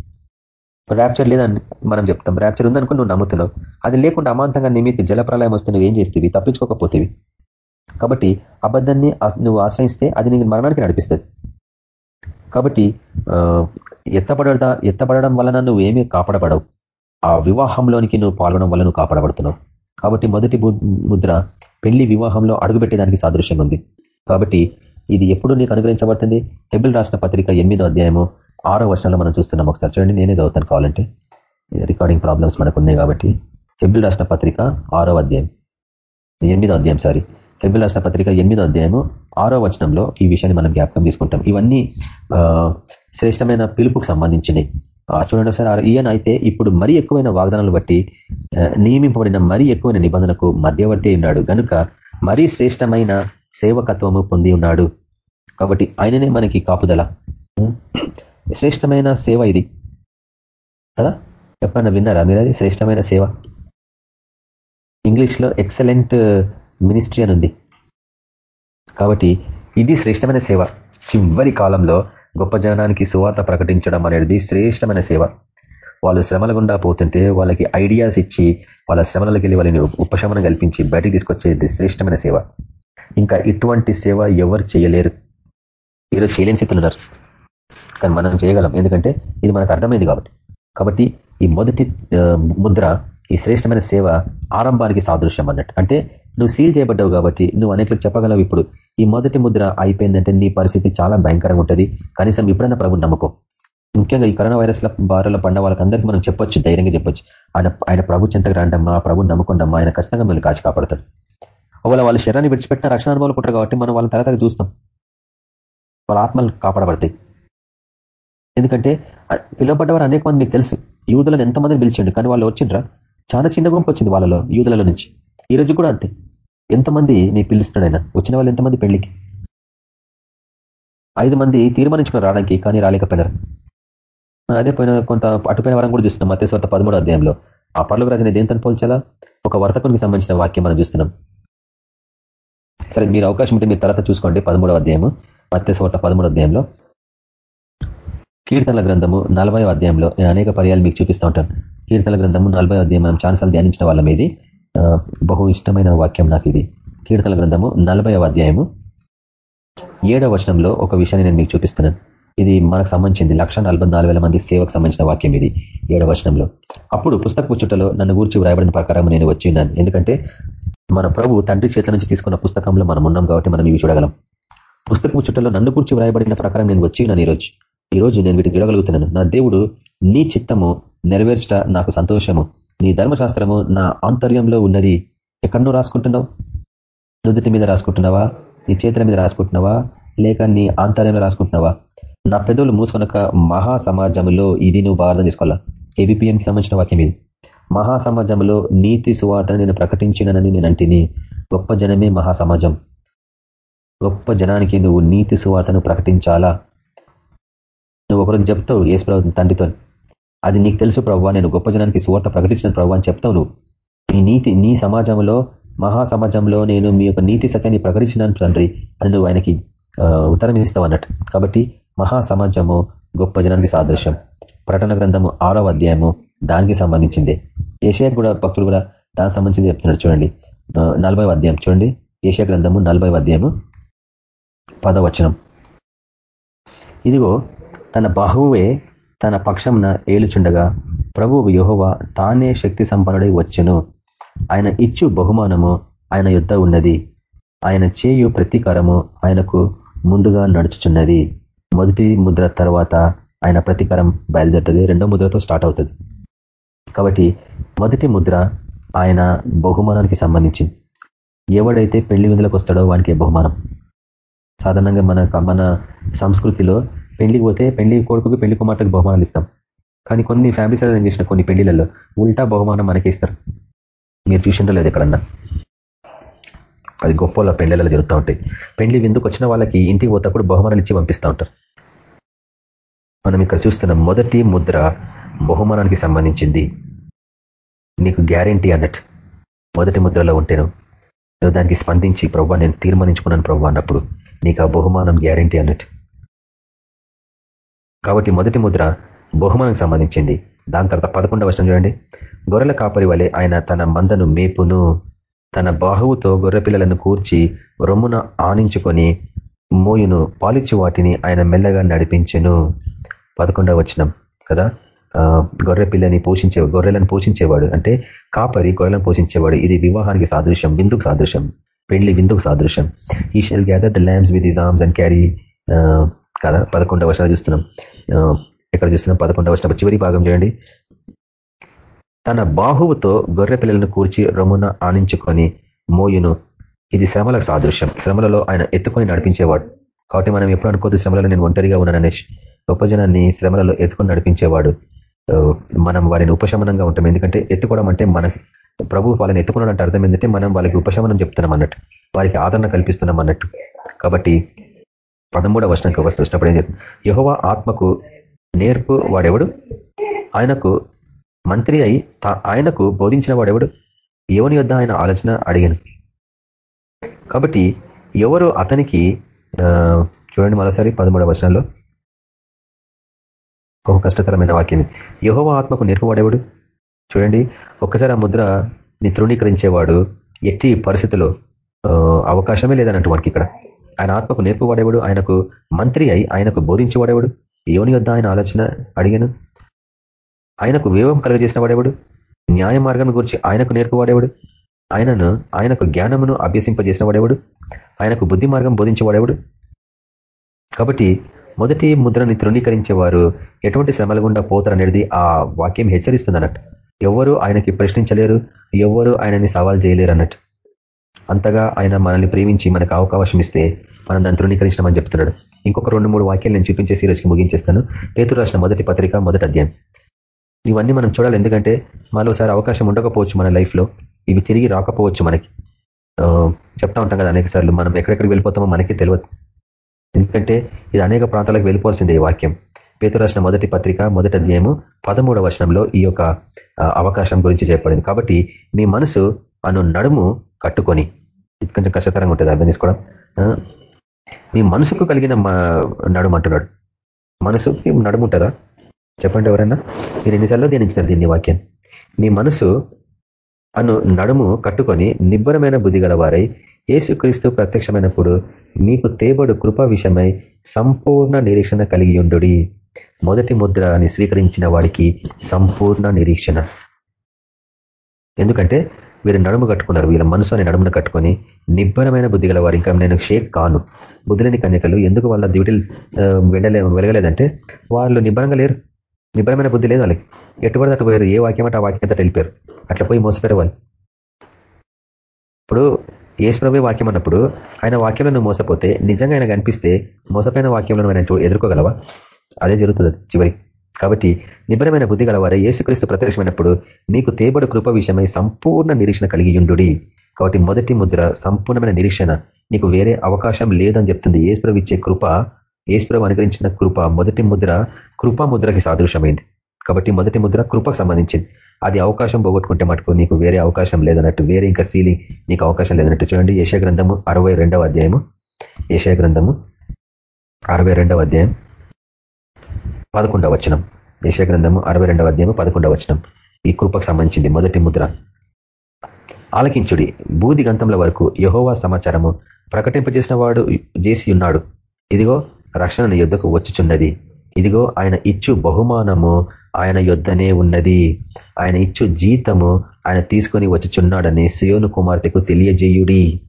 ర్యాప్చర్ లేదని మనం చెప్తాం. ర్యాప్చర్ ఉందనుకుని నువ్వు నమ్ముతున్నావు. అది లేకుండా అమాంతంగా నిమిత్తి జలప్రలయం వస్తే నువ్వు ఏం చేస్తేవి తప్పించుకోకపోతేవి కాబట్టి అబద్ధాన్ని నువ్వు ఆశ్రయిస్తే అది నీకు మరణానికి నడిపిస్తుంది. కాబట్టి ఆ, ఎత్తబడదా ఎత్తబడడం వలన నువ్వు ఏమీ కాపాడబడవు. ఆ వివాహంలోనికి నువ్వు పాల్గొనడం వల్ల నువ్వు కాపాడబడుతున్నావు. కాబట్టి మొదటి ము- ముద్ర పెళ్ళి వివాహంలో అడుగుపెట్టేదానికి సాదృశ్యం ఉంది. కాబట్టి ఇది ఎప్పుడు నీకు అనుగ్రహించబడుతుంది? హెబిల్ రాసిన పత్రిక ఎనిమిదో అధ్యాయము ఆరో వర్షంలో మనం చూస్తున్నాం. ఒకసారి చూడండి. నేనే చదువుతాను కావాలంటే. రికార్డింగ్ ప్రాబ్లమ్స్ మనకు ఉన్నాయి కాబట్టి. హెబిల్ రాసిన పత్రిక ఆరో అధ్యాయం. ఎనిమిదో అధ్యాయం సారీ హెబిల్ రాసిన పత్రిక ఎనిమిదో అధ్యాయము ఆరో వచనంలో ఈ విషయాన్ని మనం జ్ఞాపకం తీసుకుంటాం. ఇవన్నీ శ్రేష్టమైన పిలుపుకు సంబంధించినవి చూడండి ఒకసారి ఈయన అయితే ఇప్పుడు మరీ ఎక్కువైన వాగ్దానాలు బట్టి నియమింపబడిన మరీ ఎక్కువైన నిబంధనకు మధ్యవర్తి ఉన్నాడు కనుక మరీ శ్రేష్టమైన సేవకత్వము పొంది ఉన్నాడు. కాబట్టి ఆయననే మనకి కాపుదల. శ్రేష్టమైన సేవ ఇది. కదా? ఎప్పుడన్నా విన్నారా? మీరు అది శ్రేష్టమైన సేవ. ఇంగ్లీష్లో ఎక్సలెంట్ మినిస్ట్రీ అని ఉంది. కాబట్టి ఇది శ్రేష్టమైన సేవ. చివరి కాలంలో గొప్ప జనానికి సువార్త ప్రకటించడం అనేది శ్రేష్టమైన సేవ. వాళ్ళు శ్రమల గుండా పోతుంటే వాళ్ళకి ఐడియాస్ ఇచ్చి వాళ్ళ శ్రమలకి వెళ్ళి వాళ్ళని ఉపశమనం కల్పించి బయటికి తీసుకొచ్చేది శ్రేష్టమైన సేవ. ఇంకా ఇటువంటి సేవ ఎవరు చేయలేరు. ఈరోజు చేయలేని స్థితులు ఉన్నారు. కానీ మనం చేయగలం. ఎందుకంటే ఇది మనకు అర్థమైంది కాబట్టి. కాబట్టి ఈ మొదటి ముద్ర ఈ శ్రేష్టమైన సేవ ఆరంభానికి సాదృశ్యం అన్నట్టు. అంటే నువ్వు సీల్ చేయబడ్డావు కాబట్టి నువ్వు అనేట్లకు చెప్పగలవు ఇప్పుడు. ఈ మొదటి ముద్ర అయిపోయిందంటే నీ పరిస్థితి చాలా భయంకరంగా ఉంటుంది. కనీసం ఇప్పుడైనా ప్రభు నమ్మకం. ముఖ్యంగా ఈ కరోనా వైరస్ల బారిలో పడిన వాళ్ళకందరికీ మనం చెప్పొచ్చు ధైర్యంగా చెప్పొచ్చు. ఆయన ఆయన ప్రభు చెంతకు రాండమ్మా ప్రభు నమ్ముకుండమ్మా ఆయన ఖచ్చితంగా మళ్ళీ కాచి కాపాడతాడు. ఒకవేళ వాళ్ళ శరీరాన్ని విడిచిపెట్టిన రక్షణ అనుభవాలు పుట్టరు కాబట్టి మనం వాళ్ళ తర్వాత చూస్తాం. వాళ్ళ ఆత్మలు కాపాడబడతాయి. ఎందుకంటే పిలువబడ్డవారు అనేక మంది మీకు తెలుసు. యూదులను ఎంతమందిని పిలిచిండు? కానీ వాళ్ళు వచ్చిండ్రా? చాలా చిన్న గుంపు వచ్చింది వాళ్ళలో యూదులలో నుంచి. ఈ రోజు కూడా అంతే. ఎంతమంది నీ పిలుస్తున్నాడు ఆయన వచ్చిన వాళ్ళు ఎంతమంది పెళ్ళికి ఐదు మంది తీర్మానించుకుని రావడానికి కానీ రాలేకపోయినారు. అదే పోయిన కొంత అటుపోయిన వరం కూడా చూస్తున్నాం. మత్స్యవార్త పదమూడు అధ్యాయంలో. ఆ పర్లకు రాజుని దేంతో పోల్చాలా? ఒక వర్తకునికి సంబంధించిన వాక్యం మనం చూస్తున్నాం. సరే మీరు అవకాశం ఉంటే మీరు తర్వాత చూసుకోండి. పదమూడవ అధ్యాయము మత్స్యవార్త పదమూడు అధ్యాయంలో. కీర్తనల గ్రంథము నలభై అధ్యాయంలో. నేను అనేక పర్యాలు మీకు చూపిస్తూ ఉంటాను. కీర్తనల గ్రంథము నలభై అధ్యాయం మనం చాలాసార్లు ధ్యానించిన వాళ్ళం ఇది. బహు ఇష్టమైన వాక్యం నాకు ఇది. కీర్తనల గ్రంథము నలభై అధ్యాయము. ఏడవ వచనంలో ఒక విషయాన్ని నేను మీకు చూపిస్తున్నాను. ఇది మనకు సంబంధించింది. లక్ష మంది సేవకు సంబంధించిన వాక్యం ఇది ఏడవ వచనంలో. అప్పుడు పుస్తకపు చుట్టలో నన్ను గూర్చి వ్రాయబడిన ప్రకారం నేను వచ్చి ఉన్నాను. ఎందుకంటే మన ప్రభు తండ్రి చేతుల నుంచి తీసుకున్న పుస్తకంలో మనం ఉన్నాం కాబట్టి మనం ఇవి చూడగలం. పుస్తకం చుట్టలో నన్ను గురించి వ్రాయబడిన ప్రకారం నేను వచ్చి ఉన్నాను ఈరోజు. ఈ రోజు నేను వీటిని చూడగలుగుతున్నాను. నా దేవుడు నీ చిత్తము నెరవేర్చట నాకు సంతోషము. నీ ధర్మశాస్త్రము నా ఆంతర్యంలో ఉన్నది. ఎక్కడనో రాసుకుంటున్నావు? నుదుటి మీద రాసుకుంటున్నావా? నీ చేతుల మీద రాసుకుంటున్నావా? లేక నీ ఆంతర్యంలో రాసుకుంటున్నావా? నా పెదవులు మూసుకొనక మహా సమాజంలో ఇది నువ్వు బాగా తీసుకోవాలా ఏబిపిఎంకి సంబంధించిన వాక్యం ఇది. మహా సమాజంలో నీతి సువార్తను నేను ప్రకటించినని నేను అంటిని. గొప్ప జనమే మహా సమాజం గొప్ప జనానికి నువ్వు నీతి సువార్తను ప్రకటించాలా? నువ్వు ఒకరికి చెప్తావు ఏసు తండ్రితో అది నీకు తెలుసు ప్రభావ నేను గొప్ప జనానికి సువార్త ప్రకటించిన ప్రభావ అని చెప్తావు నువ్వు. నీ నీతి నీ సమాజంలో మహా సమాజంలో నేను మీ యొక్క నీతి సత్యాన్ని ప్రకటించినాను తండ్రి అని నువ్వు ఆయనకి ఉత్తరం ఇస్తావు అన్నట్టు. కాబట్టి మహా సమాజము గొప్ప జనానికి సాదృశ్యం. ప్రకటన గ్రంథము ఆరవ అధ్యాయము దానికి సంబంధించింది. ఏషియా కూడా భక్తులు కూడా దానికి సంబంధించి చెప్తున్నాడు చూడండి నలభై అధ్యాయం. చూడండి ఏషియా గ్రంథము నలభై అధ్యాయము పదవచనం. ఇదిగో తన బాహువే తన పక్షంన ఏలుచుండగా ప్రభువు యహోవ తానే శక్తి సంపన్నుడై వచ్చును. ఆయన ఇచ్చు బహుమానము ఆయన యుద్ధ ఉన్నది. ఆయన చేయు ప్రతీకారము ఆయనకు ముందుగా నడుచుచున్నది. మొదటి ముద్ర తర్వాత ఆయన ప్రతీకారం బయలుదేరుతుంది రెండో ముద్రతో స్టార్ట్ అవుతుంది. కాబట్టి మొదటి ముద్ర ఆయన బహుమానానికి సంబంధించింది ఎవడైతే పెళ్ళి విందులకు వస్తాడో వానికి బహుమానం. సాధారణంగా మన మన సంస్కృతిలో పెళ్ళికి పోతే పెళ్ళి కొడుకుకి పెళ్ళి కుమార్తెకు బహుమానాలు ఇస్తాం. కానీ కొన్ని ఫ్యామిలీస్ నేను చేసిన కొన్ని పెళ్ళిలలో ఉల్టా బహుమానం మనకి ఇస్తారు. మీరు చూసిండో లేదు ఎక్కడన్నా? అది గొప్ప పెళ్ళిలలో జరుగుతూ ఉంటాయి పెళ్ళి విందుకు వచ్చిన వాళ్ళకి ఇంటికి పోతప్పుడు బహుమానాలు ఇచ్చి పంపిస్తూ ఉంటారు. మనం ఇక్కడ చూస్తున్న మొదటి ముద్ర బహుమానానికి సంబంధించింది. నీకు గ్యారంటీ అన్నట్టు. మొదటి ముద్రలో ఉంటేను. నువ్వు దానికి స్పందించి ప్రభావ నేను తీర్మానించుకున్నాను ప్రభు అన్నప్పుడు నీకు ఆ బహుమానం గ్యారంటీ అన్నట్టు. కాబట్టి మొదటి ముద్ర బహుమానం సంబంధించింది. దాని తర్వాత పదకొండవ వర్షం చూడండి. గొర్రెల కాపరి వలె ఆయన తన మందను మేపును తన బాహువుతో గొర్రె పిల్లలను కూర్చి రొమ్మున ఆనించుకొని మోయును పాలిచ్చి వాటిని ఆయన మెల్లగా నడిపించెను. పదకొండవ వచనం కదా? గొర్రె పిల్లని పోషించే గొర్రెలను పోషించేవాడు అంటే కాపరి గొర్రెలను పోషించేవాడు. ఇది వివాహానికి సాదృశ్యం విందుకు సాదృశ్యం పెళ్ళి విందుకు సాదృశ్యం. He shall gather the lambs with his arms and carry కదా? పదకొండవ వర్షాలు చూస్తున్నాం. ఎక్కడ చూస్తున్నాం పదకొండవ వచ్చిన చివరి భాగం చేయండి తన బాహువుతో గొర్రె పిల్లలను కూర్చి రమున ఆనించుకొని మోయును. ఇది శ్రమలకు సాదృశ్యం. శ్రమలలో ఆయన ఎత్తుకొని నడిపించేవాడు. కాబట్టి మనం ఎప్పుడు అనుకోదు శ్రమలలో నేను ఒంటరిగా ఉన్నాననే గొప్ప జనాన్ని శ్రమలలో ఎత్తుకొని నడిపించేవాడు. మనం వారిని ఉపశమనంగా ఉంటాం. ఎందుకంటే ఎత్తుకోవడం అంటే మన ప్రభు వాళ్ళని ఎత్తుకున్నాడంటే అర్థం ఏంటంటే మనం వాళ్ళకి ఉపశమనం చెప్తున్నాం అన్నట్టు. వారికి ఆదరణ కల్పిస్తున్నాం అన్నట్టు. కాబట్టి పదమూడవ వర్షానికి వచ్చినప్పుడు ఏం చేస్తుంది? యహోవా ఆత్మకు నేర్పు వాడెవడు? ఆయనకు మంత్రి అయి ఆయనకు బోధించిన వాడెవడు? ఎవని యొద్ ఆయన ఆలోచన అడిగాను. కాబట్టి ఎవరు అతనికి చూడండి మరోసారి పదమూడవ వచనంలో. ఒక కష్టతరమైన వాక్యం యహోవ ఆత్మకు నేర్పబడేవాడు చూడండి ఒక్కసారి ఆ ముద్ర ని తృణీకరించేవాడు ఎట్టి పరిస్థితిలో అవకాశమే లేదన్నట్టు మనకి ఇక్కడ. ఆయన ఆత్మకు నేర్పువాడేవాడు ఆయనకు మంత్రి అయి ఆయనకు బోధించేవాడేవాడు యోని వద్ద ఆయన ఆలోచన అడిగాను. ఆయనకు వేవం కలుగజేసిన వాడేవాడు? న్యాయ మార్గం గురించి ఆయనకు నేర్పువాడేవాడు ఆయనను ఆయనకు జ్ఞానమును అభ్యసింపజేసిన వాడేవాడు? ఆయనకు బుద్ధి మార్గం బోధించేవాడేవాడు కాబట్టి మొదటి ముద్రని తృణీకరించేవారు ఎటువంటి శ్రమల గుండా పోతారనేది ఆ వాక్యం హెచ్చరిస్తుంది అన్నట్టు ఎవరు ఆయనకి ప్రశ్నించలేరు ఎవరు ఆయనని సవాల్ చేయలేరు అన్నట్టు అంతగా ఆయన మనల్ని ప్రేమించి మనకు అవకాశం ఇస్తే మనం దాన్ని తృణీకరించడం చెప్తున్నాడు. ఇంకొక రెండు మూడు వాక్యాలు నేను చూపించేసి రోజుకి ముగించేస్తాను. పేతురు రాసిన మొదటి పత్రిక మొదటి అధ్యాయం. ఇవన్నీ మనం చూడాలి. ఎందుకంటే మరోసారి అవకాశం ఉండకపోవచ్చు మన లైఫ్లో. ఇవి తిరిగి రాకపోవచ్చు మనకి. చెప్తా ఉంటాం కదా అనేక సార్లు మనం ఎక్కడెక్కడికి వెళ్ళిపోతామో మనకి తెలియదు. ఎందుకంటే ఇది అనేక ప్రాంతాలకు వెళ్ళిపోవాల్సిందే ఈ వాక్యం. పేతు రాసిన మొదటి పత్రిక మొదటి అధ్యాయము పదమూడవ వచనంలో ఈ యొక్క అవకాశం గురించి చెప్పబడింది. కాబట్టి మీ మనసు అను నడుము కట్టుకొని ఇది కొంచెం కష్టతరంగా ఉంటుంది అర్థం చేసుకోవడం. మీ మనసుకు కలిగిన నడుము అంటున్నాడు. మనసుకి నడుము ఉంటుందా? చెప్పండి ఎవరన్నా మీరు ఎన్నిసార్లు ధ్యానించినారు దీన్ని వాక్యం? మీ మనసు అను నడుము కట్టుకొని నిబ్బరమైన బుద్ధి గలవారై ఏసుక్రీస్తు ప్రత్యక్షమైనప్పుడు మీకు తేబడు కృప విషయమై సంపూర్ణ నిరీక్షణ కలిగి ఉండు మొదటి ముద్రని స్వీకరించిన వాడికి సంపూర్ణ నిరీక్షణ. ఎందుకంటే వీరు నడుము కట్టుకున్నారు వీళ్ళ మనసు అనే నడుమును కట్టుకొని నిబ్బరమైన బుద్ధి గల వారు ఇంకా నేను షేక్ కాను. బుద్ధులని కన్యకలు ఎందుకు వాళ్ళ డ్యూటీలు వెళ్ళలే వెలగలేదంటే వాళ్ళు నిబ్బరంగా లేరు. నిబ్బరమైన బుద్ధి లేదు వాళ్ళకి. ఎటుబడి అటు పోయారు? ఏ వాక్యం అంటే ఆ వాక్యం అంతా వెళ్ళిపోయారు. అట్లా పోయి మోసపోయారు వాళ్ళు. ఇప్పుడు ఏసుప్రభే వాక్యం అన్నప్పుడు ఆయన వాక్యంలో నువ్వు మోసపోతే నిజంగా ఆయన కనిపిస్తే మోసపోయిన వాక్యంలో ఆయన ఎదుర్కోగలవా? అదే జరుగుతుంది చివరి కాబట్టి నిబరమైన బుద్ధి గలవారే ఏసుక్రీస్తు ప్రత్యక్షమైనప్పుడు మీకు తేబడు కృప విషయమై సంపూర్ణ నిరీక్షణ కలిగి ఉండుడి కాబట్టి మొదటి ముద్ర సంపూర్ణమైన నిరీక్షణ నీకు వేరే అవకాశం లేదని చెప్తుంది. ఏసుప్రభు ఇచ్చే కృప ఏసుప్రభు అనుగ్రహించిన కృప మొదటి ముద్ర కృప ముద్రకి సాదృశ్యమైంది. కాబట్టి మొదటి ముద్ర కృపకు సంబంధించింది. అది అవకాశం పోగొట్టుకుంటే మటుకు నీకు వేరే అవకాశం లేదన్నట్టు వేరే ఇంకా సీలింగ్ నీకు అవకాశం లేదన్నట్టు చూడండి. యశ గ్రంథము అరవై అధ్యాయము. యశ గ్రంథము అరవై అధ్యాయం పదకొండవ వచనం. యశ గ్రంథము అరవై అధ్యాయము పదకొండవ వచనం. ఈ కృపకు సంబంధించింది మొదటి ముద్ర. ఆలకించుడి. బూది గంతంల వరకు యహోవా సమాచారము ప్రకటింపజేసిన వాడు చేసి ఉన్నాడు. ఇదిగో రక్షణ యుద్ధకు వచ్చుచున్నది. ఇదిగో ఆయన ఇచ్చు బహుమానము ఆయన యుద్ధనే ఉన్నది. ఆయన ఇచ్చు జీతము ఆయన తీసుకొని వచ్చుచున్నాడని సియోను కుమార్తెకు తెలియజేయుడి.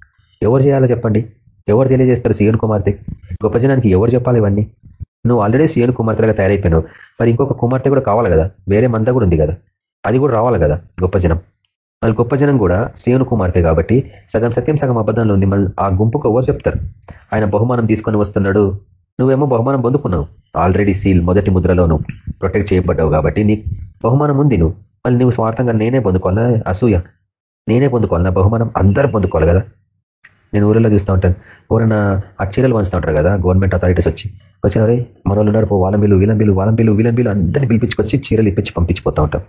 ఎవరు చేయాలో చెప్పండి. ఎవరు తెలియజేస్తారు సియోను కుమార్తె? గొప్ప జనానికి ఎవరు చెప్పాలి ఇవన్నీ? నువ్వు ఆల్రెడీ సియోను కుమార్తెగా తయారైపోయినావు. మరి ఇంకొక కుమార్తె కూడా కావాలి కదా? వేరే మంద కూడా ఉంది కదా? అది కూడా రావాలి కదా? గొప్ప జనం. మళ్ళీ గొప్ప జనం కూడా సియోను కుమార్తె కాబట్టి సగం సత్యం సగం అబద్ధంలో ఉంది. మళ్ళీ ఆ గుంపుకు ఎవరు చెప్తారు? ఆయన బహుమానం తీసుకొని వస్తున్నాడు. నువ్వేమో బహుమానం పొందుకున్నావు. ఆల్రెడీ సీల్ మొదటి ముద్రలోను ప్రొటెక్ట్ చేయబడ్డావు కాబట్టి నీ బహుమానం ఉంది నువ్వు. మళ్ళీ నువ్వు స్వార్థంగా నేనే పొందుకోవాలా? అసూయ. నేనే పొందుకోవాలన్నా బహుమానం అందరూ పొందుకోవాలి కదా? నేను ఊరిలో చూస్తూ ఉంటాను. ఎవరైనా ఆ చీరలు వంచుతూ ఉంటారు కదా గవర్నమెంట్ అథారిటీస్ వచ్చి. వచ్చినారే మన వాళ్ళు ఉన్నారు వాలంబీలు బిల్లు వాలంబీలు బిల్లు అందరినీ పిలిపించుకొచ్చి చీరలు ఇప్పించి పంపించిపోతూ ఉంటాం.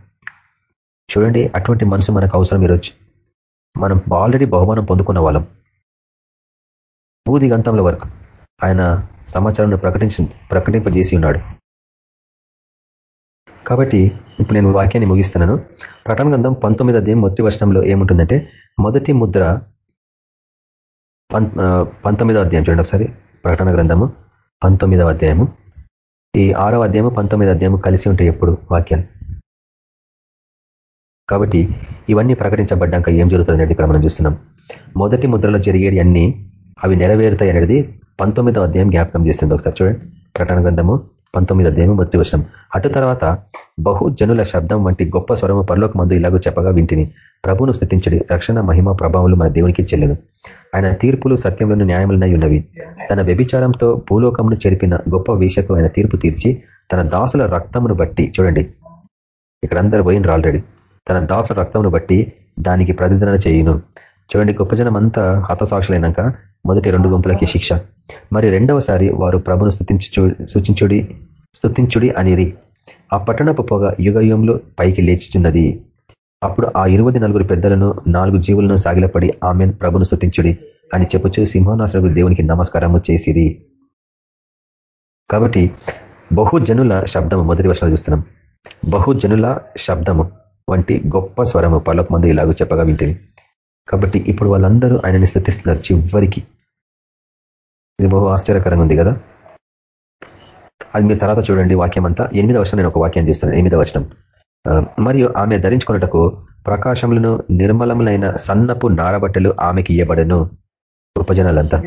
చూడండి అటువంటి మనసు మనకు అవసరం ఈరోజు మనం ఆల్రెడీ బహుమానం పొందుకున్న వాళ్ళం. బూది గంతంల వరకు ఆయన సమాచారాన్ని ప్రకటించి ప్రకటింపజేసి ఉన్నాడు. కాబట్టి ఇప్పుడు నేను వాక్యాన్ని ముగిస్తున్నాను. ప్రకటన గ్రంథం పంతొమ్మిది అధ్యాయం మొదటి వర్షంలో ఏముంటుందంటే మొదటి ముద్ర పంతొమ్మిదవ అధ్యాయం చూడండి ఒకసారి ప్రకటన గ్రంథము పంతొమ్మిదవ అధ్యాయము. ఈ ఆరవ అధ్యాయము పంతొమ్మిది అధ్యాయము కలిసి ఉంటాయి ఎప్పుడు వాక్యాలు? కాబట్టి ఇవన్నీ ప్రకటించబడ్డాక ఏం జరుగుతుంది అనేది ఇక్కడ మనం చూస్తున్నాం. మొదటి ముద్రలో జరిగేది అన్ని అవి నెరవేరుతాయి అనేది పంతొమ్మిదవ అధ్యాయం జ్ఞాపకం చేస్తుంది. ఒకసారి చూడండి ప్రకటన గ్రంథము పంతొమ్మిది అధ్యాయం మొదటి వర్షం అటు తర్వాత బహు జనుల శబ్దం వంటి గొప్ప స్వరము పరలోక మందు ఇలాగో చెప్పగా వింటిని. ప్రభును స్థితించడి రక్షణ మహిమ ప్రభావాలు మన దేవునికి చెల్లెను. ఆయన తీర్పులు సత్యంలోని న్యాయములనై ఉన్నవి. తన వ్యభిచారంతో భూలోకమును చెరిపిన గొప్ప వీషకు ఆయన తీర్పు తీర్చి తన దాసుల రక్తమును బట్టి చూడండి. ఇక్కడ అందరు పోయినరు ఆల్రెడీ తన దాసుల రక్తమును బట్టి దానికి ప్రతిదన చేయును. చూడండి గొప్ప జనం అంతా హతసాక్షులైనాక మొదటి రెండు గుంపులకి శిక్ష. మరి రెండవసారి వారు ప్రభును స్థుతించు సూచించుడి స్థుతించుడి అనిరి ఆ పట్టణపు పొగ యుగయుగంలో పైకి లేచిచున్నది. అప్పుడు ఆ ఇరవై నలుగురు పెద్దలను నాలుగు జీవులను సాగిలపడి ఆమె ప్రభును స్థుతించుడి అని చెప్పుచు సింహనాశనకు దేవునికి నమస్కారము చేసిరి. కాబట్టి బహుజనుల శబ్దము మొదటి వర్షాలు చూస్తున్నాం. బహుజనుల శబ్దము వంటి గొప్ప స్వరము పర్లోక మంది ఇలాగ చెప్పగా వింటుంది కాబట్టి ఇప్పుడు వాళ్ళందరూ ఆయనని స్థుతిస్తున్నారు. చివరికి. ఇది బహు ఆశ్చర్యకరంగా ఉంది కదా? అది మీరు తర్వాత చూడండి వాక్యం అంతా ఎనిమిదవ వచనం నేను ఒక వాక్యం చూస్తున్నాను. ఎనిమిదవ వచనం. మరియు ఆమె ధరించుకున్నటకు ప్రకాశములను నిర్మలములైన సన్నపు నారబట్టలు ఆమెకి ఇయ్యబడను. ఉపజనాలంతా.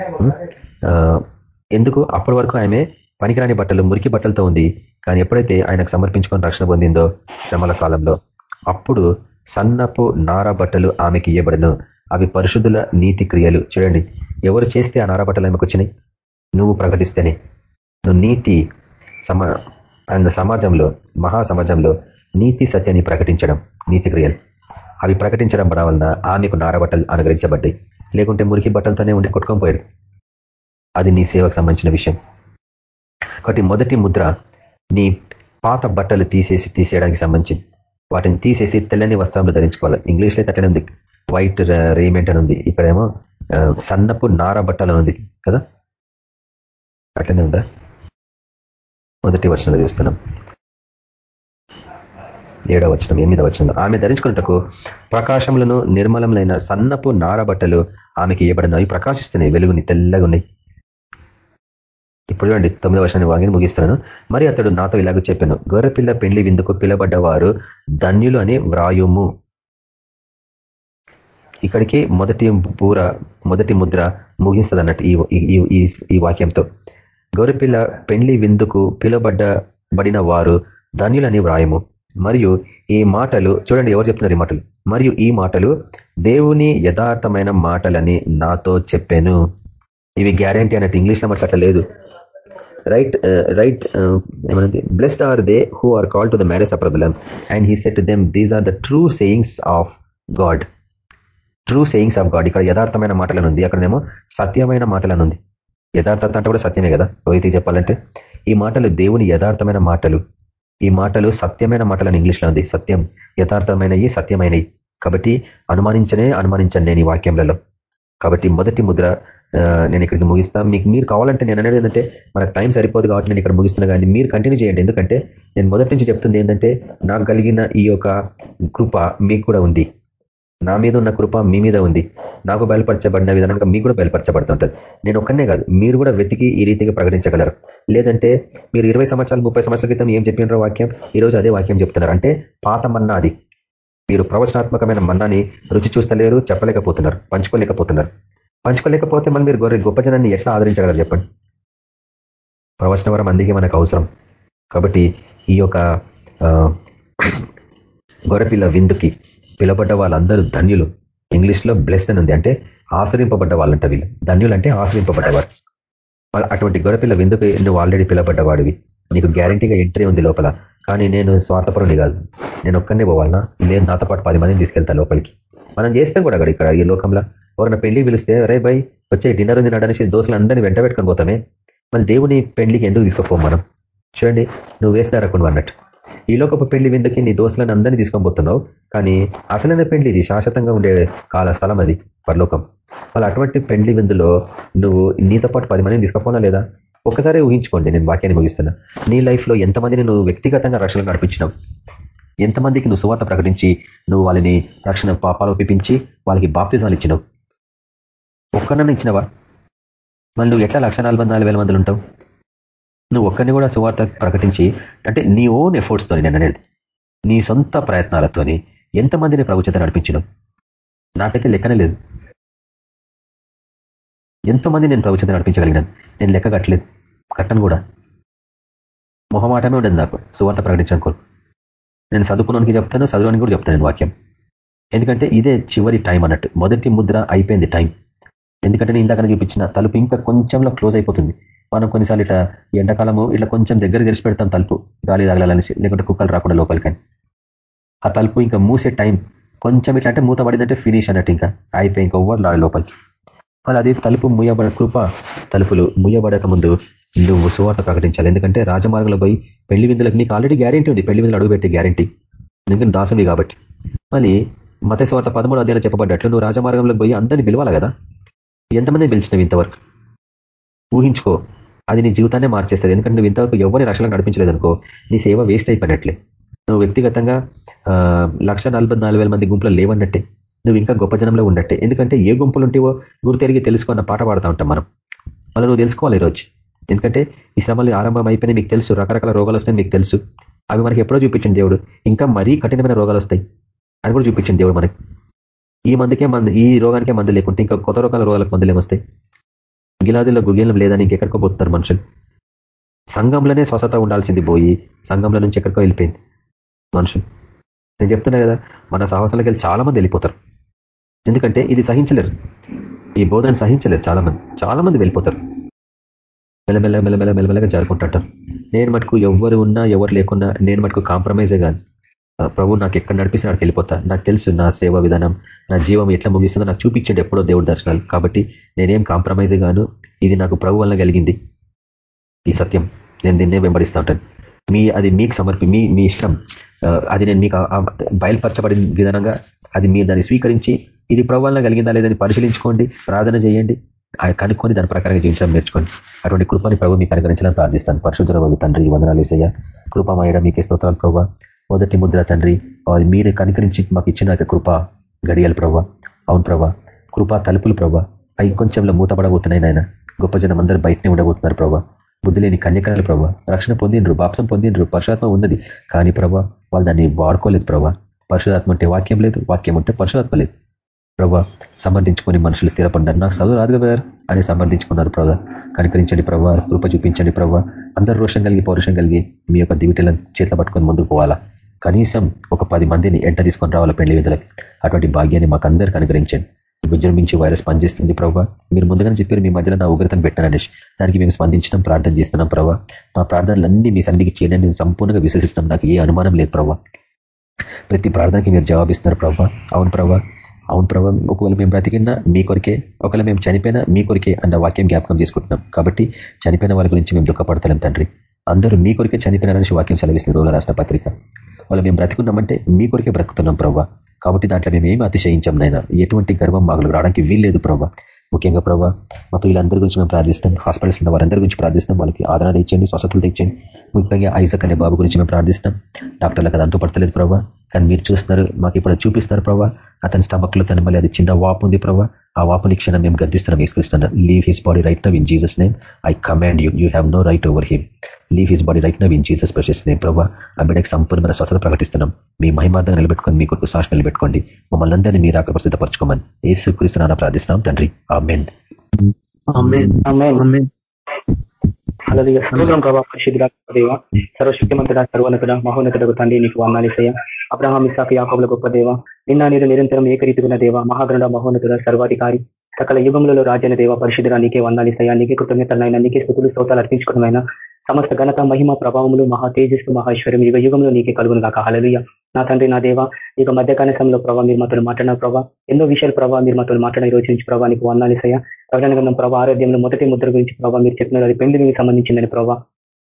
ఎందుకు? అప్పటి వరకు ఆమె పనికిరాని బట్టలు మురికి బట్టలతో ఉంది. కానీ ఎప్పుడైతే ఆయనకు సమర్పించుకొని రక్షణ పొందిందో శ్రమల కాలంలో అప్పుడు సన్నపు నార బట్టలు ఆమెకి ఇవ్వబడను అవి పరిశుద్ధుల నీతి క్రియలు. చూడండి ఎవరు చేస్తే ఆ నార బట్టలు ఆమెకు వచ్చినాయి నువ్వు ప్రకటిస్తేనే. నువ్వు నీతి సమా సమాజంలో మహా సమాజంలో నీతి సత్యాన్ని ప్రకటించడం నీతి క్రియలు. అవి ప్రకటించడం వలన ఆమెకు నారబట్టలు అనుగ్రహించబడ్డాయి. లేకుంటే మురికి బట్టలతోనే ఉండి కొట్టుకొని పోయాడు. అది నీ సేవకు సంబంధించిన విషయం. కాబట్టి మొదటి ముద్ర నీ పాత బట్టలు తీసేసి తీసేయడానికి సంబంధించింది. వాటిని తీసేసి తెల్లని వస్త్రాలు ధరించుకోవాలి. ఇంగ్లీష్లో అయితే అట్లనే ఉంది. వైట్ రేమెంట్ అని ఉంది. ఇక్కడేమో సన్నపు నార బట్టలు ఉంది కదా? అట్లనే ఉందా? మొదటి వచనంలో చూస్తున్నాం. ఏడవ వచనం ఎనిమిదవ వచనం ఆమె ధరించుకున్నటకు ప్రకాశములను నిర్మలములైన సన్నపు నార బట్టలు ఆమెకి ఇవ్వబడినవి ప్రకాశిస్తున్నాయి వెలుగుని తెల్లగా ఉన్నాయి ఇప్పుడు చూడండి తొమ్మిదవ వర్షాన్ని వాగిని ముగిస్తున్నాను. మరి అతడు నాతో ఇలాగ చెప్పాను గొర్రెపిల్ల పెండ్లి విందుకు పిలబడ్డవారు ధన్యులు అని వ్రాయుము. ఇక్కడికి మొదటి పూర మొదటి ముద్ర ముగిస్తుంది అన్నట్టు ఈ ఈ- వాక్యంతో. గొర్రెపిల్ల పెండ్లి విందుకు పిలబడ్డబడిన వారు ధన్యులని వ్రాయము. మరియు ఈ మాటలు చూడండి ఎవరు చెప్తున్నారు ఈ మాటలు. మరియు ఈ మాటలు దేవుని యథార్థమైన మాటలని నాతో చెప్పాను. ఇవి గ్యారంటీ అన్నట్టు ఇంగ్లీష్లో మాట్లాడలేదు అట్లా లేదు రైట్ రైట్ ఏమంది blessed are they who are call to the marriage of ప్రబలం and he said them these are the true sayings of God true sayings of God ఇక్కడ యథార్థమైన మాటలను ఉంది. అక్కడనేమో సత్యమైన మాటలను ఉంది. యథార్థత అంటే కూడా సత్యమే కదా? ఓయితే చెప్పాలంటే ఈ మాటలు దేవుని యథార్థమైన మాటలు. ఈ మాటలు సత్యమైన మాటలను ఇంగ్లీష్లో ఉంది. సత్యం. యథార్థమైనవి సత్యమైనవి కాబట్టి అనుమానించనే అనుమానించండి నేను ఈ వాక్యంలలో కాబట్టి మొదటి ముద్ర నేను ఇక్కడికి ముగిస్తాను మీకు మీరు కావాలంటే నేను అనేది ఏంటంటే మనకు టైం సరిపోదు కాబట్టి నేను ఇక్కడ ముగిస్తున్నా కానీ మీరు కంటిన్యూ చేయండి. ఎందుకంటే నేను మొదటి నుంచి చెప్తుంది ఏంటంటే నాకు కలిగిన ఈ యొక్క కృప మీకు కూడా ఉంది. నా మీద ఉన్న కృప మీ మీద ఉంది. నాకు బయలుపరచబడిన విధానంగా మీకు కూడా బయలుపరచబడుతుంటుంది. నేను ఒక్కనే కాదు మీరు కూడా వెతికి ఈ రీతిగా ప్రకటించగలరు. లేదంటే మీరు ఇరవై సంవత్సరాలు ముప్పై సంవత్సరాల క్రితం ఏం చెప్పినారో వాక్యం ఈ రోజు అదే వాక్యం చెప్తున్నారు. అంటే పాత మన్నా అది. మీరు ప్రవచనాత్మకమైన మన్నాని రుచి చూస్తలేరు చెప్పలేకపోతున్నారు పంచుకోలేకపోతున్నారు. పంచుకోలేకపోతే మళ్ళీ మీరు గొర్రె గొప్ప జనాన్ని ఎట్లా ఆదరించగలరు చెప్పండి? ప్రవచన వరం అందుకే మనకు అవసరం. కాబట్టి ఈ యొక్క గొర్రెపిల్ల విందుకి పిలబడ్డ వాళ్ళందరూ ధన్యులు. ఇంగ్లీష్లో బ్లెస్డ్ అని ఉంది. అంటే ఆశ్రయింపబడ్డ వాళ్ళంట వీళ్ళు. ధన్యులు అంటే ఆశ్రయింపబడ్డవారు అటువంటి గొర్రెపిల్ల విందుకు నువ్వు ఆల్రెడీ పిలబడ్డవాడివి. నీకు గ్యారంటీగా ఎంట్రీ ఉంది లోపల. కానీ నేను స్వార్థపరుని కాదు. నేను ఒక్కనే పోవాలన్నా లేదు నాతో పాటు పది మందిని తీసుకెళ్తా లోపలికి. మనం చేస్తాం కూడా అక్కడ ఇక్కడ ఈ లోకంలో. ఎవరైనా పెళ్ళి పిలిస్తే అరే బై వచ్చే డిన్నర్ ఉంది నడనేసి దోశలు అందరినీ వెంట పెట్టుకొని పోతామే. మళ్ళీ దేవుని పెళ్ళికి ఎందుకు తీసుకుపోం మనం? చూడండి నువ్వు వేసినారకుండా అన్నట్టు. ఈ లోకపు పెళ్ళి విందుకి నీ దోశలను అందరినీ తీసుకొని పోతున్నావు. కానీ అసలైన పెళ్ళి ఇది శాశ్వతంగా ఉండే కాల స్థలం అది పరలోకం. మళ్ళీ అటువంటి పెళ్ళి విందులో నువ్వు నీతో పాటు పది మందిని తీసుకుపోనా లేదా? ఒక్కసారి ఊహించుకోండి నేను వాక్యాన్ని ముగిస్తున్నా. నీ లైఫ్లో ఎంతమందిని నువ్వు వ్యక్తిగతంగా రక్షణ నడిపించినావు? ఎంతమందికి నువ్వు సువార్త ప్రకటించి నువ్వు వాళ్ళని రక్షణ పాపాలు ఒప్పించి వాళ్ళకి బాప్తిజాలు ఇచ్చినావు? ఒక్కనన్నా ఇచ్చినవా? మళ్ళీ నువ్వు ఎట్లా లక్ష నాలుగు వేల మందులు ఉంటావు? నువ్వు ఒక్కరిని కూడా సువార్త ప్రకటించి అంటే నీ ఓన్ ఎఫర్ట్స్తో నేను అనేది నీ సొంత ప్రయత్నాలతోని ఎంతమందిని ప్రభుత్వం నడిపించడం నాకైతే లెక్కనే లేదు. ఎంతోమంది నేను ప్రభుత్వం నడిపించగలిగినాను. నేను లెక్క కట్టలేదు. కట్టను కూడా. మొహమాటమే ఉండదు నాకు. సువార్త ప్రకటించడం కోరు నేను చదువుకున్నానికి చెప్తాను చదువునికి కూడా చెప్తాను నేను వాక్యం. ఎందుకంటే ఇదే చివరి టైం అన్నట్టు. మొదటి ముద్ర అయిపోయింది టైం ఎందుకంటే నేను ఇందాక చూపించిన తలుపు ఇంకా కొంచెంలో క్లోజ్ అయిపోతుంది. మనం కొన్నిసార్లు ఇట్లా ఎండాకాలము ఇట్లా కొంచెం దగ్గర తెరిచి పెడతాం తలుపు గాలి తగలాలనేసి లేకుంటే కుక్కలు రాకుండా లోపలికని. ఆ తలుపు ఇంకా మూసే టైం. కొంచెం ఇట్లా అంటే మూత పడిందంటే ఫినిష్ అన్నట్టు ఇంకా అయిపోయి ఇంకా ఓవర్ లాడే లోపలికి. మళ్ళీ అది తలుపు ముయ్యబడ కృప తలుపులు ముయ్యబడక ముందు నువ్వు సువార్త ప్రకటించాలి. ఎందుకంటే రాజమార్గంలో పోయి పెళ్ళి విందులకు నీకు ఆల్రెడీ గ్యారంటీ ఉంది. పెళ్ళి విందులు అడుగుపెట్టే గ్యారెంటీ ఎందుకంటే దాసుడి కాబట్టి. మళ్ళీ మత స్వార్థ పదమూడు అధ్యాయంలో చెప్పబడ్డట్లు నువ్వు రాజమార్గంలోకి పోయి అందరినీ పిలవాలి కదా? ఎంతమంది పిలిచినవి ఇంతవరకు? ఊహించుకో అది నీ జీవితాన్ని మార్చేస్తుంది. ఎందుకంటే నువ్వు ఇంతవరకు ఎవరిని రక్షణ నడిపించలేదు అనుకో నీ సేవ వేస్ట్ అయిపోయినట్లే. నువ్వు వ్యక్తిగతంగా లక్ష మంది గుంపులో లేవన్నట్టే. నువ్వు ఇంకా గొప్ప జనంలో ఉన్నట్టే. ఎందుకంటే ఏ గుంపులు ఉంటేవో గురితెరిగి తెలుసుకున్న పాట పాడుతూ ఉంటాం మనం. మళ్ళీ నువ్వు తెలుసుకోవాలి ఈరోజు. ఎందుకంటే ఈ శ్రమలు ఆరంభం అయిపోయినాయి మీకు తెలుసు. రకరకాల రోగాలు వస్తాయి మీకు తెలుసు. అవి మనకి ఎప్పుడో చూపించింది దేవుడు. ఇంకా మరీ కఠినమైన రోగాలు వస్తాయి. అని కూడా చూపించింది దేవుడు మనకి. ఈ మందుకే మందు ఈ రోగానికే మందు లేకుంటే ఇంకా కొత్త రకాల రోగాలకు మందులు వస్తాయి? గిలాదిలో గుగిలం లేదని ఇంకెక్కడికో పోతున్నారు మనుషులు. సంఘంలోనే స్వస్థత ఉండాల్సింది పోయి సంఘంలో నుంచి ఎక్కడికో వెళ్ళిపోయింది మనుషులు. నేను చెప్తున్నా కదా మన సాహసాలకు వెళ్ళి చాలా మంది వెళ్ళిపోతారు. ఎందుకంటే ఇది సహించలేరు. ఈ బోధన సహించలేరు చాలా మంది చాలా మంది వెళ్ళిపోతారు మెల్లమెల్ల మెల్లమెల్ల మెల్లమెల్లగా జరుపుకుంటుంటారు నేను మటుకు ఎవరు ఉన్నా ఎవరు లేకున్నా నేను మటుకు కాంప్రమైజే కాదు. ప్రభు నాకు ఎక్కడ నడిపిస్తే నాకు వెళ్ళిపోతా. నాకు తెలుసు నా సేవ విధానం నా జీవం ఎట్లా ముగిస్తుందో నాకు చూపించండి ఎప్పుడో దేవుడి దర్శనాలు. కాబట్టి నేనేం కాంప్రమైజ్ గాను ఇది నాకు ప్రభు వల్ల కలిగింది. ఈ సత్యం నేను దీన్నే వెంబడిస్తూ ఉంటాను. మీ అది మీకు సమర్పి మీ మీ ఇష్టం. అది నేను మీకు బయలుపరచబడిన విధానంగా అది మీరు దాన్ని స్వీకరించి ఇది ప్రభావం కలిగిందా లేదని పరిశీలించుకోండి ప్రార్థన చేయండి. కనుక్కొని దాని ప్రకారంగా జీవించడం నేర్చుకోండి. అటువంటి కృపని ప్రభు మీకు అనుగ్రహించాలని ప్రార్థిస్తాను. పరిశుద్ధ తండ్రి వందనాలు వేసయ్య కృపమాయడం మీకే స్తోత్రాలు ప్రభావ మొదటి ముద్ర తండ్రి మీరు కనికరించి మాకు ఇచ్చిన కృప గడియాలి ప్రభా అవును ప్రభా కృప తలుపులు ప్రవ్వ. అవి కొంచెంలో మూతపడబోతున్నాయి నాయన. గొప్ప జనం అందరూ బయటనే ఉండబోతున్నారు ప్రభా బుద్ధి లేని కన్యకాల ప్రభా రక్షణ పొందిండ్రు బాప్సం పొందిండ్రు పరశురాత్మ ఉన్నది. కానీ ప్రభా వాళ్ళు దాన్ని వాడుకోలేదు ప్రభా పరశురాత్మ అంటే వాక్యం లేదు వాక్యం ఉంటే పరశురాత్మ లేదు. ప్రభా సమర్థించుకొని మనుషులు స్థిరపడ్డారు. నాకు చదువు రాదు కదా అని సమర్థించుకున్నారు ప్రభా కనికరించండి ప్రభా కృప చూపించండి ప్రభా అందరు రోషం కలిగి పౌరుషం కలిగి మీ యొక్క దివిటలను చేతిలో పట్టుకొని ముందుకు పోవాలా? కనీసం ఒక పది మందిని ఎంట తీసుకొని రావాలి పెళ్ళి విధులకి? అటువంటి భాగ్యాన్ని మాకు అందరికీ అనుగ్రహించండి విజృంభించి వైరస్ పనిచేస్తుంది ప్రభావ మీరు ముందుగానే చెప్పారు మీ మధ్యలో నా ఉగ్రతను పెట్టాను దానికి మేము స్పందించడం ప్రార్థన చేస్తున్నాం ప్రభావ మా ప్రార్థనలన్నీ మీ సన్నిధికి చేయడం నేను సంపూర్ణంగా విశ్వసిస్తున్నాం. నాకు ఏ అనుమానం లేదు ప్రభావ ప్రతి ప్రార్థనకి మీరు జవాబిస్తున్నారు ప్రభావ అవును ప్రభావ అవును ప్రభావ ఒకవేళ మేము బ్రతికినా మీ కొరికే ఒకవేళ మేము చనిపోయినా మీ కొరికే అన్న వాక్యం జ్ఞాపకం చేసుకుంటున్నాం. కాబట్టి చనిపోయిన వాళ్ళ గురించి మేము దుఃఖపడతలేం తండ్రి. అందరూ మీ కొరికే చనిపోయినారని వాక్యం సెలవిస్తుంది రోజుల రాష్ట్ర పత్రిక. వాళ్ళు మేము బ్రతుకున్నామంటే మీ కొరికే బ్రతుకుతున్నాం ప్రభావ కాబట్టి దాంట్లో మేము ఏమి అతిశయించాం నైనా ఎటువంటి గర్వం మాకు రావడానికి వీల్లేదు ప్రభావ ముఖ్యంగా ప్రభావ మా పిల్లలందరి గురించి మేము ప్రార్థిస్తాం హాస్పిటల్స్ ఉన్న వారందరి గురించి ప్రార్థిస్తాం వాళ్ళకి ఆదరణ తెచ్చండి స్వస్థతలు తెచ్చండి. ముఖ్యంగా ఐజక్ అనే బాబు గురించి మేము ప్రార్థిస్తాం డాక్టర్లకు అది అంతు పడతలేదు ప్రభావ కానీ మీరు చూస్తున్నారు మాకు ఇప్పుడు చూపిస్తారు ప్రభావ అతని స్టమక్లో తన మళ్ళీ అది చిన్న వాపు ఉంది ప్రభావ ఆ వాపుని క్షణం మేము గద్దిస్తున్నాం వేసుకొస్తున్నాం leave his body right now in Jesus name I command you you have no right over him leave his body right now in Jesus ప్రశస్ name ప్రభావ ఆ బిడ్డకి సంపూర్ణమైన స్వస్థత ప్రకటిస్తున్నాం. మీ మహిమార్థంగా నిలబెట్టుకొని మీ కొరకు సాక్షి నిలబెట్టుకోండి. మమ్మల్ని అందరినీ మీరు అక్కడ ప్రసిద్ధపరచుకోమని ఏసు క్రీస్తున్నా ప్రార్థిస్తున్నాం తండ్రి. ఆ మెన్ ప్రభావ పరిశుద్ధుడ దేవ సర్వశక్తిమంతుడ సర్వోన్నతుడ మహోన్నతుడకు తండ్రి నీకు వందాలిసయ అబ్రహాం ఇసాఫ్ యాకోబుల గొప్ప దేవ నిన్న నేను నిరంతరం ఏకరీతిగున్న దేవ మహాగ్రంథ మహోన్నతుడ సర్వాధికారి సకల యుగంలో రాజ్యన దేవ పరిశుద్ధుడ నీకే వందాలిసయ నీకే కృతజ్ఞతలైనా నీకే స్థుతులు శ్రోతాలు అర్పించుకోవడమైనా సమస్త ఘనత మహిమ ప్రభావములు మహా తేజస్సు మహేశ్వరం యుగ యుగంలో నీకే కలుగును కాక హలలుయ నా తండ్రి నా దేవ ఇక మధ్య సమయంలో ప్రభావ మీరు మాతో మాట్లాడిన ప్రభావ ఎన్నో విషయాలు ప్రభావ మీరు మాతో మాట్లాడిన రోజు నుంచి ప్రభావ నీకు వందాలిసయ ప్రకటన గ్రంథం ప్రభావ ఆరోగ్యంలో మొదటి ముద్ర గురించి ప్రభావ మీరు చెప్పినారు. అది పెళ్ళి సంబంధించిందని ప్రభావ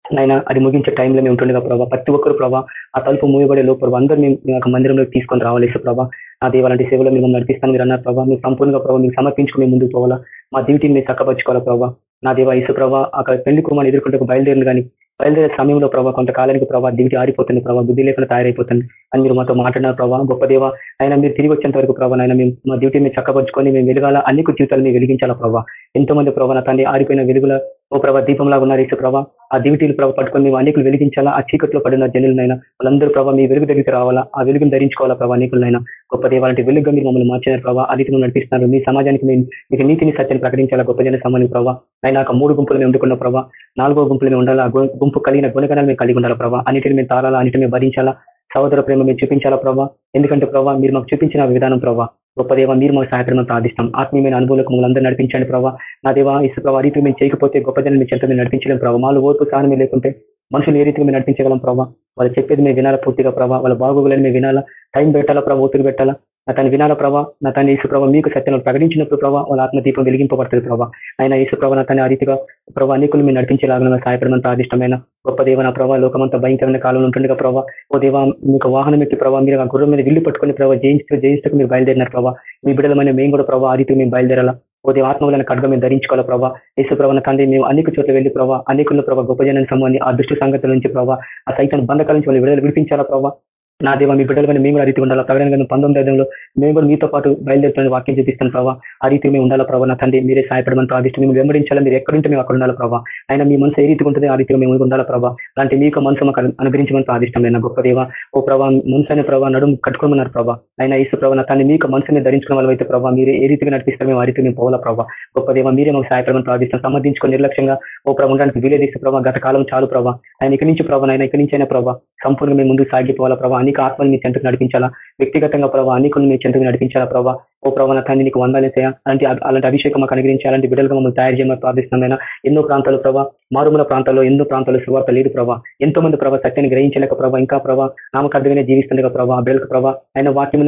నైనా అది ముగించే టైంలో మేము ఉంటుండగా ప్రభావ ప్రతి ఒక్కరు ప్రభావ ఆ తలుపు మూయబడే లోపల అందరూ మేము మీ యొక్క మందిరంలో తీసుకొని రావాలి ప్రభావ నా దేవాలంటే సేవలో మేము నడిపిస్తాను మీరు అన్నారు ప్రభావ మీరు సంపూర్ణంగా ప్రభావ మీకు సమర్పించుకుని ముందుకు పోవాలా. మా డ్యూటీని మీరు చక్కపరచుకోవాలా ప్రభావ నా దేవ ఇసు ప్రభావ అక్కడ పెళ్ళి కుమార్ ఎదుర్కొంటే బయలుదేరిన కానీ బయలుదేరే సమయంలో ప్రభావ కొంతకాలానికి ప్రభావ దిగుటి ఆరిపోతుంది ప్రభావ బుద్ధి లేకుండా తయారైపోతుంది అని మీరు మాతో మాట్లాడిన ప్రభావ గొప్ప దేవ అయినా మీరు తిరిగి వచ్చేంత వరకు ప్రభావ అయినా మేము మా డ్యూటీ మేము చక్కపరుచుకొని మేము వెలగాల అన్ని జీవితాలు మేము వెలిగించాలా ప్రభావ ఎంతో మంది ప్రభావ తండ్రి ఆరిపోయిన వెలుగుల ఓ ప్రభా దీపంలాగా ఉన్నారు ఇసు ప్రభా. ఆ దివిటీలు ప్రభ పట్టుకొని మేము అనేకులు వెలిగించాలా? ఆ చీకట్లో పడిన జనులనైనా వాళ్ళందరూ ప్రభావ మీ వెలుగు దగ్గరికి రావాలా? ఆ వెలుగును ధరించుకోవాలా ప్రభావ అనేకులైనా గొప్ప దేవాలంటే వెలుగుగా మీరు మమ్మల్ని మార్చిన ప్రభావ అది నడిపిస్తున్నారు. మీ సమాజానికి మేము మీకు నీతిని సత్యాన్ని ప్రకటించాలా? గొప్ప జన సమాని ప్రభావ అయినా ఒక మూడు గుంపులు మేము ఉండుకున్న ప్రభావ నాలుగో గుంపులు మేము ఉండాలా? గుంపు కలిగిన గుణగణాలు మేము కలిగి ఉండాలా ప్రభావ అన్నిటిని మేము తారాలా? అన్నిటిని మేము భరించాలా సహోదర ప్రేమ మేము చూపించాలా ప్రభావ ఎందుకంటే ప్రభావ మీరు మాకు చూపించిన విధానం ప్రభావ గొప్ప దేవ మీరు మాకు సహాయపడమని ప్రార్థిస్తాం ఆత్మీయమైన అనుభవాలకు మమ్మల్ని అందరూ నడిపించండి ప్రభావ నా దేవ ఇసు ప్రభావ రీతి మేము చేయకపోతే గొప్ప జనం మీ చెంత మీరు నడిపించలేం ప్రభావ మాలో ఓర్పు సహనం లేకుంటే మనుషులు ఏ రీతిగా మేము నడిపించగలం ప్రభావ వాళ్ళు చెప్పేది మేము వినాలా పూర్తిగా ప్రభావ వాళ్ళ బాగోగులని మేము వినాలా? టైం పెట్టాలా ప్రభావ ఒత్తిడి పెట్టాలా? నా తను వినాల ప్రభావ నా తన యేసు ప్రభావ మీకు సత్యంలో ప్రకటించినప్పుడు ప్రభావ వాళ్ళ ఆత్మదీపం వెలిగింపబడుతుంది ప్రభావ ఆయన యేసు ప్రభావ నా తన ఆ రీతిగా ప్రభావ అనేకులు మీరు నడిపించేలాగా సహాయపడమంత ఆదిష్టమైన గొప్ప దేవ నా ప్రభావ లోకమంతా భయంకరమైన కాలంలో ఉంటుండగా ప్రభావ ఓ దేవ మీకు వాహనం ఎక్కి ప్రభావ మీరు ఆ గుర్రం మీద విల్లు పట్టుకుని ప్రభావ జయించు జయించుకు మీరు బయలుదేరినారు ప్రభావ మీ బిడ్డలమైన మేము కూడా ప్రభావ ఆ రీతికి మేము బయలుదేరాలా. ఓ దేవ ఆత్మలను కడగ మేము ధరించుకోవాలి ప్రభావ యేసు ప్రభావ తండ్రి మేము అనేక చోట్ల వెళ్ళి ప్రభావ అనేకుల ప్రభావ గొప్ప జనానికి సంబంధించి ఆ దుష్ట సంగతుల నుంచి ప్రభావ ఆ సైతం బంధకాల నుంచి వాళ్ళు విడుదల విడిపించాలా ప్రభావ నా దేవ మీ బిడ్డలు కానీ మేము కూడా రీతి ఉండాలా? ప్రకటన కానీ పంతొమ్మిది ఐదులో మేము కూడా మీతో పాటు బయలుదేరుతున్న వాక్యం చూపిస్తాను ప్రభావ ఆ రీతి మేము ఉండాలా ప్రభావ నా తండ్రి? మీరే సహాయపడమని ప్రాదిష్టం మేము వెంబడించాలా? మీరు ఎక్కడుంటే మేము అక్కడ ఉండాలా ప్రభావ ఆయన మీ మనసు ఏ రీతిగా ఉంటుంది ఆ రీతిగా మేము ఉండాలా ప్రభావ అలాంటి మీకు మనసు మాకు అనుగ్రహించమని ప్రాదిష్టమైన గొప్ప దేవ. ఓ ప్రభావ మనసు అనే ప్రభావ నడుము కట్టుకోమన్నారు ప్రభావ ఆయన ఈసు ప్రభావ నా తండ్రి మీకు మనసుని ధరించుకున్న వాళ్ళు అయితే ప్రభావ మీరు ఏ రీతిగా నడిపిస్తారు మేము ఆ రీతికి మేము పోవాలా ప్రభావ గొప్ప దేవ మీరే మాకు సహాయపడమని ప్రార్థిస్తాం. సంబంధించుకొని నిర్లక్ష్యంగా ఓ ప్రభావ ఉండడానికి వీలేదీసే ప్రభావ గత కాలం చాలు ప్రభావ ఆయన ఇక్కడి నుంచి ప్రభావ ఆయన ఇక్కడి నుంచి అయినా ప్రభావ సంపూర్ణంగా మేము ముందుకు సాగిపోవాలా ప్రభావ అనేక ఆత్మలు మీ చెంతకు నడిపించాలా? వ్యక్తిగతంగా ప్రభావ అనేకులు మీ చెంతకు నడిపించాలా ప్రభావ ఓ ప్రభావ తండ్రి నీకు వందాలేసా అలాంటి అలాంటి అభిషేకం మాకు అనుగ్రహించి అలాంటి బిడ్డలుగా మమ్మల్ని తయారు చేయమని ప్రార్థిస్తున్నామైనా? ఎన్నో ప్రాంతాలు ప్రభావ మారుమూల ప్రాంతాల్లో ఎన్నో ప్రాంతాలు సువార్త లేదు ప్రభావ ఎంతో మంది ప్రభావ సత్యాన్ని గ్రహించలేక ప్రభావ ఇంకా ప్రభావ నామకార్థంగానే జీవిస్తుండగా ప్రభావ బిడ్డలకు ప్రభావ ఆయన వాక్యం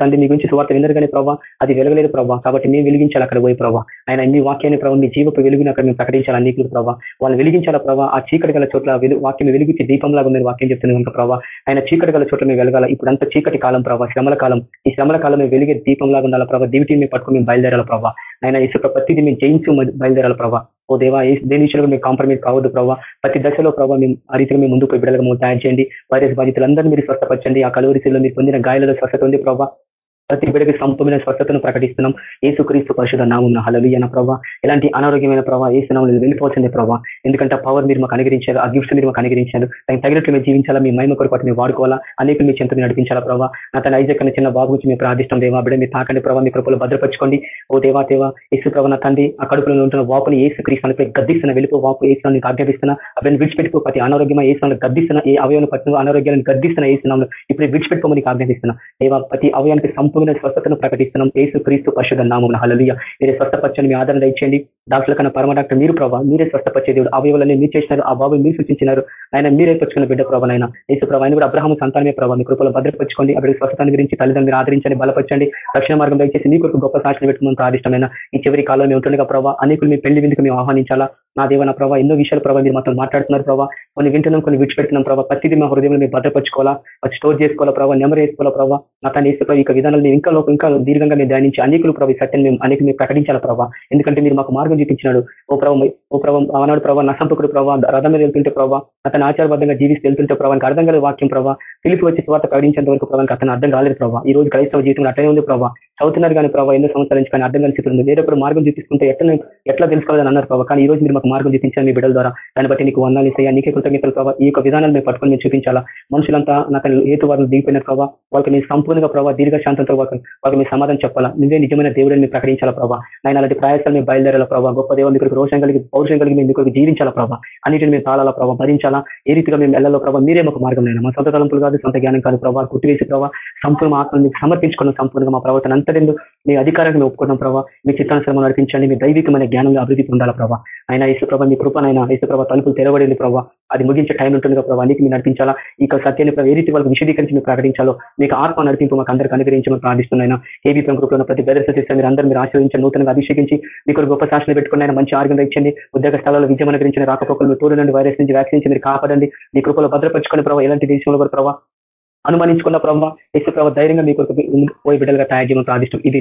తండ్రి మీ గురించి సువార్త వినరు కానీ ప్రభావ అది వెలగలేదు ప్రభావ కాబట్టి మేము వెలిగించాలి అక్కడ పోయి ప్రభావ ఆయన మీ వాక్యాన్ని ప్రభావ మీ జీవపు వెలుగుని అక్కడ మేము ప్రకటించాలి? అనేకులు ప్రభావ వాళ్ళు వెలిగించాల ప్రభావ ఆ చీకటి గల చోట్ల వాక్యం వెలిగించి దీపంలాగా మీరు వాక్యం చెప్తుంది కనుక ప్రభావ ఆయన చీకటి గల చోట్ల మేము వెలగాల? ఇప్పుడు అంత చీకటి కాలం ప్రభావ శ్రమల కాలం. ఈ శ్రమల కాలం మేము వెలిగే దీపంలాగా ఉండాలి ప్రభావ దీవిటి మేము పట్టుకుని మేము బయలుదేరాల ప్రభావ ఆయన ఇసుక ప్రతిదీ మేము జయించు బయలుదేరాల ప్రభావ ఓ దేవా దేని విషయంలో మేము కాంప్రమైజ్ కావద్దు ప్రభావ ప్రతి దశలో ప్రభావ మేము ఆ రీతిలో మేము ముందుకు బిడ్డలుగా మేము తయారు చేయండి వైరస్ బాధితులందరినీ మీరు స్వస్థపరచండి. ఆ కలువరిశీల్లో మీరు పొందిన గాయాలలో స్వస్థత ఉంది ప్రభావ ప్రతి బిడ్డకి సంపూర్ణ స్వస్థతను ప్రకటిస్తున్నాం. ఏసుక్రీస్తు పరిషత్ నామం హలలియన ప్రభావ ఎలాంటి అనారోగ్యమైన ప్రభావ ఏ సినిమా వెళ్ళిపోతుంది ప్రభావ ఎందుకంటే పవర్ మీరు మాకు అనుగరించారు ఆ గిఫ్ట్స్ మీరు మాకు అనుగరించారు దానికి తగినట్లు మేము జీవించాలా మీ మైమ కొరకు మేము వాడుకోవాలా అనేక మీ చెంతని నడిపించాలా ప్రభావ నా తన ఐజక్ అనే చిన్న బాబు గురించి మేము ప్రార్థిస్తాం. దేవా బిడ్డ మీరు తాకండి ప్రభావ మీ కృపలు భద్రపరచుకోండి. ఓ దేవా దేవా ఏసు ప్రభావ నా తండ్రి ఆ కడుపులో ఉంటున్న వాపుని ఏసు క్రీస్తునిపై గద్దిస్తున్న వెళ్ళిపో వాపు ఏసు నీకు ఆజ్ఞాపిస్తున్నా అబ్బాయిని విడిచిపెట్టుకో ప్రతి అనారోగ్యమా ఏసు గద్దిస్తున్న ఏ అవయవం పట్టిన అనారోగ్యాలను గద్దిస్తున్న ఏసునాము ఇప్పుడు విడిచిపెట్టుకోమని ఆజ్ఞాపిస్తున్నా. దేవా ప్రతి అవయానికి సంపూర్ణ స్వస్థతను ప్రకటిస్తున్నాం. ఏసు క్రీస్తు పరిషత్ నామం హలలియ మీరే స్వస్థపచ్చని మీ ఆదరణ ఇచ్చేయండి డాక్టర్ల కన్నా పరమ డాక్టర్ మీరు ప్రభావ మీరే స్వస్థపచ్చే దేవుడు. అవయవాలన్నీ మీరు చేసినారు ఆ బాబు మీరు సూచించినారు ఆయన మీరే పచ్చుకున్న బిడ్డ ప్రభావ ఆయన ఏసు ప్రభావ కూడా అబ్రహం సంతానమే ప్రభావ మీ కృపలో భద్రపరచుకోండి. అక్కడ స్వస్థతను గురించి తల్లిదండ్రులు ఆదరించండి బలపరచండి. రక్షణ మార్గం దయచేసి మీ కొరకు గొప్ప సాక్షిని పెట్టుకుని ప్రాదిష్టమైన ఈ చివరి కాలంలో మేము ఉంటుండగా ప్రభావ అనేకులు మీ పెళ్ళి విందుకు మేము ఆహ్వానించాలా? నా దేవ నా ప్రభావ ఎన్నో విషయాలు ప్రభావ మీరు మాత్రం మాట్లాడుతున్నారు ప్రభావ కొన్ని వింటున్నాం కొన్ని విడిచిపెడుతున్నాం ప్రభావ ప్రతిదీ మా హృదయంలో మీరు భద్రపరచుకోవాలా? స్టోర్ చేసుకోవాలా ప్రభావ నెమరు వేసుకోవాలా ప్రభావ నా తన వేసుకోవాలి ఇక విధానాలు ఇంకా ఇంకా దీర్ఘంగా మేము ధ్యానించి అనేకులు ప్రభు సత్యం మేము అనేక మేము ప్రకటించాలా ప్రభావ ఎందుకంటే మీరు మాకు మార్గం చూపించినాడు. ఓ ప్రభావ ఓ ప్రభావ ఆనాడు ప్రభావ నసంపకుడు ప్రభావ రథం మీద వెళ్తుంటే ప్రభావ అతను ఆచారబద్ధంగా జీవిస్తూ వెళ్తుంటే ప్రభావానికి అర్థం కాలేదు వాక్యం ప్రభావ పిలిపి వచ్చి స్వార్థ ప్రకటించేంత వరకు ప్రభావానికి అతను అర్థం కాలేదు ప్రభావ ఈ రోజు క్రైస్తవ జీవితంలో అట్లనే ఉంది ప్రభావ చదువుతున్నారు కానీ ప్రభావ ఎన్నో సంవత్సరాల నుంచి కానీ అర్థం కలిసి ఉంది. వేరొకరు మార్గం చూపిస్తుంటే ఎట్లా ఎట్లా తెలుసుకోవాలని అన్నారు ప్రభావ కానీ ఈ రోజు మీరు మాకు మార్గం చూపించాలి మీ బిడ్డల ద్వారా. దాన్ని బట్టి నీకు వందాలు ఇస్తాయి. నీకే కృతజ్ఞతలు ప్రభావ ఈ యొక్క విధానాలు మేము పట్టుకొని మేము చూపించాలా? మనుషులంతా నాకు హేతువాదులు దిగిపోయిన ప్రభావ వాళ్ళకి నేను సంపూర్ణంగా ప్రభావ దీర్ఘశాంతంతో ప్రభావ వాళ్ళకి మీ సమాధానం చెప్పాలా? నువ్వే నిజమైన దేవుడిని మీరు ప్రకటించాలా ప్రభావ ఆయన అలాంటి ప్రయాసాలు మేము బయలుదేరాల ప్రభావ గొప్ప దేవుడు మీకు రోషం కలిగి పౌరుషం కలిగి మేము మీకు జీవించాలా ప్రభావ అన్నిటిని మేము తాళాల ప్రభావ భరించాలా ఏ రీతిగా మేము వెళ్ళాలో ప్రభావ మీరే మాకు మార్గం లేదు మా సొంత తలంపులు కాదు సొంత జ్ఞానం కాదు ప్రభావ కుట్టివేసి ప్రభావ సంపూర్ణ ఆత్మను మీకు సమర్పించుకున్న సంపూర్ణంగా మా ప్రవర్తన అంతరెందు మీ అధికారాన్ని ఒప్పుకున్నాం ప్రభావ మీ చిత్తానుసరణ నడిపించండి. మీ దైవికమైన జ్ఞానంలో అభివృద్ధి పొందాల ప్రభావ ఆయన ప్రభావ మీ కృపనైనా ప్రభావ తలుపులు తెరవడింది ప్రభావ అది ముగించే టైం ఉంటుంది ప్రభావ నీకు మీరు నడిపించాలా? ఈ సత్యాన్ని ఏ రీతి వాళ్ళకి విశదీకరించి మీరు ప్రకటించాలో మీకు ఆత్మ నడిపింపు మాకు అందరికీ అనుగ్రహించమని ప్రార్థిస్తున్నాయినా. ఏబీ గ్రూప్లో ప్రతి బెదర్స్ చేస్తే మీరు అందరూ మీరు ఆశ్రయించి నూతనంగా అభిషేకించి మీకు గొప్ప సాక్షులు పెట్టుకున్న మంచి ఆరోగ్యం ఇచ్చండి ఉద్యోగ స్థలాల్లో విజయం అనుగ్రహించిన రాకపోకలు మీరు తోడు నుండి వైరస్ నుంచి వ్యాక్సిన్ మీరు కాపాడండి. మీ కృపలో భద్రపరుచుకునే ప్రభావ ఎలాంటి దేశంలో కూడా ప్రభావ అనుమానించుకున్న ప్రభావ ఇసు ప్రభావ ధైర్యంగా మీకు పోయి బిడ్డలుగా తయారు చేయడం ప్రాదిష్టం ఇది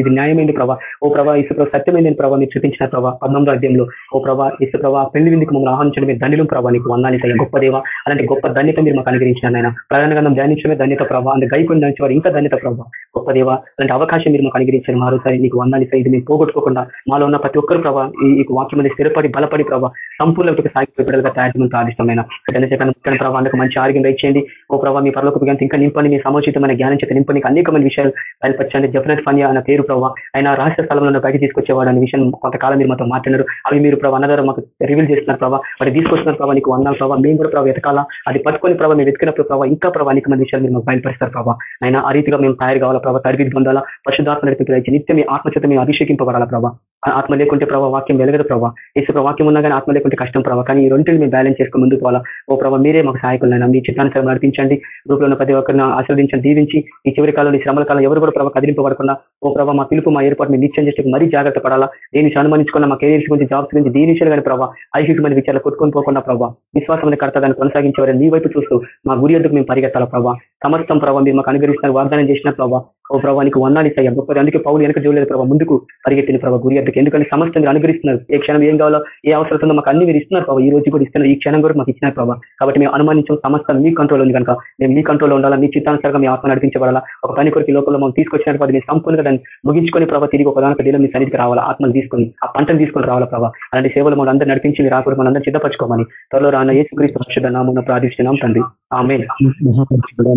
ఇది న్యాయమైంది ప్రభావ ఓ ప్రభావ ఇసు ప్రభావ సత్యమైంది ప్రభావ మీరు చూపించిన ప్రభావ పద్మం రాజ్యంలో ఓ ప్రభావ ఇసు ప్రభావ పెళ్ళి విందుకు మమ్మల్ని ఆహ్వానించడం మీరు ధన్యులు ప్రభావ నీకు వందాలి గొప్ప దేవ అలాంటి గొప్ప ధన్యత మీరు మాకు అనుగ్రహించిన ఆయన ప్రధానంగా ధ్యానించడమే ధన్యత ప్రభావ అంటే గైకొని వారు ఇంకా ధన్యత ప్రభావ గొప్ప దేవ అలాంటి అవకాశం మీరు మాకు అనుగ్రహించారు. మరోసారి నీకు వందాలి ఇది మీరు పోగొట్టుకోకుండా మాలో ఉన్న ప్రతి ఒక్కరు ప్రభావ ఈ వాక్యం అనేది స్థిరపడి బలపడి ప్రభావ సంపూర్ణ సాగిపోయి బిడ్డలుగా తయారు చేయడం ప్రాదిష్టమైన ప్రభావ అందుకు మంచి ఆరోగ్యం ఇచ్చేయండి ఓ ప్రభావ మీ పరలోకి ఎంత ఇంకా నింపండి మీ సముచితమైన జ్ఞానం చేత నింపండి. అనేకమైన విషయాలు బయలుపరచండి. జఫనత్ ఫనియా అన్న పేరు ప్రభావ ఆయన రహస్య స్థలంలో బయట తీసుకొచ్చేవాడు అనే విషయం కొంతకాలం మీరు మాతో మాట్లాడారు. అవి మీరు ప్రభావ అన్నదారు మాకు రివీల్ చేస్తున్నారు ప్రభావ వాటి తీసుకొస్తున్నారు ప్రభావ నీకు వందాలు ప్రభావ మేము కూడా ప్రభావ వెతకాలా? అది పట్టుకొని ప్రభావ మేము వెతికినప్పుడు ప్రభావ ఇంకా ప్రభావ అనేకమైన విషయాలు మీరు మాకు బయలుపరుస్తారు ప్రభావ అయినా ఆ రీతిగా మేము తయారు కావాలా ప్రభావ తరగతి పొందాలా పరిశుద్ధాత్మ నడిపించి నిత్యం మీ ఆత్మచేత మేము అభిషేకింపబడాలా ప్రభావ ఆ ఆత్మ లేకుంటే ప్రభావ వాక్యం వెలగదు ప్రభావ యేసు వాక్యం ఉన్నా కానీ ఆత్మ లేకుంటే కష్టం ప్రభావ కానీ ఈ రెండింటిని మేము బ్యాలెన్స్ చేసుకుని ముందుకు పోవాలా? ఓ ప్రభావ మీరే మాకు సహాయకులైనా మీ చిత్తానుసారం నడిపించండి. గ్రూప్లో ఉన్న ప్రతి ఒక్కరిని ఆశీర్వదించండి దీవించి ఈ చివరి కాలంలో ఈ శ్రమల కాలం ఎవరు కూడా ప్రభావ కదిలింపబడకుండా ఓ ప్రభావ మా పిలుపు మా ఏర్పాటు మీరు నిత్యం చేస్తే మరీ జాగ్రత్త పడాలా. దేని అనుమానించుకున్న మా కెరీర్స్ గురించి జాబ్స్ గురించి దేని విషయాలు కానీ ప్రభావ ఐహికమైన విచారాలు కొట్టుకొని పోకుండా ప్రభావ విశ్వాసం అనే కర్తవ్యాన్ని కొనసాగించేవారు నీ వైపు చూస్తూ మా గురి ఎందుకు మేము పరిగెత్తాలా ప్రభావ సమస్తం ప్రభావ మీరు మాకు అనుగ్రహిస్తున్న వాగ్దానం చేసిన ప్రభావ ఓ ప్రభావ నీకు వందాలు ఇస్తాయి. గొప్పది అందుకే పౌలు వెనక చూడలేదు ప్రభావ ముందుకు పరిగెత్తిన ప్రభావ గురి అద్దకు. ఎందుకంటే సమస్తం మీరు అనుగ్రహిస్తున్నారు. ఏ క్షణం ఏం కావాలో ఏ అవసరం ఉందో మాకు అన్ని మీరు ఇస్తున్నారు ప్రభావ ఈ రోజు కూడా ఇస్తున్నారు. ఈ క్షణం కూడా మాకు ఇచ్చినారు ప్రభావ కాబట్టి మేము అనుమానించిన సమస్తం మీ కంట్రోల్ ఉంది కనుక. మేము మీ కంట్రోల్లో ఉండాలా మీ చిత్తానుసారంగా మీ ఆత్మ నడిపించబడాలా. ఒక పని కొరికి లోకంలో మనం తీసుకొచ్చిన అది మీరు సంపూర్ణంగా దాన్ని ముగించుకొని ప్రభావ తిరిగి ఒక దానికి డీలో మీ సన్నిధికి రావాలా ఆత్మలు తీసుకొని ఆ పంటను తీసుకొని రావాలా ప్రభావ అలాంటి సేవలు మనం అందరూ నడిపించి మీరు రాకూడదు మనం అందరూ సిద్ధపరచుకోమని త్వరలో రాన్న ఏసుక్రీస్తు పరిశుద్ధ నామం ప్రార్థిస్తున్నాం తండ్రి. ఆమె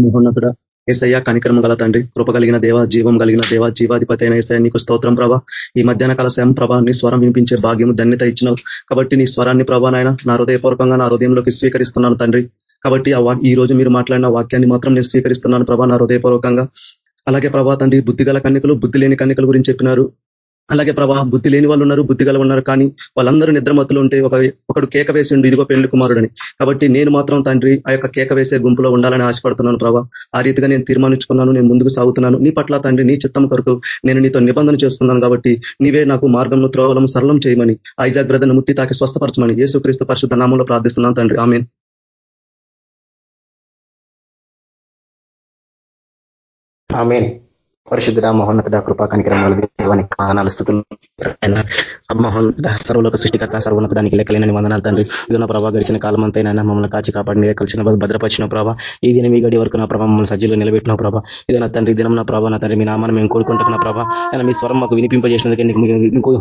మహోన్నతుడా ఏసయ్య కనికరమ గల తండ్రి కృప కలిగిన దేవ జీవం కలిగిన దేవ జీవాధిపతి అయిన ఏసయ్య నీకు స్తోత్రం ప్రభా. ఈ మధ్యాహ్న కాల శయం ప్రభా నీ స్వరం వినిపించే భాగ్యం ధన్యత ఇచ్చినావు. కాబట్టి నీ స్వరాన్ని ప్రభా నాయన నా హృదయపూర్వకంగా నా హృదయంలోకి స్వీకరిస్తున్నాను తండ్రి. కాబట్టి ఆ ఈ రోజు మీరు మాట్లాడిన వాక్యాన్ని మాత్రం నేను స్వీకరిస్తున్నాను ప్రభా నా హృదయపూర్వకంగా. అలాగే ప్రభా తండ్రి బుద్ధి గల కన్నికలు బుద్ధి లేని కన్నికల గురించి చెప్పినారు. అలాగే ప్రభా బుద్ధి లేని వాళ్ళు ఉన్నారు బుద్ధి ఉన్నారు. కానీ వాళ్ళందరూ నిద్రమత్తులు ఉంటే ఒక ఒకడు కేక వేసిండు ఇదిగో పెళ్ళి కుమారుడని. కాబట్టి నేను మాత్రం తండ్రి ఆ యొక్క కేక వేసే గుంపులో ఉండాలని ఆశపడుతున్నాను ప్రభా. ఆ రీతిగా నేను తీర్మానించుకున్నాను నేను ముందుకు సాగుతున్నాను. నీ పట్ల తండ్రి నీ చిత్తం కొరకు నేను నీతో నిబంధన చేసుకున్నాను కాబట్టి నీవే నాకు మార్గంలో త్రోవలం సరళం చేయమని ఐజాగ్రత్తను ముట్టి తాకి స్వస్థపరచమని యేసుక్రీస్తు పరిశుద్ధ నామంలో ప్రార్థిస్తున్నాను తండ్రి. ఆమె ఆమె పరిశుద్ధుడ మహోన్నత కృపాకానికి కనికరమాలు దేవానికి వాహనాలు స్థుతులు మహోన్నత సర్వలోక సృష్టికర్త సర్వోన్నత దానికి లెక్కలేని వందనాలు తండ్రి. ఇదిన ప్రభావ గడిచిన కాలం అంతైనా మమ్మల్ని కాచి కాపాడి కలిసిన భద్రపరిచిన ప్రభావ ఈ దినం మీ గడి వరకు నా ప్రభావ మమ్మల్ని సజ్జీలో నిలబెట్టిన ప్రభావ ఇదే తండ్రి దినం నా ప్రభావ నా తండ్రి మీ నామాన్ని మేము కోరుకుంటున్న ప్రభావ మీ స్వరం మాకు వినిపింపజేసినందుకే మీకు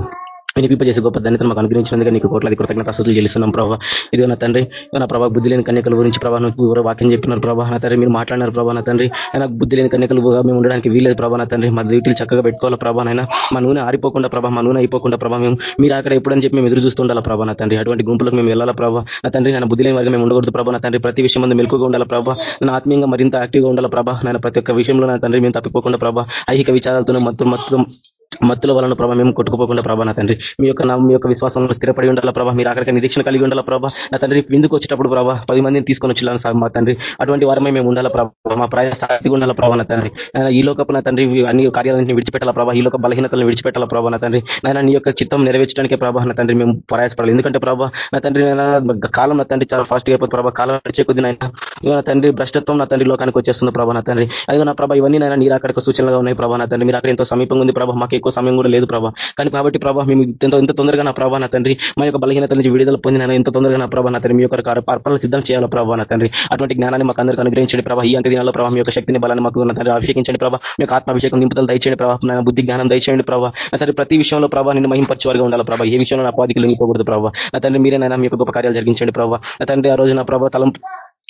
వినిపింపజేసే గొప్ప ధన్యత మాకు అనుగ్రహించినందుకు నీకు కోట్లాది కృతజ్ఞత అసలు చెల్లిస్తున్నాం ప్రభావ ఇది నా తండ్రి నా ప్రభావ బుద్ధి లేని కన్యకల గురించి ప్రభావ ఎవరో వాక్యం చెప్పినారు ప్రభావ నా తండ్రి మీరు మాట్లాడినారు ప్రభావ నా తండ్రి. నాకు బుద్ధి లేని కన్యకలుగా మేము ఉండడానికి వీలేదు ప్రభావ నా తండ్రి. మా డ్యూటీలు చక్కగా పెట్టుకోవాలి ప్రభావ నైనా మా నూనె ఆరిపోకుండా ప్రభావ మా నూనె అయిపోకుండా ప్రభావ మేము మీరు అక్కడ ఎప్పుడని చెప్పి మేము ఎదురు చూస్తుండాలి ప్రభావ నా తండ్రి. అటువంటి గుంపులకు మేము వెళ్ళాలా ప్రభావ నా తండ్రి నా బుద్ధి లేని వారికి మేము ఉండకూడదు ప్రభావ నా తండ్రి. ప్రతి విషయం మంది మెలుకుగా ఉండాలి ప్రభావ నా ఆత్మీయంగా మరింత యాక్టివ్గా ఉండాలి ప్రభావ నేను ప్రతి ఒక్క విషయంలో నా తండ్రి మేము తప్పిపోకుండా ప్రభావ ఐహిక విచారాలతో మొత్తం మొత్తం మత్తుల వలన ప్రభావ మేము కొట్టుకుపోకుండా ప్రభా నా తండ్రి. మీ యొక్క మీ యొక్క విశ్వాసంలో స్థిరపడి ఉండాల ప్రభా? మీరు అక్కడికి నిరీక్షణ కలిగి ఉండాల ప్రభా? నా తండ్రి ఎందుకు వచ్చేటప్పుడు ప్రభా పది మందిని తీసుకొని వచ్చేలాను సార్ మా తండ్రి. అటువంటి వారమే మేము ఉండాల ప్రభావ మా ప్రయాసాగి ఉండాల ప్రభా నా తండ్రి? ఈ లోకపు నా తండ్రి అన్ని కార్యాలను విడిచిపెట్టాల ప్రభా? ఈ లోక బలహీనతలను విడిచిపెట్టాల ప్రభా నా తండ్రి? నాయన నీ యొక్క చిత్తం నెరవేర్చడానికి ప్రభా నా తండ్రి మేము ప్రయాసపడాలి. ఎందుకంటే ప్రభా నా తండ్రి కాలం నా తండ్రి చాలా ఫాస్ట్ అయిపోతుంది ప్రభా. కాలం నడిచే కొద్ది నాయన నా తండ్రి భ్రష్టత్వం నా తండ్రి లోకానికి వచ్చేస్తుంది ప్రభా నా తండ్రి. అదిగో నా ప్రభా ఇవన్నీ నేను నీరు అక్కడికి సూచనలుగా ఉన్నాయి ప్రభా నా తండ్రి. మీరు అక్కడ ఎంతో సమీపంగా ఉంది ప్రభా. మాకు ఎక్కువ సమయం కూడా లేదు ప్రభా. కానీ కాబట్టి ప్రభా మేము ఎంత ఎంత తొందరగా నా ప్రభా నా తండ్రి మా యొక్క బలహీనత నుంచి విడుదల పొందిన ఎంత తొందరగా నా ప్రభా నా తండ్రి మీ యొక్క అర్పణలు సిద్ధం చేయాలో ప్రభా నా తండ్రి? అటువంటి జ్ఞానాన్ని మాకు అందరికీ అనుగ్రహించండి ప్రభావ ఈ అంత దినాల్లో ప్రభావ మీ యొక్క శక్తిని బలాన్ని మాకు నా తండ్రి అభిషేకించండి ప్రభావ యొక్క ఆత్మాభిషేకం నింపుదలు దయచేయండి ప్రభావ నా బుద్ధి జ్ఞానం దయచేయండి ప్రభావ నా తండ్రి ప్రతి విషయంలో ప్రభావ నేను మహింపచ్చేవారుగా ఉండాలి ప్రభా. ఏ విషయంలో నా పాదికి లొంగిపోకూడదు ప్రభావ నా తండ్రి మీరేనైనా మీ యొక్క గొప్ప కార్యాలు జరిగించండి ప్రభావ నా తండ్రి ఆ రోజు నా ప్రభావ తలం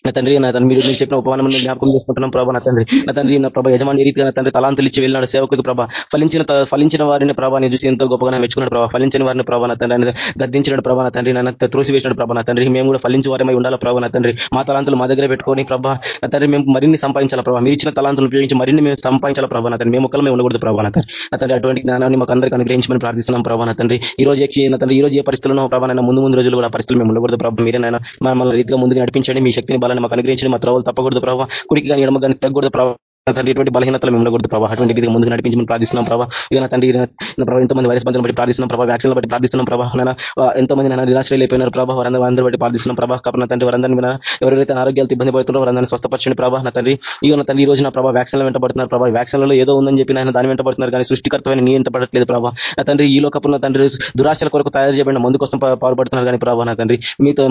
నా తండ్రి నా తండ్రి మీరు చెప్పిన ఉపమానం జ్ఞాపకం చేసుకుంటున్నాం ప్రభా నా తండ్రి. నా తండ్రి నా ప్రభా యజమాని రీతిగా నా తండ్రి తలాంతులు ఇచ్చి వెళ్ళినాడు సేవకుడు ప్రభా. ఫలించిన ఫలించిన వారిని ప్రభా చూసి ఎంతో గొప్పగా మెచ్చుకున్నాడు ప్రభావ ఫలించిన వారిని ప్రభా తండ్రి గద్దించిన ప్రభా తండ్రి నన్ను త్రోసి వేసినాడు తండ్రి. మేము కూడా ఫలించి వారమై ఉండాలి ప్రభా తండ్రి? మా తలాంతులు మా దగ్గర పెట్టుకొని ప్రభా తండ్రి మేము మరిన్ని సంపాదించాల ప్రభావ మీరు ఇచ్చిన తలాంతులు ఉపయోగించి మరిన్ని మేము సంపాదించాల ప్రభా తండ్రి? మేము ఒక్కలమే ఉండకూడదు ప్రభా తండ్రి. తండ్రి అటువంటి జ్ఞానాన్ని మాకు అందరికీ అనుగ్రహించమని ప్రార్థిస్తున్నాం ప్రభా తండ్రి. ఈ రోజు తండ్రి ఈ రోజు ఏ పరిస్థితుల్లో ప్రభావ ముందు ముందు రోజులు కూడా పరిస్థితులు మేము ఉండకూడదు ప్రభావ మీరేనైనా మన రీతిగా ముందుకు నడిపించండి. మీ శక్తిని బలాన్ని మాకు అనుగ్రహించండి. మా త్రోవలు తప్పకూడదు ప్రభావ కుడికి కానీ ఎడమ కానీ తగ్గకూడదు ప్రభావ తండ్రి ఎటువంటి బలహీనతలు మేము ఉండకూడదు ప్రభావ అటువంటి విధిగా ముందుకు నడిపించమని ప్రార్థిస్తున్నాం ప్రభావ ఇక నా తండ్రి ప్రభావ ఎంతమంది వైరస్ బంధువులు బట్టి ప్రార్థిస్తున్నాం ప్రభావ వ్యాక్సిన్లు బట్టి ప్రార్థిస్తున్నాం ప్రభావ నేను ఎంతో మంది నేను నిరాశ్రయలు అయిపోయినారు ప్రభావ వారందరూ అందరూ బట్టి ప్రార్థిస్తున్నాం ప్రభావ కాబట్టి తండ్రి వారందరినీ ఎవరైతే ఆరోగ్యాలు ఇబ్బంది పడుతున్నారో వారందరినీ స్వస్థపరచండి ప్రభావ నా తండ్రి ఇక నా తండ్రి ఈ రోజు నా ప్రభావ వ్యాక్సిన్లు వెంటబడుతున్నారు ప్రభావ వ్యాక్సిన్లలో ఏదో ఉందని చెప్పి ఆయన దాని వెంటబడుతున్నారు కానీ సృష్టికర్తమైన నీ వెంటబడట్లేదు ప్రభావ నా తండ్రి ఈ లోకపున్న తండ్రి దురాశల కొరకు తయారు చేయబడిన మందు కోసం పాల్పడుతున్నారు కానీ ప్రభావ నా తండ్రి మీతో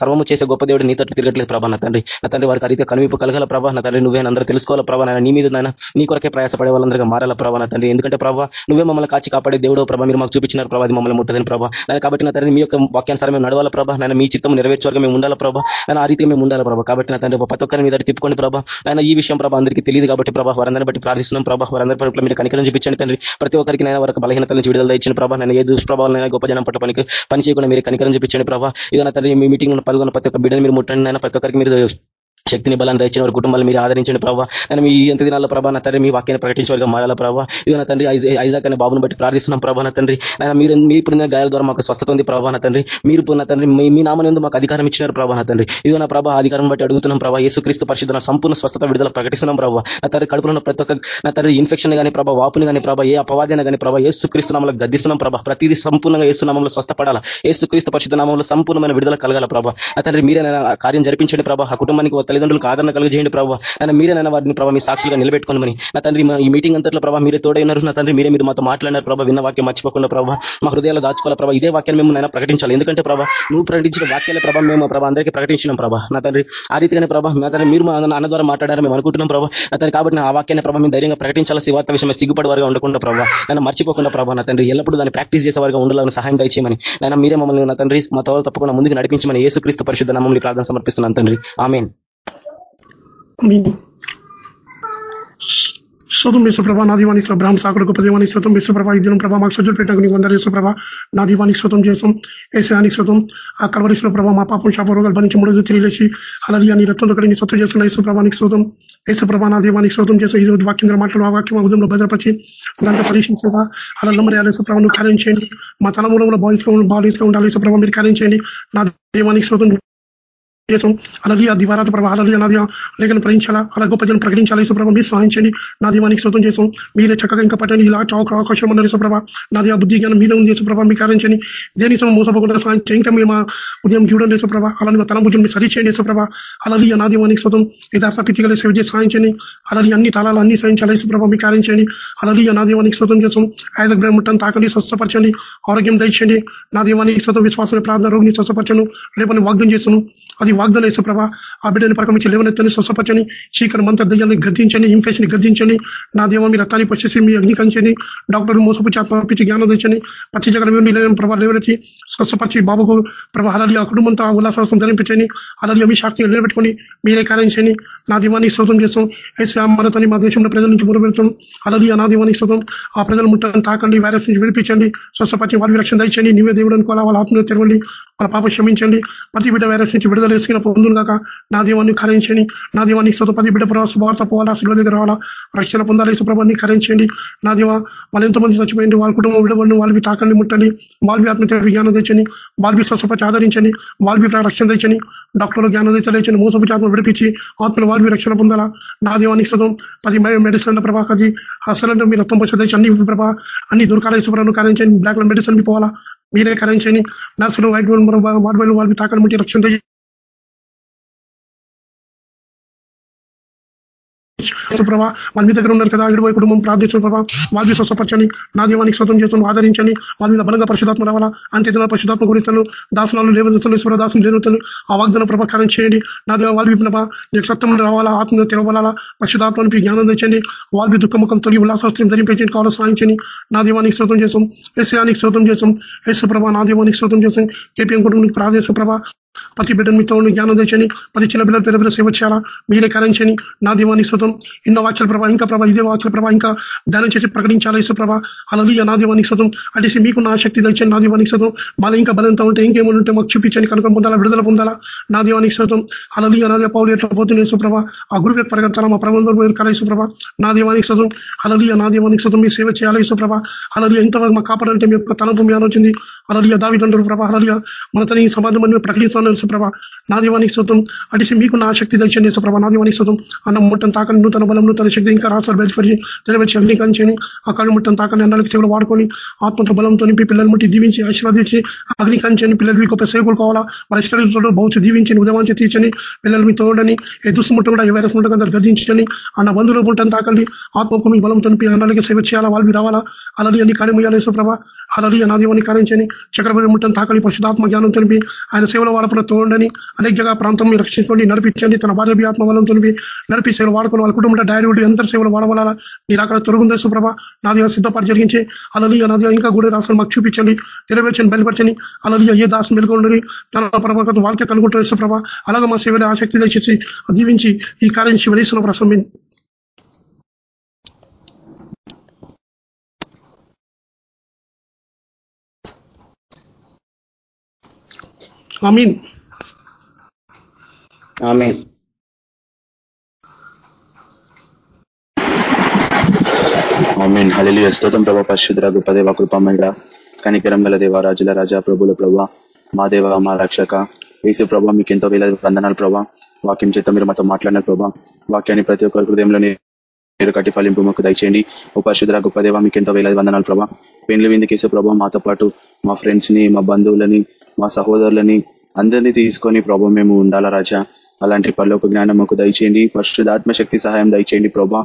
సర్వము చేసే గొప్ప దేవుడు నీతో తిరగట్లేదు ప్రభా నా తండ్రి. నా తండ్రి వారికి అయితే కనువిపు కలగల ప్రభావ నా తండ్రి నువ్వే అందరూ తెలుసుకోవాలి ప్రభావ నీ మీద నాయన నీ కొరకే ప్రయాసపడే వాళ్ళందరికీ మారాల ప్రభావ నా తండ్రి? ఎందుకంటే ప్రభావ నువ్వే మమ్మల్ని కాచి కాపాడే దేవుడో ప్రభావ మీరు మాకు చూపించినారు ప్రభావ అది మమ్మల్ని ముట్టదని ప్రభావ నేను కాబట్టి నా తండ్రి మీ యొక్క వాక్యానుసారం మేము నడవాల ప్రభావ నేను మీ చిత్తం నెరవేర్చే మేము ఉండాల ప్రభావ నేను ఆ రీతిగా మేము ఉండాలి ప్రభావ కాబట్టి నా తండ్రి ప్రతి ఒక్కరి మీద తిప్పుకోండి ప్రభావ ఆయన ఈ విషయం ప్రభావ అందరికీ తెలియదు కాబట్టి ప్రభావ వారందరిని బట్టి ప్రార్థిస్తున్నాం ప్రభావ వారందరి పట్ల మీరు కనికరం చూపించండి తండ్రి. ప్రతి ఒక్కరికి నేను వరకు బలహీనత నుంచి విడుదల ఇచ్చిన ప్రభావ నేను ఏ దుష్ప్రభావాలైనా గొప్ప జనం పట్ల పనికి పని చేయకుండా మీరు కనికరం చూపించండి ప్రభావ ఇదన తండ్రి మీ మీటింగ్ పాల్గొన్న ప్రతి ఒక్క బిడ్డను మీరు ముట్టండి నేను ప్రతి ఒక్కరికి మీరు శక్తిని బలాన్ని దయచిన వారి కుటుంబాలు మీరు ఆదరించండి ప్రభావ నేను మీ ఎంత దినాల ప్రభా నా తండ్రి మీ వాక్యాన్ని ప్రకటించేవారుగా మారాల ప్రభావ ఇది నా తండ్రి ఐజాక్ అనే బాబును బట్టి ప్రార్థిస్తున్నాం ప్రభా నా తండ్రి. ఆయన మీరు మీ పొందిన గాయాల ద్వారా మాకు స్వస్థత ఉంది ప్రభా నా తండ్రి. మీరు నా తండ్రి మీ నామని మాకు అధికారం ఇచ్చినారు ప్రభా నా తండ్రి. ఇది నా ప్రభా అధికారం బట్టి అడుగుతున్నాం ప్రభా. యేసుక్రీస్తు పరిశుద్ధ సంపూర్ణ స్వస్థత విడుదల ప్రకటిస్తున్నాం ప్రభావ నా తండ్రి కడుపులో ప్రతి ఒక్క నా తండ్రి ఇన్ఫెక్షన్ కానీ ప్రభావ వాపుని కానీ ప్రభావ ఏ అపవాదైనా కానీ ప్రభావ యేసుక్రీస్తు నామంలో గద్దిస్తున్నాం ప్రభా. ప్రతిదీ సంపూర్ణంగా ఏసునామంలో స్వస్థపడాలా. యేసుక్రీస్తు పరిశుద్ధ నామంలో సంపూర్ణమైన విడుదల కలగాల ప్రభా. నా తండ్రి మీరే కార్యం జరిపించండి ప్రభా. ఆ కుటుంబానికి తల్లిదండ్రులకు ఆదరణ కలిగి ప్రభావ నన్ను మీరే నన్న వారిని ప్రభావ మీ సాక్షిగా నిలబెట్టుకోమని నా తండ్రి ఈ మీటింగ్ అంతట్లో ప్రభావ మీరే తోడైనారు నా తండ్రి మీరే మీరు మాతో మాట్లాడినారు ప్రభావ విన్న వాక్యం మర్చిపోకుండా ప్రభావ మా హృదయాలు దాచుకోవాలి ప్రభావ ఇదే వాక్యాన్ని మేము నైనా ప్రకటించాలి. ఎందుకంటే ప్రభావ నువ్వు ప్రకటించిన వాక్యాల ప్రభావ మేము ప్రభావ అందరికీ ప్రకటించినాం ప్రభావ నా తండ్రి ఆ రీతిగానే ప్రభావ నా తండ్రి మీరు అన్న ద్వారా మాట్లాడారు మేము అనుకుంటున్నాం ప్రభావ నా తండ్రి కాబట్టి ఆ వాక్యాన్ని ప్రభావ మేము ధైర్యంగా ప్రకటించాలి? శివార్త విషయం సిగ్గుపడి వారుగా ఉండకుండా ప్రభావ నన్ను మర్చిపోకుండా ప్రభావ నా తండ్రి ఎల్లప్పుడూ దాన్ని ప్రాక్టీస్ చేసే వారిగా ఉండాలని సహాయం దయచేయమని. నేను మీరే మమ్మల్ని నా తండ్రి మా తోలు తప్పకుండా ముందుకు నడిపించమని యేసుక్రీస్తు పరిశుద్ధ నమ్మల్ని ప్రార్థన సమర్పిస్తున్నాను తండ్రి. ఆమెన్. శోతం విశ్వప్రభ నా దీవానికి బ్రాహ్మ సాకుడు గొప్ప దీవానికి శోతం విశ్వప్రభ ఈ దినం ప్రభా మాకు సజ్జులు పెట్టడానికి నీకు వందరు విశ్వప్రభ నా దీవానికి శోతం చేసాం ఏసానికి శోతం ఆ కలవరిశ్వర ప్రభ మా పాపం శాపరోగాలు భరించి మూడు తెలియలేసి అలాగే అని రక్తంతో కడిగి స్వతం చేస్తున్న యేసుప్రభానికి శోతం యేసుప్రభ నా దీవానికి శోతం చేసాం ఈ రోజు వాక్యం మాట్లాడు ఆ వాక్యం ఉదయంలో భద్రపరిచి దాంట్లో పరీక్షించేదా? అలా నమ్మరి యేసుప్రభ నువ్వు కార్యం చేయండి. మా తలమూలంలో బాడీస్లో బాడీస్ ఉండాలి యేసుప్రభ మీరు కార్యం చేయండి. నా దీవానికి శోతం దేశం అలాగే ఆ దివారాత ప్రభావ అలాగే నాది లేఖను ప్రయించాలా అలా గొప్ప జనం ప్రకటించాలా? సుప్రభ మీరు సహాయించండి నా దీవానికి శోతం చేసాం మీరే చక్కగా ఇంకా పట్టండి. ఇలా చౌక అవకాశం ఉన్నది సుప్రభ నాది ఆ బుద్ధి జ్ఞానం మీద ఉంది సుప్రభ మీ కారించండి దేని సమయం మోసపోకుండా సహాయించండి ఇంకా మేము ఉదయం చూడండి సుప్రభ అలాగే మా తన బుద్ధి మీరు సరిచేయండి చేయండి సుప్రభ అలాగే నా దీవానికి శోతం యథార్థ సేవ చేసి సహాయించండి అలాగే అన్ని తలాలు అన్ని సహించాలి సుప్రభ మీ కారించండి అలాగే నా దీవానికి శోతం చేసాం ఐదు బ్రహ్మట్టం తాకండి. స్వస్థపరచండి. ఆరోగ్యం దయచండి నా దీవానికి శోతం విశ్వాసం ప్రార్థన రోగిని స్వస్థపరచను. రేపని వాగ్దం చేస్తాను అది వాగ్దాన ప్రభా. ఆ బిడ్డని పరకమించి లేవనెత్తని స్వస్థపరచని చీకటి మంత దయ్యాన్ని గద్దించండి ఇన్ఫెక్షన్ గద్దించండి నా దేవ మీ రక్తాన్ని పచ్చేసి మీ అగ్నికరించండి డాక్టర్ మోసపుచ్చి ఆత్మపించి జ్ఞానం తెచ్చని పచ్చి జగన్ లేవని ప్రభావ లేవనెత్తి స్వస్థపరిచి బాబుకు ప్రభా అలాది ఆ కుటుంబంతో ఉల్లాసం ధరింపించండి అలాది మీ శాస్త్రం నిలబెట్టుకొని మీరే కారించండి నా దీవాన్ని శ్రోతం చేస్తాం. ఏసీ మనతని మా దేశంలో ప్రజల నుంచి మొదలుపెడతాం అలాది నా దీవానికి శ్రోతం ఆ ప్రజలు ముట్టని తాకండి వైరస్ నుంచి విడిపించండి. స్వస్థపరిచి వారి రక్షణ దండి నీవే దేవుడు అనుకోవాలా వాళ్ళ ఆత్మీయ తెరవండి. వాళ్ళ పాప క్షమించండి. ప్రతి బిడ్డ వైరస్ నుంచి విడుదల వేసుకున్న పొందును కాక నా దీవాన్ని కరించండి నా దీవానికి స్వత బిడ్డ ప్రభావ భారత పోవాలా శిల్వ దగ్గర రావాలా? రక్షణ పొందాలి సుప్రభాన్ని కరించండి నా దీవ వాళ్ళు ఎంతమంది చచ్చిపోయింది వాళ్ళ కుటుంబం విడవండి వాళ్ళవి తాకండి ముట్టండి. వాళ్ళవి ఆత్మహత్య విజ్ఞానం తెచ్చండి. వాళ్ళవి స్వస్థపతి ఆదరించండి వాళ్ళవి రక్షణ తెచ్చని డాక్టర్లు జ్ఞానం తెచ్చని మోసపు ఆత్మ విడిపించి ఆత్మలు వాళ్ళవి రక్షణ పొందాలా? నా దీవానికి స్వతం పది మెడిసిన్ ప్రభా కది ఆ మీ మీరు రక్తం పోసేది అన్ని ప్రభా. అన్ని దుర్కాల శుభ్రాన్ని కరించండి బ్లాక్ మెడిసిన్ పోవాలా? మీరే కరించండి నర్సులు వైట్ వార్డ్ వాళ్ళకి తాకని ముట్టి రక్షణ ప్రభా. వాళ్ళ మీ దగ్గర ఉన్నారు కదా. ఇరవై కుటుంబం ప్రార్థించిన ప్రభా. వాళ్ళు స్వస్థపరచండి. నా దీవానికి స్వతం చేస్తాను ఆదరించండి. వాళ్ళ మీద బలంగా పరిశుధాత్మ రావాలా? అంత్యదిన పరిశుధాత్మ గురిస్తాను. దాసనాలు లేవనెత్తులు ఈశ్వర దాసం లేనెత్తులు ఆ వాగ్దాన ప్రభాకారం చేయండి. నా దేవ వాళ్ళు ప్రభా నీకు సత్యం రావాలా? ఆత్మ తెలవాలా పరిశుధాత్మని జ్ఞానం తెచ్చండి. వాళ్ళ దుఃఖముఖం తొలగి ఉల్లాసవస్త్రం ధరింపించండి కావాలి సాధించండి నా దీవానికి శ్రోతం చేసాం ఎస్యానికి శ్రోతం చేసాం ఎస్ ప్రభా నా దీవానికి శ్రోతం చేసాం కేపీఎం కుటుంబానికి ప్రాదేశ ప్రభా. ప్రతి బిడ్డను మీతో జ్ఞానం తెచ్చని ప్రతి చిన్న బిడ్డలు పెద్ద సేవ చేయాలా మీరే కరించని నా దీవాన్ని శృతం ఎన్నో వాక్యాల ప్రభావ ఇంకా ప్రభావ ఇదే వాక్యాల ప్రభావ ఇంకా ధ్యానం చేసి ప్రకటించాలా ఇసు ప్రభా? అలాగే నా దీవానికి శృతం అటేసి మీకు నా శక్తి తెచ్చని నా దీవానికి శృతం మళ్ళీ ఇంకా బలంతో ఉంటే ఇంకేమైనా ఉంటే మాకు చూపించని కనుక పొందాలా విడుదల పొందాలా? నా దీవానికి శృతం అలాగే నా పౌలు ఎట్లా పోతుంది సుప్రభ ఆ గురువు యొక్క పరిగెత్తాలా? మా ప్రభుత్వం కల సుప్రభ నా దీవానికి శృతం అలాగే నా దీవానికి శృతం మీ సేవ చేయాలి సుప్రభ అలాగే ఎంతవరకు మా కాపాడంటే మీ యొక్క తలంపు మీ ఆలోచింది అలాగే దావిదండ్రులు ప్రభా అలాగే మన తన సమాజం ప్రకటిస్తాను స్తోత్రం సుప్రభ నా దీవానికి స్తోత్రం అడిసి మీకు నా శక్తి దర్శనం సుప్రభ నా దీవానికి స్తోత్రం అన్న ముట్టం తాకని నూతన బలం నూతన శక్తి ఇంకా రాసారు బయలుపరిచి తెలియచి అగ్నికరించండి ఆ కళ్ళు ముట్టం తాకని అన్నాలకి సేవలు వాడుకొని ఆత్మతో బలంతో నింపి పిల్లలు ముట్టి దీవించి ఆశీర్వదించి అగ్నికరించండి పిల్లలు గొప్ప సేవకులు కావాలా? వాళ్ళ ఇష్టం భవిష్యత్తు దీవించి ఉదయం తీర్చని పిల్లలు మీ తోడని ఎదుసు ముట్ట కూడా ఏ వైరస్ ముట్ట అందరు గర్దించని అన్న బంధువులు ముట్టం తాకండి ఆత్మకు మీ బలం తనిపి అన్నాలకి సేవ చేయాలా? వాళ్ళు రావాలా? అలాగే అన్ని కార్యమయ్యాలి సుప్రభ అలాగే అనాదివాన్ని కారించని చక్రవర్తి ముట్టం తాకని పరిశుధాత్మ జ్ఞానం తెలిపి ఆయన సేవలో వాళ్ళ తరపున తోండని అనేక జగా ప్రాంతం మీరు రక్షించుకోండి నడిపించండి తన భార్య ఆత్మ వల్ల తొలిపి నడిపి సేవలు వాడుకుని వాళ్ళ కుటుంబం డైరీ ఉండి సేవలు వాడవాలా మీరు అక్కడ తొలగుందే సుప్రభ. నాదిగా సిద్ధపడి జరిగించి. అలలియ నాది ఇంకా కూడా రాష్ట్రం మాకు చూపించండి నెరవేర్చండి బయలుపరచండి. అలలియ ఏ దాసం మెలుగుండని తన ప్రభావ వాళ్ళకే కనుకుంటారు సుప్రభ. అలాగే మా సేవలు ఆసక్తి దయచేసి దీవించి ఈ కార్యం శివరేశ్వర ప్రసం అమీన్ ఆమె ఆమెన్ హలిలి స్తోత్రం ప్రభా పరిశుద్ర గొప్ప దేవ కృపమైన కనికరం గల దేవ రాజుల రాజా ప్రభుల ప్రభా మా దేవ మా రక్షక వేసే ప్రభా మీకు ఎంతో వేల వందనాలు ప్రభా. వాక్యం చేత మీరు మాతో మాట్లాడిన ప్రభా. వాక్యాన్ని ప్రతి ఒక్కరి హృదయంలో మీరు కట్టి ఫలింపు మాకు దయచేయండి. ఓ పరిశుద్ర గొప్ప దేవ మీకు ఎంతో వేలాది వందనాలు ప్రభా. పెండ్లు విందుకేసే ప్రభావ మాతో పాటు మా ఫ్రెండ్స్ని మా బంధువులని మా సహోదరులని అందరినీ తీసుకొని ప్రభావ మేము ఉండాలా రాజా? అలాంటి పరలోక జ్ఞానం మాకు దయచేయండి. పరిశుద్ధాత్మశక్తి సహాయం దయచేయండి ప్రభా.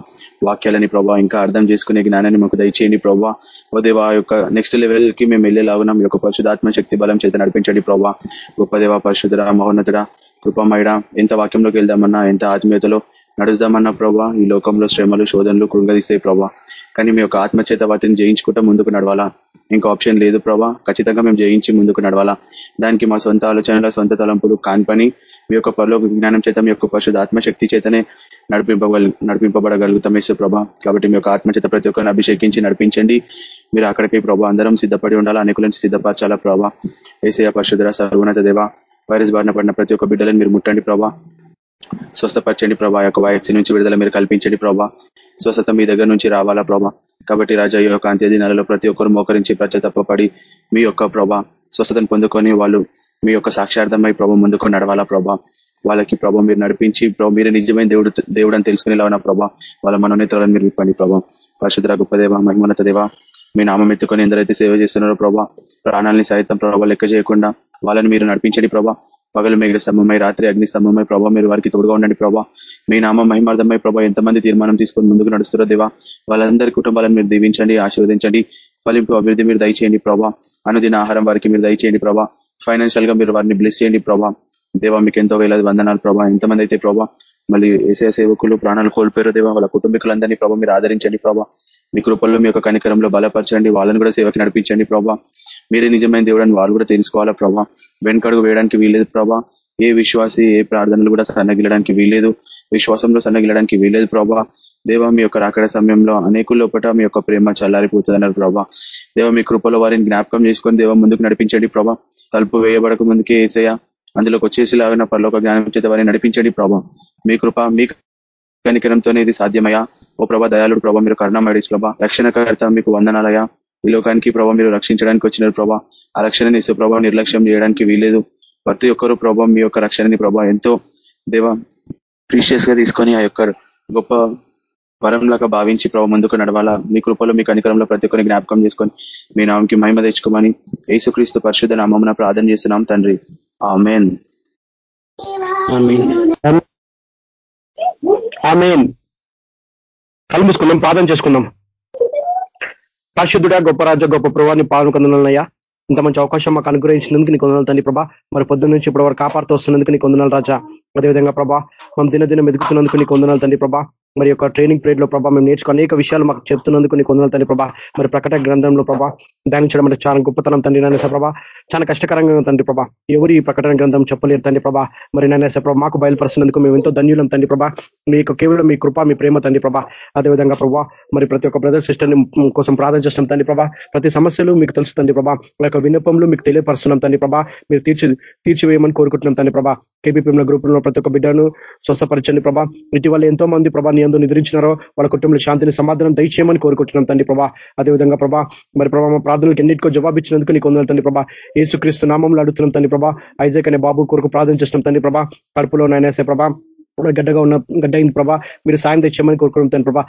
వాక్యాలని ప్రభా ఇంకా అర్థం చేసుకునే జ్ఞానాన్ని మాకు దయచేయండి ప్రభా. ఓ యొక్క నెక్స్ట్ లెవెల్కి మేము వెళ్ళేలాగున్నాం యొక్క పరిశుధాత్మశక్తి బలం చేత నడిపించండి ప్రభా. గొప్పదేవ పరిశుద్ధ మహోన్నతుడ కృపమయడ ఎంత వాక్యంలోకి వెళ్దామన్నా ఎంత ఆత్మీయతలో నడుద్దామన్న ప్రభా. ఈ లోకంలో శ్రమలు శోధనలు కృంగదీస్తాయి ప్రభా. కానీ మీ యొక్క ఆత్మచేత వాటిని జయించుకుంటూ ముందుకు నడవాలా? ఇంకా ఆప్షన్ లేదు ప్రభా. ఖచ్చితంగా మేము జయించి ముందుకు నడవాలా? దానికి మా సొంత ఆలోచనల సొంత తలంపులు కాన్పని మీ యొక్క పరలోక విజ్ఞానం చేత మీ యొక్క పరిశుద్ధ ఆత్మశక్తి చేతనే నడిపింపగల నడిపింపబడగలుగుతాం వేసే ప్రభా. కాబట్టి మీ యొక్క ఆత్మచేత ప్రతి ఒక్కరిని అభిషేకించి నడిపించండి. మీరు అక్కడికి ప్రభా అందరం సిద్ధపడి ఉండాలా? అనేకులను సిద్ధపరచాలా ప్రభా? ఏసయ పరిశుద్ధ సర్వోన్నత దేవ వైరస్ బారిన పడిన ప్రతి ఒక్క బిడ్డలను మీరు ముట్టండి ప్రభా. స్వస్థపరచండి ప్రభా. యొక్క వయస్సు నుంచి విడుదల మీరు కల్పించండి ప్రభా. స్వస్థత మీ దగ్గర నుంచి రావాలా ప్రభా. కాబట్టి రాజా యొక్క అంత్య దినాలలో ప్రతి ఒక్కరు మోకరించి తప్పపడి మీ యొక్క ప్రభా స్వస్థతను పొందుకొని వాళ్ళు మీ యొక్క సాక్షార్థమై ప్రభా ముందుకు నడవాలా ప్రభా. వాళ్ళకి ప్రభా మీరు నడిపించి ప్రభా మీరు నిజమైన దేవుడు దేవుడు అని తెలుసుకునేలా ఉన్న ప్రభా. వాళ్ళ మనోనేతలను మీరు విప్పండి ప్రభా. పరిశుద్ర గొప్పదేవ మహిమోన్నత దేవ మీ నామం ఎత్తుకొని ఎందరైతే సేవ చేస్తున్నారో ప్రభా ప్రాణాలని సైతం ప్రభావ లెక్క చేయకుండా వాళ్ళని మీరు నడిపించండి ప్రభా. పగలు మేఘల స్తంభమై రాత్రి అగ్ని స్తంభమై ప్రభావ మీరు వారికి తోడుగా ఉండండి ప్రభా. మీ నామ మహిమార్థమై ప్రభా ఎంతమంది తీర్మానం తీసుకొని ముందుకు నడుస్తారో దేవా. వాళ్ళందరి కుటుంబాలను మీరు దీవించండి ఆశీర్వదించండి. ఫలింపు అభివృద్ధి మీరు దయచేయండి ప్రభా. అనుదిన ఆహారం వారికి మీరు దయచేయండి ప్రభా. ఫైనాన్షియల్గా మీరు వారిని బ్లెస్ చేయండి ప్రభా. దేవా మీకు ఎంతో వేలాది వందనాలు ప్రభా. ఎంతమంది అయితే ప్రభా మళ్ళీ ఏసే సేవకులు ప్రాణాలు కోల్పోయారు దేవా వాళ్ళ కుటుంబీకులందరినీ ప్రభా మీరు ఆదరించండి ప్రభా. మీ కృపల్లో మీ యొక్క కనికరంలో బలపరచండి. వాళ్ళని కూడా సేవకి నడిపించండి ప్రభా. మీరే నిజమైన దేవుడని వాళ్ళు కూడా తెలుసుకోవాలా ప్రభా? వెనకడుగు వేయడానికి వీలేదు ప్రభా. ఏ విశ్వాసి ఏ ప్రార్థనలు కూడా సన్నగిలడానికి వీలేదు విశ్వాసంలో సన్నగిలడానికి వీలేదు ప్రభా. దేవ మీ యొక్క రాకడ సమయంలో అనేకుల లోపల మీ యొక్క ప్రేమ చల్లారిపోతుంది అన్నారు ప్రభా. దేవ మీ కృపలో వారిని జ్ఞాపకం చేసుకొని దేవ ముందుకు నడిపించండి ప్రభా. తలుపు వేయబడక ముందుకే వేసేయ అందులోకి వచ్చేసిలాగిన పరలోక జ్ఞానం చేత వారిని నడిపించండి ప్రభా. మీ కృప మీ కనికరంతోనే ఇది సాధ్యమయ్యా. ఓ ప్రభా దయాళుడు ప్రభా మీరు కరుణామడిస్ ప్రభా. రక్షణకర్త మీకు వందనాలయా ఈ లోకానికి ప్రభావ మీరు రక్షించడానికి వచ్చినారు ప్రభా. ఆ రక్షణని ప్రభావ నిర్లక్ష్యం చేయడానికి వీలేదు ప్రతి ఒక్కరు ప్రభావ మీ యొక్క రక్షణని ప్రభా ఎంతో దేవ ప్రీషియస్గా తీసుకొని ఆ యొక్క గొప్ప వరంలాగా భావించి ప్రభావ ముందుకు నడవాలా. మీ కృపలో మీ కనికరంలో ప్రతి ఒక్కరిని జ్ఞాపకం చేసుకొని మీ నామంకి మహిమ తెచ్చుకోమని యేసుక్రీస్తు పరిశుద్ధ నామం ప్రార్థన చేస్తున్నాం తండ్రి. ఆ మేన్ కళ్ళు ప్రార్థన చేసుకుందాం. పరిశుద్ధుడా గొప్ప రాజ గొప్ప ప్రభావాన్ని పాలన కొందనయ్యా ఇంత మంచి అవకాశం మాకు అనుగ్రహించినందుకు నీకు వందనాలు తండ్రి ప్రభా. మరి పొద్దున్న నుంచి ఇప్పుడు వరకు కాపాడుతూ వస్తున్నందుకు నీకు వందనాలు రాజా. అదేవిధంగా ప్రభా మనం దినదినం ఎదుగుతున్నందుకు నీకు వందనాలు తండ్రి ప్రభా. మరి యొక్క ట్రైనింగ్ పీరియడ్లో ప్రభావ మేము నేర్చుకుని అనేక విషయాలు మాకు చెప్తున్నందుకు నీకు వందనాలు తండ్రి ప్రభా. మరి ప్రకట గ్రంథంలో ప్రభా ధ్యానించడం అంటే చాలా గొప్పతనం తండ్రి నాయన ప్రభా. చాలా కష్టకరంగా తండ్రి ప్రభా. ఎవరు ఈ ప్రకటన గ్రంథం చెప్పలేరు తండ్రి ప్రభా. మరి నానేస ప్రభా మాకు బయలుపరుస్తున్నందుకు మేము ఎంతో ధన్యులం తండ్రి ప్రభా. మీ యొక్క కేవలం మీ కృప మీ ప్రేమ తండ్రి ప్రభా. అదేవిధంగా ప్రభా మరి ప్రతి ఒక్క బ్రదర్ సిస్టర్ కోసం ప్రార్థన చేస్తాం తండ్రి ప్రభా. ప్రతి సమస్యలు మీకు తెలుసు తండ్రి ప్రభా. యొక్క విన్నపంలో మీకు తెలియపరుస్తున్నాం తండ్రి ప్రభా. మీరు తీర్చి తీర్చివేయమని కోరుకుంటున్నాం తండ్రి ప్రభా. కేబీపీఎంల గ్రూప్లో ప్రతి ఒక్క బిడ్డను స్వస్థపరచండి ప్రభా. ఇటీవల ఎంతో మంది ప్రభా నీ ఎందు నిద్రించినారో వాళ్ళ కుటుంబంలో శాంతిని సమాధానం దయచేయమని కోరుకుంటున్నాం తండ్రి ప్రభా. అదేవిధంగా ప్రభా మరి ప్రభా మా ప్రార్థనలకు ఎన్నిటికో జవాబిచ్చినందుకు నీకు వందలు తండ్రి ప్రభా. ఏసుక్రీస్తు నామంలో అడుగుతున్నాం తండ్రి ప్రభా. ఐజాక్ అనే బాబు కొరకు ప్రార్థన చేస్తున్నాం తండ్రి ప్రభా. కడుపులో నైనా ప్రభా గడ్డగా ఉన్న గడ్డ అయింది ప్రభా. మీరు సాయం తెచ్చామని కోరుకుంటాం ప్రభా.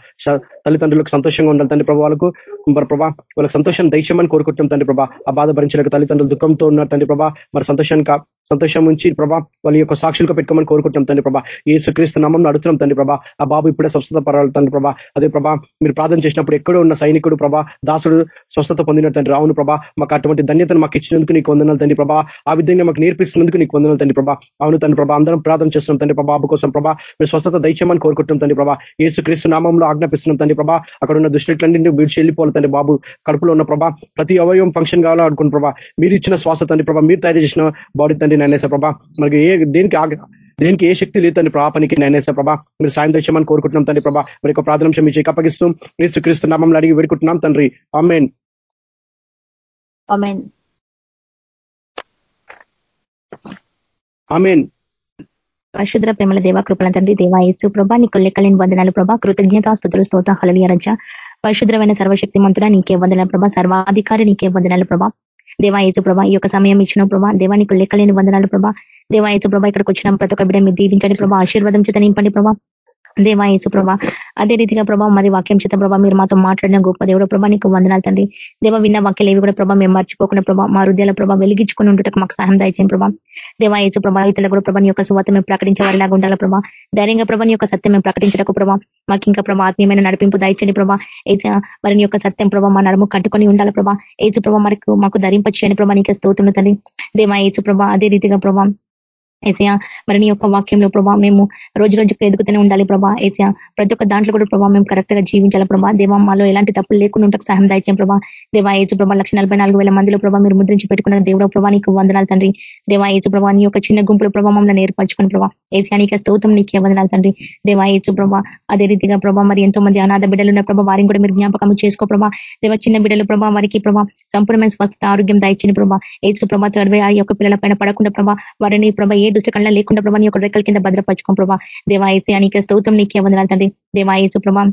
తల్లిదండ్రులకు సంతోషంగా ఉండాలి తండ్రి ప్రభా వాళ్ళకు. మరి ప్రభా వాళ్ళకి సంతోషం దయచేయమని కోరుకుంటాం తండ్రి ప్రభా. ఆ బాధ భరించలేక తల్లిదండ్రులు దుఃఖంతో ఉన్నారు తండ్రి ప్రభా. మరి సంతోషాన్ని సంతోషం ఉంచి ప్రభా వాళ్ళ యొక్క సాక్షులుగా పెట్టుకోమని కోరుకుంటాం తండ్రి ప్రభా. ఏసుక్రీస్తు నామం అడుగుతున్నాం తండ్రి ప్రభా. ఆ బాబు ఇప్పుడే స్వస్థత పరాలి తండ్రి ప్రభా. అదే ప్రభా మీరు ప్రార్థన చేసినప్పుడు ఎక్కడో ఉన్న సైనికుడు ప్రభా దాసుడు స్వస్థత పొందిన తండ్రి. అవును ప్రభా మాకు అటువంటి ధన్యతను మాకు ఇచ్చినందుకు నీకు వందనాలు తండ్రి ప్రభా. ఆ విధంగా మాకు నేర్పిస్తున్నందుకు నీకు వందనాలు తండ్రి ప్రభా. అవును తండ్రి ప్రభా అందరం ప్రార్థన చేస్తున్నాం తండ్రి ప్రభా. బాబు కోసం ప్రభా మీరు స్వస్థత దయచేయమని కోరుకుంటాం తండ్రి ప్రభా. ఏసుక్రీస్తు నామంలో ఆజ్ఞాపిస్తున్నాం తండ్రి ప్రభా. అక్కడ ఉన్న దుష్టిట్లన్నింటినీ విడిచి వెళ్ళిపోవాలి తండ్రి బాబు. కడుపులో ఉన్న ప్రభా ప్రతి అవయవం ఫంక్షన్ కావాలో అనుకున్న ప్రభా. మీరు ఇచ్చిన శ్వాస తండ్రి ప్రభా మీరు తయారు చేసిన బాడీ తండ్రి నైనేస ప్రభా. మనకి ఏ దేనికి దేనికి ఏ శక్తి లేదు తండ్రి ప్రభా పనికి నైనేస ప్రభా. మీరు సాయం తెచ్చామని కోరుకుంటున్నాం తండ్రి ప్రభా. మరి యొక్క ప్రార్థన మీ చేకి అప్పగిస్తూ క్రీస్తు నామంలో అడిగి వేడుకుంటున్నాం తండ్రి. అమ్మేన్ అమేన్ పరిశుద్ర ప్రేమల దేవ కృపణ తండ్రి దేవా యేసు ప్రభా నీకు లెక్కలేని వందనాలు ప్రభా కృతజ్ఞతాస్తుతులు స్తోత హళలియ రజ పరిశుద్రమైన సర్వశక్తి మంతుడ నీకే వందనాల ప్రభా సర్వాధికారి నీకే వందనాలు ప్రభా. దేవాయచు ప్రభా ఈ యొక్క సమయం ఇచ్చిన ప్రభా దేవానికి లెక్కలేని వందనాలు ప్రభా. దేవాయచు ప్రభా ఇక్కడికి వచ్చిన ప్రతి ఒక్క బిడ్డ మీరు దీవించండి ప్రభా ఆశీర్వాదం చేత నింపండి ప్రభా. దేవా యేసు ప్రభా. అదే రీతిగా ప్రభా మరి వాక్యం చేత ప్రభా మీరు మాతో మాట్లాడిన గొప్ప దేవుడు ప్రభా నీకు వందనాలు తండ్రి. దేవ విన్న వాక్యాలు ఏవి కూడా ప్రభా మేము మర్చిపోకుండా ప్రభా మా హృదయాల ప్రభా వెలిగించుకుని ఉంటుటకు మాకు సహాయం దాయిచేయం ప్రభా. దేవాయచు ప్రభా ఇతరుల కూడా ప్రభా యొక్క సువాత మేము ప్రకటించే వారిలాగా ఉండాలి ప్రభా. ధైర్యంగా ప్రభా యొక్క సత్యం మేము ప్రకటించటకు ప్రభా. మాకు ఇంకా ప్రభా ఆత్మీయమైన నడిపింపు దాయించండి ప్రభా. వారిని యొక్క సత్యం ప్రభా మా నడుము కట్టుకొని ఉండాలి ప్రభా. ఏచు ప్రభా మనకు మాకు ధరింపచేయని ప్రభా నీకు స్తోతున్న తండ్రి. దేవా యేసు ప్రభా అదే రీతిగా ప్రభా ఏసయా మరి నీ యొక్క వాక్యంలో ప్రభా మేము రోజు రోజుకు ఎదుగుతూనే ఉండాలి ప్రభా ఏసయా ప్రతి ఒక్క దాంట్లో కూడా ప్రభా మేము కరెక్ట్గా జీవించాలి ప్రభా. దేవా మాలో ఎలాంటి తప్పులు లేకుండా ఉంటే సహాయం దాయిత్యం ప్రభా. దేవా ఏచు ప్రభా లక్ష మందిలో ప్రభా మీరు ముద్రించి పెట్టుకున్న దేవుడు ప్రభా నీకు వందనాలు తండ్రి. దేవా ఏచు ప్రభా నీ యొక్క చిన్న గుంపుల ప్రభా మమ్మల్ని ఏర్పరచుకుని ప్రభా. ఏసయా నీకు స్తోత్రం నీకే వందనాలు తండ్రి. దేవా ఏచు ప్రభా అదే రీతిగా ప్రభా మరి ఎంతో మంది అనాథ బిడ్డలు ఉన్న ప్రభా వారిని కూడా మీరు జ్ఞాపకం చేసుకో ప్రభా. దేవ చిన్న బిడ్డలు ప్రభా వారికి ప్రభా సంపూర్ణమైన స్వస్థ ఆరోగ్యం దాయించిన ప్రభా. ఏచు ప్రభా తడవే ఆ యొక్క పిల్లల పైన పడకుండా ప్రభా వారిని ప్రభా ఏ దుష్టకంలో లేకుండా ప్రభా నీ యొక్క రెక్కల కింద భద్రపరచుకోం ప్రభా. దేవాయసే అనేక స్తోత్రం నీకే వందనాలు తండ్రి. దేవాయసు ప్రభా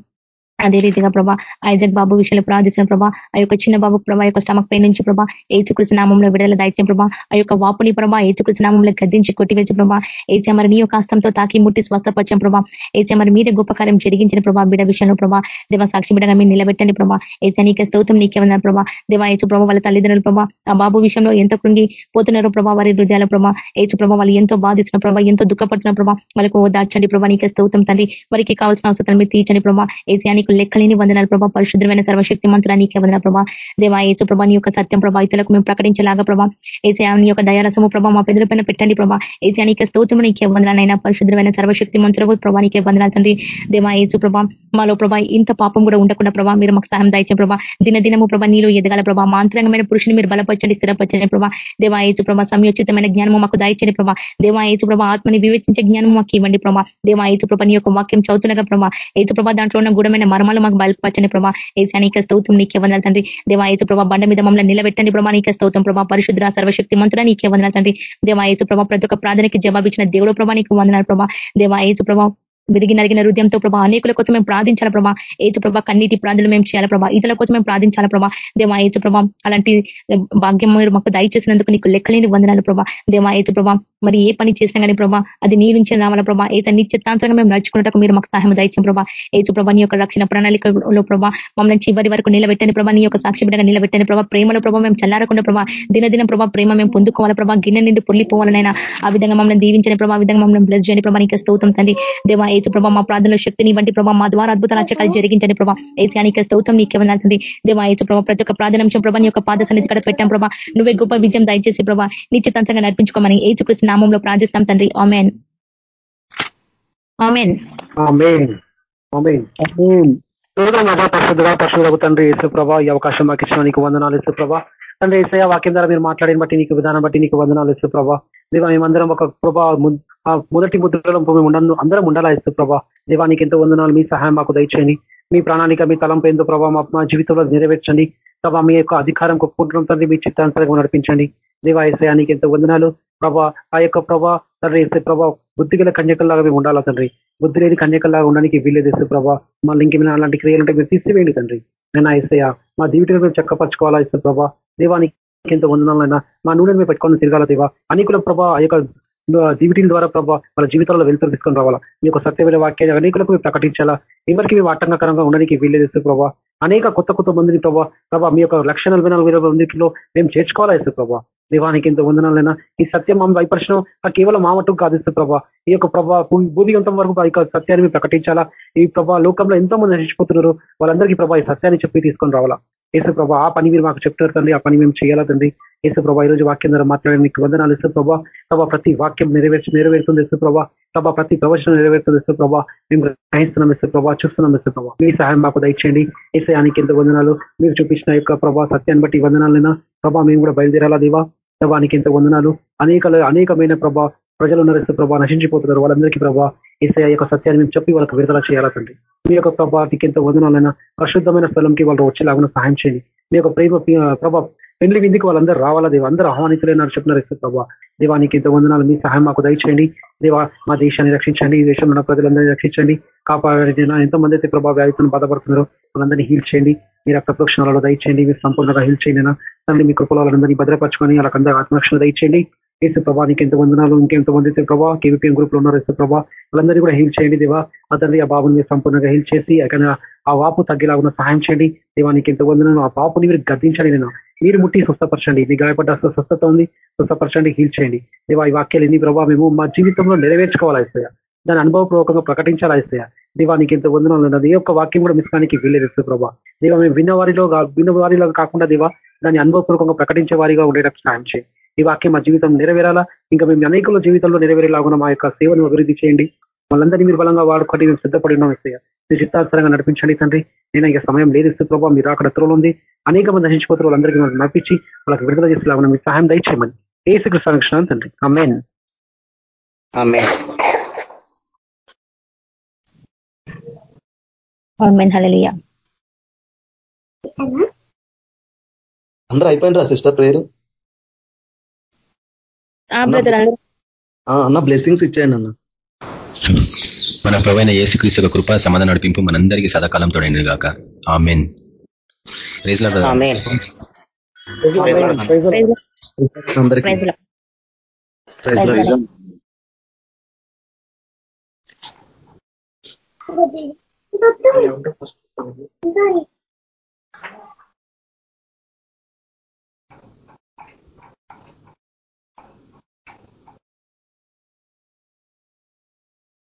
అదే రీతిగా ప్రభా ఐజక్ బాబు విషయంలో ప్రార్థిస్తున్న ప్రభా ఆ యొక్క చిన్న బాబు ప్రభా యొక్క స్టమక్ పై నుంచి ప్రభా ఏచుకృష్ణ నామంలో విడుదల దాయిత్యం ప్రభా ఆ యొక్క వాపుని ప్రభా ఏచుకృష్ణ నామంలో గద్దించి కొట్టివేసి ప్రభా ఏచే మరి నీ యొక్క హస్తంతో తాకి ముట్టి స్వస్థపరిచిన ప్రభా ఏచే మరి మీద గొప్ప కార్యం జరిగించిన ప్రభా బిడ విషయంలో ప్రభా దేవ సాక్షి బిడగా మీరు నిలబెట్టండి ప్రభా ఏచే నీకే స్తౌతం నీకేమన్నారు ప్రభా దేవ ఏచు ప్రభా వాళ్ళ తల్లిదండ్రులు ప్రభా ఆ బాబు విషయంలో ఎంత కృంగి పోతున్నారో ప్రభా వారి హృదయాల ప్రభా ఏచు ప్రభా వాళ్ళు ఎంతో బాధిస్తున్న ప్రభా ఎంతో దుఃఖపడుతున్న ప్రభా వాళ్ళకు దాచండి ప్రభా నీకే స్తౌతం తండ్రి వారికి కావాల్సిన అవసరం మీరు తీర్చండి ప్రభా ఏసీ నీకు లెక్కలేని వందనాలు ప్రభా. పరిశుద్ధమైన సర్వశక్తి మంత్రుల నీకే వందన ప్రభా. దేవా ఏసు ప్రభా నీ యొక్క సత్యం ప్రభా ఇతరులకు మేము ప్రకటించలాగా ప్రభా. ఏసీ నీ యొక్క దయారసము ప్రభా మా పెద్దల పైన పెట్టండి ప్రభా. ఏసీ నీకే నీకే వందనాలైనా పరిశుద్ధమైన సర్వశక్తి మంత్రులకు ప్రభా నీకే వందనాలు తండ్రి. దేవా ఏసు ప్రభా మాలో ప్రభా ఇంత పాపం కూడా ఉండకుండా ప్రభా మీరు మాకు సహాయం దాయించే ప్రభా. దినదినము ప్రభా నీలో ఎదగాల ప్రభా. మాంత్రంగమైన పురుషుని మీరు బలపరచండి స్థిరపరచండి ప్రభా. దేవా ఏసు ప్రభా సంయోచితమైన జ్ఞానము మాకు దాయించండి ప్రభా. దేవా ఏసు ప్రభా ఆత్మని వివేచించే జ్ఞానము మాకు ఇవ్వండి ప్రభా. దేవా ఏసు ప్రభా నీ యొక్క వాక్యం చదువుతున్నగా ప్రభా. ఏసు ప్రభా దాంట్లో ఉన్న గుడమైన మర్మాలు మాకు బయలుపరచండి ప్రభా ఏసా నీకే స్తౌతం నీకే వందల తండ్రి. దేవాయచు ప్రభా బండ మీద మమ్మల్ని నిలబెట్టండి ప్రభా నీకే స్తౌతం ప్రభా. పరిశుద్ర సర్వశక్తి మంత్రుల నీకే వందల తండ్రి. దేవాయచు ప్రభా ప్రతి ఒక్క ప్రార్థనకి జవాబిచ్చిన దేవుడు ప్రభా నీకు వందనాలు ప్రభా. దేవాయచు ప్రభా విరిగి నరిగిన హృదయంతో ప్రభా అనేకుల కోసం మేము ప్రార్థించాల ప్రభా? ఏచు ప్రభా కన్నీటి ప్రార్థనలు మేము చేయాల ప్రభా? ఇతరుల కోసం మేము ప్రార్థించాల ప్రభా? దేవా ఏచు ప్రభా అలాంటి భాగ్యం మీరు మాకు దయచేసినందుకు నీకు లెక్కలేని వందనాలు ప్రభా. దేవా ఏచు ప్రభా మరి ఏ పని చేసినా కానీ ప్రభా అది నీ నుంచి రావాల ప్రభా? ఏత నిత్యతాంతరంగా మేము నడుచుకున్నట్టు మీరు మాకు సహాయం దయచం ప్రభా. ఏచు ప్రభా నీ యొక్క రక్షణ ప్రణాళికలో ప్రభా మమ్మల్ని చివరి వరకు నిలబెట్టని ప్రభా. నీ యొక్క సాక్షి బిడ్డగా నిలబెట్టని ప్రభా. ప్రేమలో ప్రభా మేము చల్లారకుండా ప్రభా దినదిన ప్రభా ప్రేమ మేము పొందుకోవాల ప్రభా. గిన్నె నిండి పొల్లిపోవాలనైనా ఆ విధంగా మమ్మల్ని దీవించని ప్రభా. విధంగా మమ్మల్ని బ్లెస్ చేయని ప్రభా. నీకు స్తోతం తండ్రి. దేవా ఏచు ప్రభా మా ప్రార్థనలో శక్తిని వంటి ప్రభా మా ద్వారా అద్భుత రచకాలు జరిగించండి ప్రభా. ఏచానికి స్తోత్రం నీకే వందాల్సింది దేవా ఏచు ప్రభా ప్రతి ఒక్క ప్రార్థనాంశం ప్రభా నీ యొక్క పాద సన్నిధి కడ పెట్టాం ప్రభా. నువ్వే గొప్ప విజయం దయచేసి ప్రభా నిశ్చితంగా నడిపించుకోమని ఏచుకృష్ణ నామంలో ప్రార్థిస్తాం తండ్రి. ఆమెన్. ఆమెన్. పరిశుద్ధకు తండ్రి ఈ అవకాశం మాకు ఇచ్చిన నీకు వందనాలు యేసు ప్రభా తండ్రి ఏసయ వాక్యం ద్వారా మీరు మాట్లాడిన బట్టి నీకు విధానం బట్టి నీకు వందనాలు ఇస్తూ ప్రభా. దేవా మేమందరం ఒక ప్రభా మొదటి ముద్రలో మేము ఉండను అందరం ఉండాలా ఇస్తూ ప్రభా. నీకు ఎంతో వందనాలు మీ సహాయం మాకు దయచేయండి. మీ ప్రాణానిక మీ తలంపు ఎంతో ప్రభావ మా జీవితంలో నెరవేర్చండి. ప్రభా మీ యొక్క అధికారం కొప్పుకుంటున్నాం తండ్రి మీ చిత్తాంతరంగా నడిపించండి. దేవా ఏసయానికి ఎంతో వందనాలు. ప్రభా ఆ యొక్క ప్రభా తండ్రి ఏసే ప్రభా బుద్ధి గల కన్యకల్లాగా మేము ఉండాలా తండ్రి. బుద్ధి లేని కన్యకల్లాగా ఉండడానికి వీల్లేదు వేసే ప్రభా. మళ్ళీ ఇంకేమైనా అలాంటి క్రియలు అంటే మీరు తీసివేయండి తండ్రి. నేను ఏసయ మా జీవితంలో మేము చక్కపరచుకోవాలా ఇస్తే ప్రభా. దేవానికి ఎంతో వందనాలైనా మా నూనె మేము పెట్టుకొని తిరగాల దేవా. అనేకుల ప్రభా ఆ యొక్క జీవితం ద్వారా ప్రభావ వాళ్ళ జీవితాల్లో వెళ్తూ తీసుకొని రావాలా. మీ యొక్క సత్యమైన వాక్యాన్ని అనేకులకు ప్రకటించాలా. ఎవరికి మేము ఆటంకకరంగా ఉండడానికి వీల్లేదు ప్రభావ అనేక కొత్త కొత్త మందిని ప్రభావ ప్రభా మీ యొక్క లక్ష నలభై నాలుగు మందిలో మేము చేర్చుకోవాలా ఇసు ప్రభా. దేవానికి ఎంత వందనాలైనా ఈ సత్యం మా వైపర్శనం కేవలం మా మటుకు కాదు ప్రభావ ఈ యొక్క ప్రభావ భూదిగంతం వరకు ఆ యొక్క సత్యాన్ని మేము ప్రకటించాలా. ఈ ప్రభావ లోకంలో ఎంతో మంది నశించిపోతున్నారు. వాళ్ళందరికీ ప్రభావ ఈ సత్యాన్ని చెప్పి తీసుకొని రావాలా. ఏసు ప్రభా ఆ పని మీరు మాకు చెప్తారు తండ్రి ఆ పని మేము చేయాలా తండ్రి? ఏసు ప్రభా ఈ రోజు వాక్యం ద్వారా మాట్లాడే మీకు వందనాలు ఇసు ప్రభా ప్రభా ప్రతి వాక్యం నెరవేర్చి నెరవేరుతుంది ఇసు ప్రభా ప్రభా ప్రతి ప్రవచనం నెరవేరుతుంది ఇసు ప్రభా మేము గ్రహిస్తున్నాం ఇసు ప్రభా చూస్తున్నాం ఇసు ప్రభా మీ సహాయం మాకు దయచేయండి. ఏసయానికి ఎంత వందనాలు. మీరు చూపించిన యొక్క ప్రభా సత్యాన్ని బట్టి వందనాలైనా ప్రభా మేము కూడా బయలుదేరాలా దేవా? ప్రభానికి ఎంత వందనాలు. అనేక అనేకమైన ప్రభా ప్రజలు ఉన్నారు ఇసు ప్రభా నశించిపోతున్నారు వాళ్ళందరికీ ప్రభా ఏసయ యొక్క సత్యాన్ని మేము చెప్పి వాళ్ళకి విడుదల చేయాలా తండ్రి? మీ యొక్క ప్రభావానికి ఎంత వదనాలైనా పరిశుద్ధమైన స్థలంకి వాళ్ళు వచ్చేలాగా సహాయం చేయండి. మీ యొక్క ప్రేమ ప్రభా పెళ్ళి విందుకు వాళ్ళందరూ రావాలా? దేవ అందరూ ఆహ్వానితులైనారు చెప్తున్నారు ఇస్తే ప్రభావ దేవానికి ఎంత వందనాలు మీ సహాయం మాకు దయచేయండి. దేవా మా దేశాన్ని రక్షించండి ఈ దేశంలో ఉన్న ప్రజలందరినీ రక్షించండి. కాపాడండి. ఎంతమంది అయితే ప్రభావ వ్యాధితులను బాధపడుతున్నారో వాళ్ళందరినీ హీల్ చేయండి. మీ రక్త ప్రోక్షణాలలో దయచేయండి. మీరు సంపూర్ణంగా హీల్ చేయండి తండ్రి మీ కృపలో వాళ్ళందరినీ భద్రపరచుకొని వాళ్ళకందరూ ఆత్మరక్షణ దయచేయండి. ఏసు ప్రభా నీకు ఎంత వందనాలు ఇంకెంత మంది ప్రభా. కేవీపీఎం గ్రూప్లో ఉన్నారు ఏసు ప్రభా. వాళ్ళందరినీ కూడా హీల్ చేయండి దేవా. అతన్ని ఆ బాబుని సంపూర్ణంగా హీల్ చేసి అక్కడ ఆ వాపు తగ్గేలాగా సహాయం చేయండి. దేవా నీకు ఎంత వందనాలు. ఆ పాపుని మీరు గద్దించండి నేను మీరు ముట్టి స్వస్థపరచండి. మీ గాయపడ్డ స్వస్థత ఉంది. స్వస్థపరచండి హీల్ చేయండి. దేవా ఈ వాక్యాలు ఎన్ని ప్రభావ మేము మా జీవితంలో నెరవేర్చుకోవాలిస్తాయా దాని అనుభవపూర్వకంగా ప్రకటించాలా ఇస్తాయా దేవా నీకు ఎంత వందనాలు ఉన్నది ఏ ఒక్క వాక్యం కూడా మిస్కానికి వీలేదు ప్రభావ దేవా మేము విన్న వారిలో విన్న వారిలో కాకుండా దేవా దాన్ని అనుభవపూర్వకంగా ప్రకటించే వారిగా ఉండేటప్పుడు సాయం చేయండి. ఈ వాక్యం మా జీవితం నెరవేరాలా? ఇంకా మేము అనేకల జీవితంలో నెరవేరేలాగా మా యొక్క సేవను అభివృద్ధి చేయండి. వాళ్ళందరినీ మీరు బలంగా వాడుకొని మేము సిద్ధపడి ఉన్నాం ఇస్తాయా మీరు చిత్తాసరంగా నడిపించండి తండ్రి. నేను ఇంకా సమయం లేదు ఇస్తే ప్రభావ మీరు అక్కడ త్రోలు ఉంది అనేక మంది నశించిపోతారు వాళ్ళందరికీ మనం నడిపించి వాళ్ళకి విడుదల చేసేలాగా మీరు సహాయం దయచేయమని. ఏ శ్రీకృష్ణ తండ్రి. అమ్మేన్ అందరూ అయిపోయినరా సిస్టర్ ప్రేయర్? అన్న బ్లెస్సింగ్స్ ఇచ్చేయండి అన్న. మన ప్రవైన ఏసుక్రీస్తు కృప సమాధానం నడిపింపు మనందరికీ సదాకాలం తోడైంది కాక ఆ మెయిన్ అందరికీ.